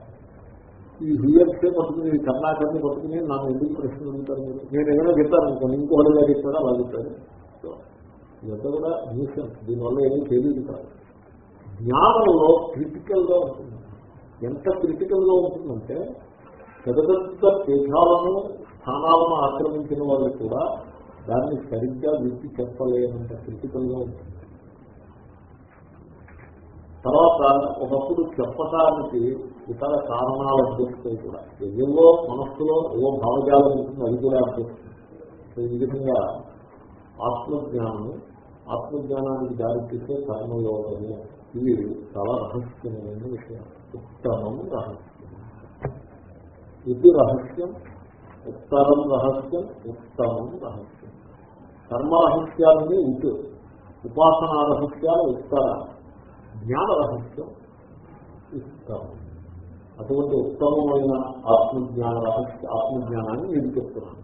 ఈ హియర్సే పట్టుకుని ఈ కర్ణాకర్ని పట్టుకుని నన్ను ఎందుకు ప్రశ్న ఉంటారు మీరు? నేను ఏదైనా చెప్తాను అనుకోండి ఇంకోటి గారు చెప్పారు అలా చెప్పారు ఇదంతా కూడా న్యూసెన్స్ దీనివల్ల ఏమీ తెలియదు కాదు. జ్ఞానంలో క్రిటికల్గా ఉంటుంది. ఎంత క్రిటికల్గా ఉంటుందంటే పెద్ద పెద్ద పీఠాలను స్థానాలను ఆక్రమించిన వాళ్ళు కూడా దాన్ని సరిగ్గా విప్పి చెప్పలేనంత క్రిటికల్గా ఉంటుంది. తర్వాత ఒకప్పుడు చెప్పటానికి ఇతర కారణాలు అభ్యర్థిస్తాయి కూడా. ఏవో మనస్సులో ఏవో భావజాలం ఉంటుంది అది కూడా అభ్యర్థిస్తుంది ఈ విధంగా ఆత్మజ్ఞానము ఆత్మజ్ఞానానికి దారితీసే కర్మయోగము ఇవి చాలా రహస్యమైన విషయం ఉత్తమం రహస్యం ఇది రహస్యం ఉత్తరం రహస్యం ఉత్తమం రహస్యం. కర్మ రహస్యాలని ఇటు ఉపాసనా రహస్యాలు ఉత్తర జ్ఞాన రహస్యం ఉత్తమం. అటువంటి ఉత్తమమైన ఆత్మజ్ఞాన రహస్య ఆత్మజ్ఞానాన్ని నేను చెప్తున్నాను.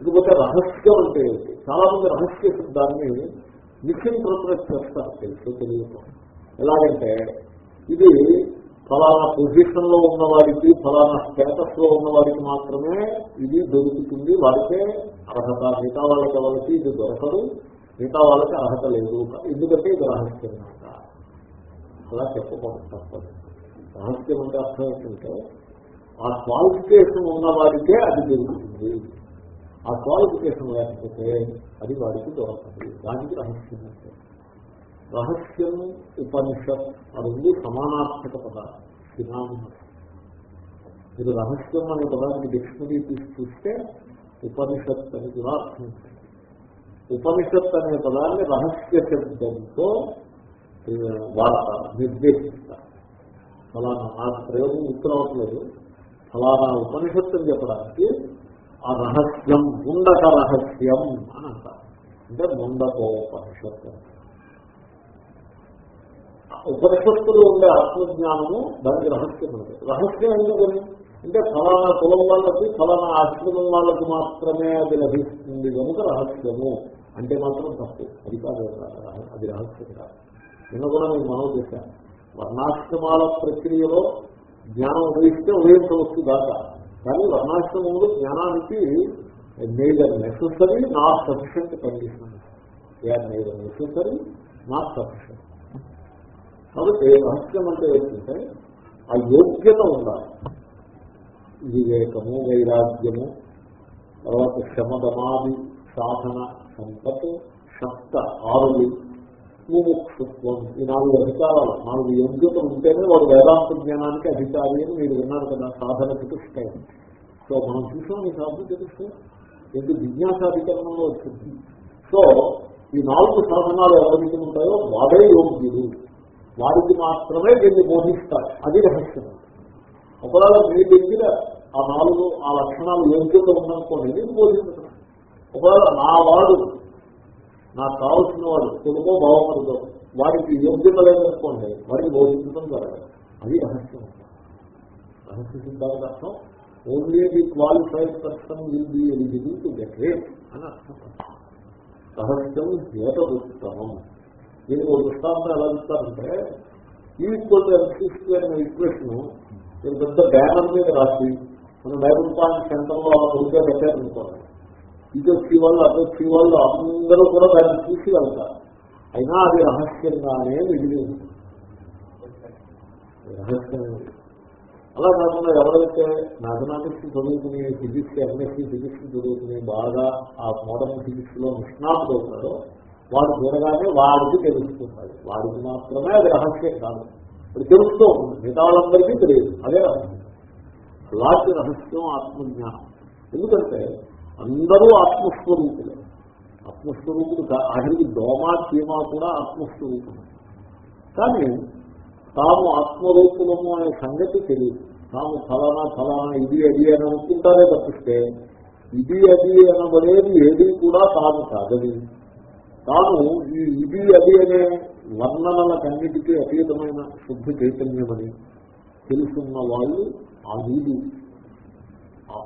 ఇకపోతే రహస్యం అంటే ఏంటి? చాలా మంది రహస్య శబ్దాన్ని మిస్ఇంటర్ప్రెట్ చేస్తారు తెలుసు తెలియదు ఎలాగంటే ఇది ఫలానా పొజిషన్లో ఉన్న వారికి ఫలానా స్టేటస్లో ఉన్న వారికి మాత్రమే ఇది దొరుకుతుంది. వారికే అర్హత. మిగతా వాళ్ళకి ఎవరికి ఇది దొరకదు. మిగతా వాళ్ళకి అర్హత లేదు. ఎందుకంటే ఇది రహస్యం కనుక అలా చెప్పకూడదు తప్పదు. రహస్యం అంటే అర్థం ఏంటంటే ఆ క్వాలిఫికేషన్ ఉన్న వారికే అది దొరుకుతుంది. ఆ క్వాలిఫికేషన్ లేకపోతే అది వారికి దొరకదు. దానికి రహస్యం అంటే. రహస్యం ఉపనిషత్ అది ఉంది సమానార్థక పదాలు. సినానిమస్ మీరు రహస్యం అనే పదానికి డిక్షనరీ తీసి చూస్తే ఉపనిషత్ అని కూడా అర్థం ఉపనిషత్ అనే పదాన్ని రహస్య శబ్దంతో వాడతారు నిర్దేశిస్తారు. ఫలానా నాకు ప్రయోగం ఉత్తరవట్లేదు ఫలానా ఉపనిషత్తు అని చెప్పడానికి ఆ రహస్యం ముండక రహస్యం అని అంటారు. అంటే ముండకోపనిషత్తు అంటారు. ఉపనిషత్తులు ఉండే ఆత్మజ్ఞానము దానికి రహస్యం ఉంది. రహస్యం ఎందుకని అంటే ఫలానా కులం వాళ్ళకి ఫలానా ఆశ్రమం వాళ్ళకి మాత్రమే అది లభిస్తుంది కనుక రహస్యము. అంటే మాత్రం తప్పు. అది కాదు అది రహస్యం కాదు. నిన్న కూడా నేను మనం చేశాను. వర్ణాశ్రమాల ప్రక్రియలో జ్ఞానం ఉదయిస్తే ఉదయించవచ్చు దాకా. కానీ వర్ణాశ్రమంలో జ్ఞానానికి neither necessary not sufficient condition neither necessary not sufficient కాబట్టి రహస్యం అంటే ఏంటంటే ఆ యోగ్యత ఉండాలి. వివేకము వైరాగ్యము తర్వాత శమదమాది సాధన సంపత్ సప్త ఆరులు ముముక్షుత్వం ఈ నాలుగు అధికారాలు. నాలుగు యోగ్యత ఉంటేనే వాడు వేదాంత జ్ఞానానికి అధికారి అని మీరు విన్నారు కదా సాధన చతుష్టయం. సో మనం చూసాం ఈ సాధన చతుష్టయం. ఎందుకు? జిజ్ఞాసాధికరణంలో వచ్చింది. సో ఈ నాలుగు సాధనాలు ఎవరికి ఉంటాయో వాడే యోగ్యుడు. వారికి మాత్రమే దీన్ని బోధిస్తారు. అది రహస్యం. ఒకవేళ మీ దగ్గర ఆ నాలుగు ఆ లక్షణాలు యోగ్యత ఉందనుకోండి ఇది బోధించడం ఒకవేళ నా వాడు నాకు కావలసిన వాడు తెలుగో బాగుపడదో వారికి యోగ్యత లేదనుకోండి వారికి బోధించడం జరగదు. అది రహస్యం. రహస్య సిద్ధాంత అర్థం. Only the qualified person will be eligible to get rate అని అర్థం. రహస్యం ఏతదుత్తమం దీనికి ఒక దృష్టాంతం ఎలా ఇస్తారంటే ఈక్వల్ ఎంసీ స్క్వేర్ అనే ఈక్వేషన్ నేను పెద్ద బ్యానర్ మీద రాసి మన బైబుల్ పాయింట్ సెంటర్లో అలా కొడుకే పెట్టారనుకోవాలి ఇది వచ్చి వాళ్ళు అది వచ్చి వాళ్ళు అందరూ కూడా దాన్ని చూసి వెళ్తారు. అయినా అది రహస్యంగానే మిగిలి ఉంది అలా కాకుండా ఎవరైతే మ్యాథమెటిక్స్ చదువుకుని ఫిజిక్స్ ఎంఎస్సీ ఫిజిక్స్ చదువుకుని బాగా ఆ మోడర్న్ ఫిజిక్స్లో నిష్ణాతులు అవుతారో వాడు చూడగానే వాడికి తెలుస్తుంది. వాడికి మాత్రమే అది రహస్యం కాదు. అది తెలుస్తూ ఉంటుంది. మిగతా వాళ్ళందరికీ తెలియదు. అదే రహస్యం. అలాంటి రహస్యం ఆత్మజ్ఞానం. ఎందుకంటే అందరూ ఆత్మస్వరూపులే. ఆత్మస్వరూపుడు కా- ఆఖరికి దోమ చీమ కూడా ఆత్మస్వరూపులు. కానీ తాము ఆత్మరూపులము అనే సంగతి తెలియదు. తాము ఫలానా ఫలానా ఇది అది అని అనుకుంటారే తప్పిస్తే ఇది అది అనబడేది ఏది కూడా తాము కాదని తాను ఈ ఇది అది అనే వర్ణనలకన్నిటికీ అతీతమైన శుద్ధ చైతన్యమని తెలుసున్న వాళ్ళు ఆ వీధి.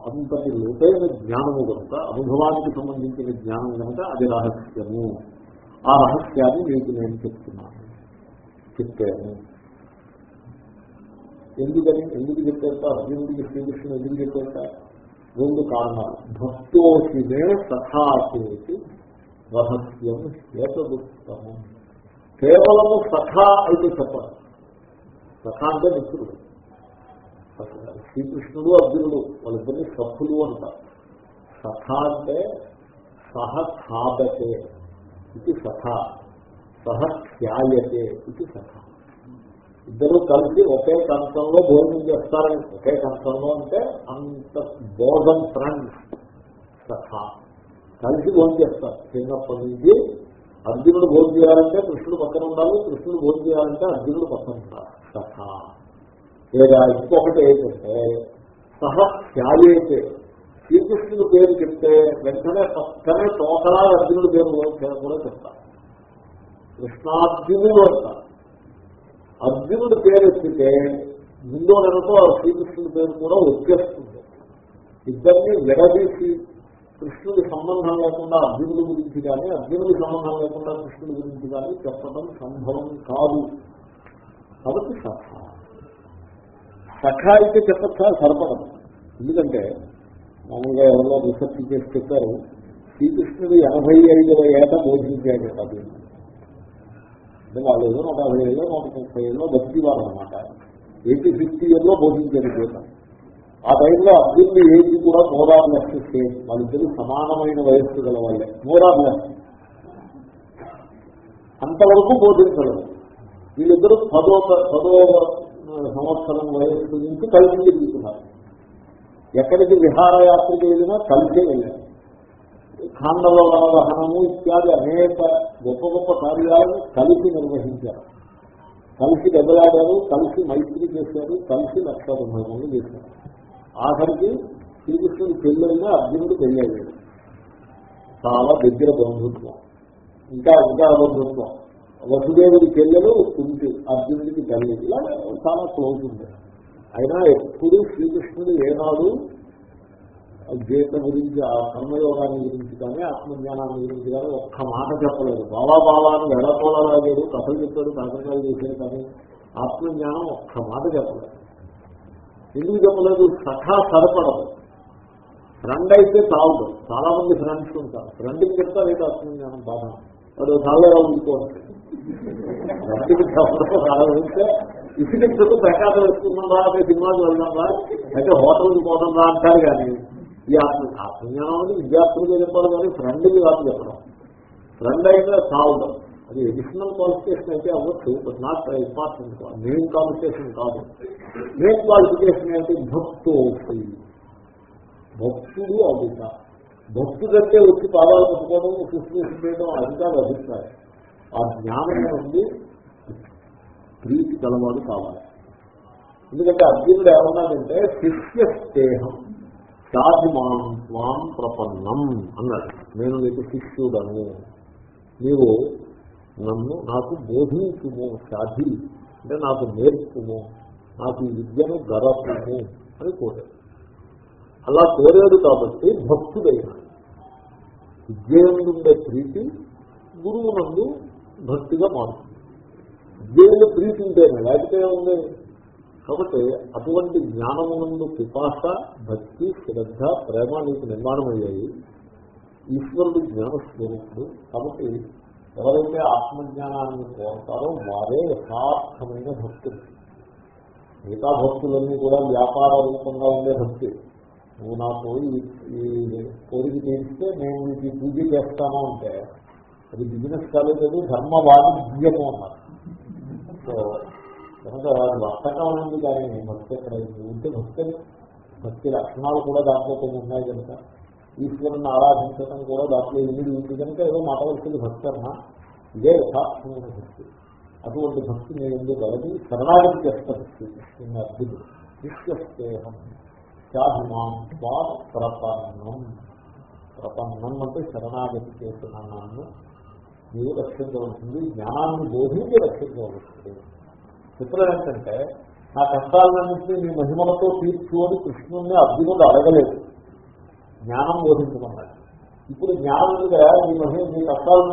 అంతటి లోతైన జ్ఞానము కనుక అనుభవానికి సంబంధించిన జ్ఞానం కనుక అది రహస్యము. ఆ రహస్యాన్ని మీకు నేను చెప్తున్నాను. చెప్పాను. ఎందుకని? ఎందుకు చెప్పారట అర్జునుడికి శ్రీకృష్ణుడు ఎందుకు చెప్పారట రెండు కారణాలు. భక్తోషిమే సఖాచేసి రహస్యం ఏతదుత్తమం కేవలము సఖా అయితే చెప్పాలి. సఖా అంటే మిత్రుడు. శ్రీకృష్ణుడు అర్జునుడు వాళ్ళిద్దరిని సఖులు అంటారు సఖ అంటే సహ ఖాదతే ఇది సఖ. సహ ఖ్యాయతే ఇది సఖ. ఇద్దరు కలిసి ఒకే కంచంలో భోజనం చేస్తారని ఒకే కంచంలో అంటే అంత భోజన్ ఫ్రెండ్స్ సఖ. కలిసి భోజనం చేస్తారు. చిన్నప్పటి నుంచి అర్జునుడు భోజనం చేయాలంటే కృష్ణుడు పక్కన ఉండాలి కృష్ణుడు భోజనం చేయాలంటే అర్జునుడు పక్కన ఉండాలి. సహా లేదా ఇంకొకటి ఏంటంటే సహ త్యాగేతే శ్రీకృష్ణుడి పేరు చెప్తే వెంటనే పక్కనే తోకలా అర్జునుడి పేరు కూడా చెప్తారు. కృష్ణార్జునుడు అంటారు. అర్జునుడి పేరు ఎత్తితే ముందో నెలతో శ్రీకృష్ణుడి పేరు కూడా వచ్చేస్తుంది. ఇద్దరిని విడదీసి కృష్ణుడి సంబంధం లేకుండా అర్జునుడి గురించి కానీ అర్జునుడి సంబంధం లేకుండా కృష్ణుడి గురించి కానీ చెప్పడం సంభవం కాదు. కాబట్టి సఖ సఖ అయితే చెప్పచ్చా? సరిపడదు. ఎందుకంటే మామూలుగా ఎవరో రీసెర్చ్ చేసి చెప్పారు శ్రీకృష్ణుడు ఎనభై ఐదవ ఏట బోధించాడు అది అంటే వాళ్ళు ఏదో నూట యాభై ఏళ్ళు నూట ముప్పై ఏళ్ళలో బతికివారు అనమాట ఎయిటీ ఫిఫ్టీ ఇయర్లో బోధించాడు గీత. ఆ టైంలో అర్జునుడి ఏజ్ కూడా మోరార్ లెఫ్ట్ స్టేజ్ వాళ్ళిద్దరు సమానమైన వయస్సు గల వాళ్ళే. మోరార్ లెఫ్ట్ అంతవరకు బోధించలేదు వీళ్ళిద్దరూ పదో పదో సంవత్సరం వయస్సు నుంచి కలిసి తిరుగుతున్నారు. ఎక్కడికి విహారయాత్రకి వెళ్ళినా కలిసే వెళ్ళారు. ఖాండలో వనవహనము ఇత్యాది అనేక గొప్ప గొప్ప కార్యాలను కలిసి నిర్వహించారు. కలిసి దెబ్బలాడారు కలిసి మైత్రి చేశారు కలిసి లక్షాభిమానులు చేశారు. ఆఖరికి శ్రీకృష్ణుడి పెళ్ళైనా అర్జునుడు పెళ్ళయ్యాడు. చాలా దగ్గర బంధుత్వం ఇంకా ఇంకా బంధుత్వం. వసుదేవుడి పెళ్ళలు కుంటి అర్జునుడికి తల్లి. ఇలా చాలా క్లోజ్ ఉంది. అయినా ఎప్పుడు శ్రీకృష్ణుడు ఏనాడు గీత గురించి ఆ కర్మయోగాన్ని గురించి కానీ ఆత్మజ్ఞానాన్ని గురించి కానీ ఒక్క మాట చెప్పలేదు. బాబా బాబా అని వెడకోడలాగాడు కథలు చెప్పాడు కాకరకాయలు చేశాడు కానీ ఆత్మజ్ఞానం ఒక్క మాట చెప్పలేదు. ఎందుకు చెప్పలేదు సఖా సరిపడదు ఫ్రెండ్ అయితే చాలదు. చాలా మంది ఫ్రెండ్స్ ఉంటారు. ఫ్రెండ్కి చెప్తా రేట్ వస్తుంది మనం బాధ. వాడు చాలా ఉండిపోతుంది ఫ్రెండ్కి చెప్పడం చాలా ఉంటే ఇసుకెత్తు ప్రకాశం వేసుకున్నాం రా అదే సినిమాకి వెళ్దాం రా అయితే హోటల్కి పోతాం రా అంటారు కానీ ఈ ఆత్మ ఆత్మజ్ఞానం అనేది విద్యార్థులకే చెప్పాలి కానీ ఫ్రెండ్కి కాదు చెప్పడం. ఫ్రెండ్ అయితే చాలదు. అది ఎడిషనల్ క్వాలిఫికేషన్ అయితే అవ్వచ్చు but not important main qualification కాదు. మెయిన్ క్వాలిఫికేషన్ ఏంటి? భక్తు భక్తుడు అవుత భక్తుడంటే వచ్చి పాదాలు పట్టుకోవడం శుశ్రూష చేయడం అది కాదు అభిప్రాయం. ఆ జ్ఞానం నుండి ప్రీతి కలవాడు కావాలి. ఎందుకంటే అర్జునుడు ఏమన్నాడంటే శిష్య స్నేహం సాధిమాం స్వాం ప్రపన్నం అన్నాడు. నేను నీకు శిష్యుడను. నీవు నన్ను నాకు బోధించుము సాధి అంటే నాకు నేర్పుము నాకు ఈ విద్యను గరపము అని కోరాడు. అలా కోరాడు కాబట్టి భక్తుడైన విద్యందుండే ప్రీతి గురువు నందు భక్తిగా మారుతుంది. విద్యంలో ప్రీతి ఉంటేనే లేకపోతే ఉంది కాబట్టి అటువంటి జ్ఞానమునందు పిపాస భక్తి శ్రద్ధ ప్రేమ నీకు నిర్మాణమయ్యాయి. ఈశ్వరుడు జ్ఞానస్వరూపుడు కాబట్టి ఎవరైతే ఆత్మజ్ఞానాన్ని కోరుతారో వారే యథార్థమైన భక్తి మిగతా భక్తులన్నీ కూడా వ్యాపార రూపంగా ఉండే భక్తి. నువ్వు నాకు ఈ కోరిక తీస్తే నేను మీకు పూజ చేస్తాను అంటే అది బిజినెస్ కాలేదు ధర్మ వాణిజ్యము అన్నారు. సో కనుక వర్తకం ఉంది కానీ భక్తి ఎక్కడ? ఉంటే భక్తి భక్తి లక్షణాలు కూడా దాంట్లో కొన్ని ఉన్నాయి కనుక. ఈశ్వరుని ఆరాధించడం కూడా దాంట్లో ఇమిడి ఉంది కనుక ఏదో మాటవలసింది భక్తి ఇదే యథార్థమైన భక్తి. అటువంటి భక్తి నేను ఎందుకు కలది శరణాగతి చేస్తాను శ్రీకృష్ణ అర్జునుడు నిత్యస్నేహం. చాహిమాం స్వా ప్రపన్నం. ప్రపన్నం అంటే శరణాగతి చేసిన నన్ను. నీవు రక్షించవలసింది జ్ఞానాన్ని బోధించి రక్షించవలసింది. చిత్రం ఏంటంటే నా కష్టాలన్నింటినీ నీ మహిమలతో తీర్చు అని కృష్ణుణ్ణి అర్జునుడు అడగలేదు. జ్ఞానం బోధించమన్నాడు ఇప్పుడు జ్ఞానం మీద నీ మహిమ నీ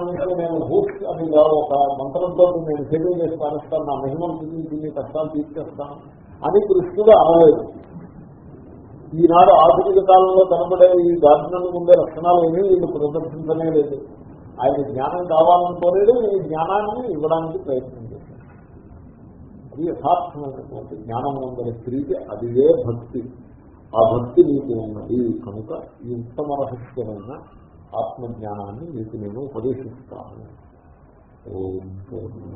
నుంచి నేను భూక్ అని ఒక మంత్రంతో నేను సేవ చేసి పాలిస్తాను నా మహిమను చూపించి మీ కష్టాలు తీర్చేస్తాను అని కృష్ణుడు అనలేదు. ఈనాడు ఆధునిక కాలంలో కనబడే ఈ గార్జనలు ఉండే లక్షణాలు ఏమీ వీళ్ళు ప్రదర్శించనే లేదు. ఆయన జ్ఞానం కావాలనుకోలేదు ఈ జ్ఞానాన్ని ఇవ్వడానికి ప్రయత్నం చేశారు. అది యథార్థమైనటువంటి జ్ఞానం అందరి స్త్రీకి అదివే భక్తి. ఆ భక్తి నీకు ఉన్నది. కనుక ఈ ఉత్తమ రహస్యమైన ఆత్మజ్ఞానాన్ని మీకు నేను ఉపదేశిస్తాను. ఓం పూర్ణ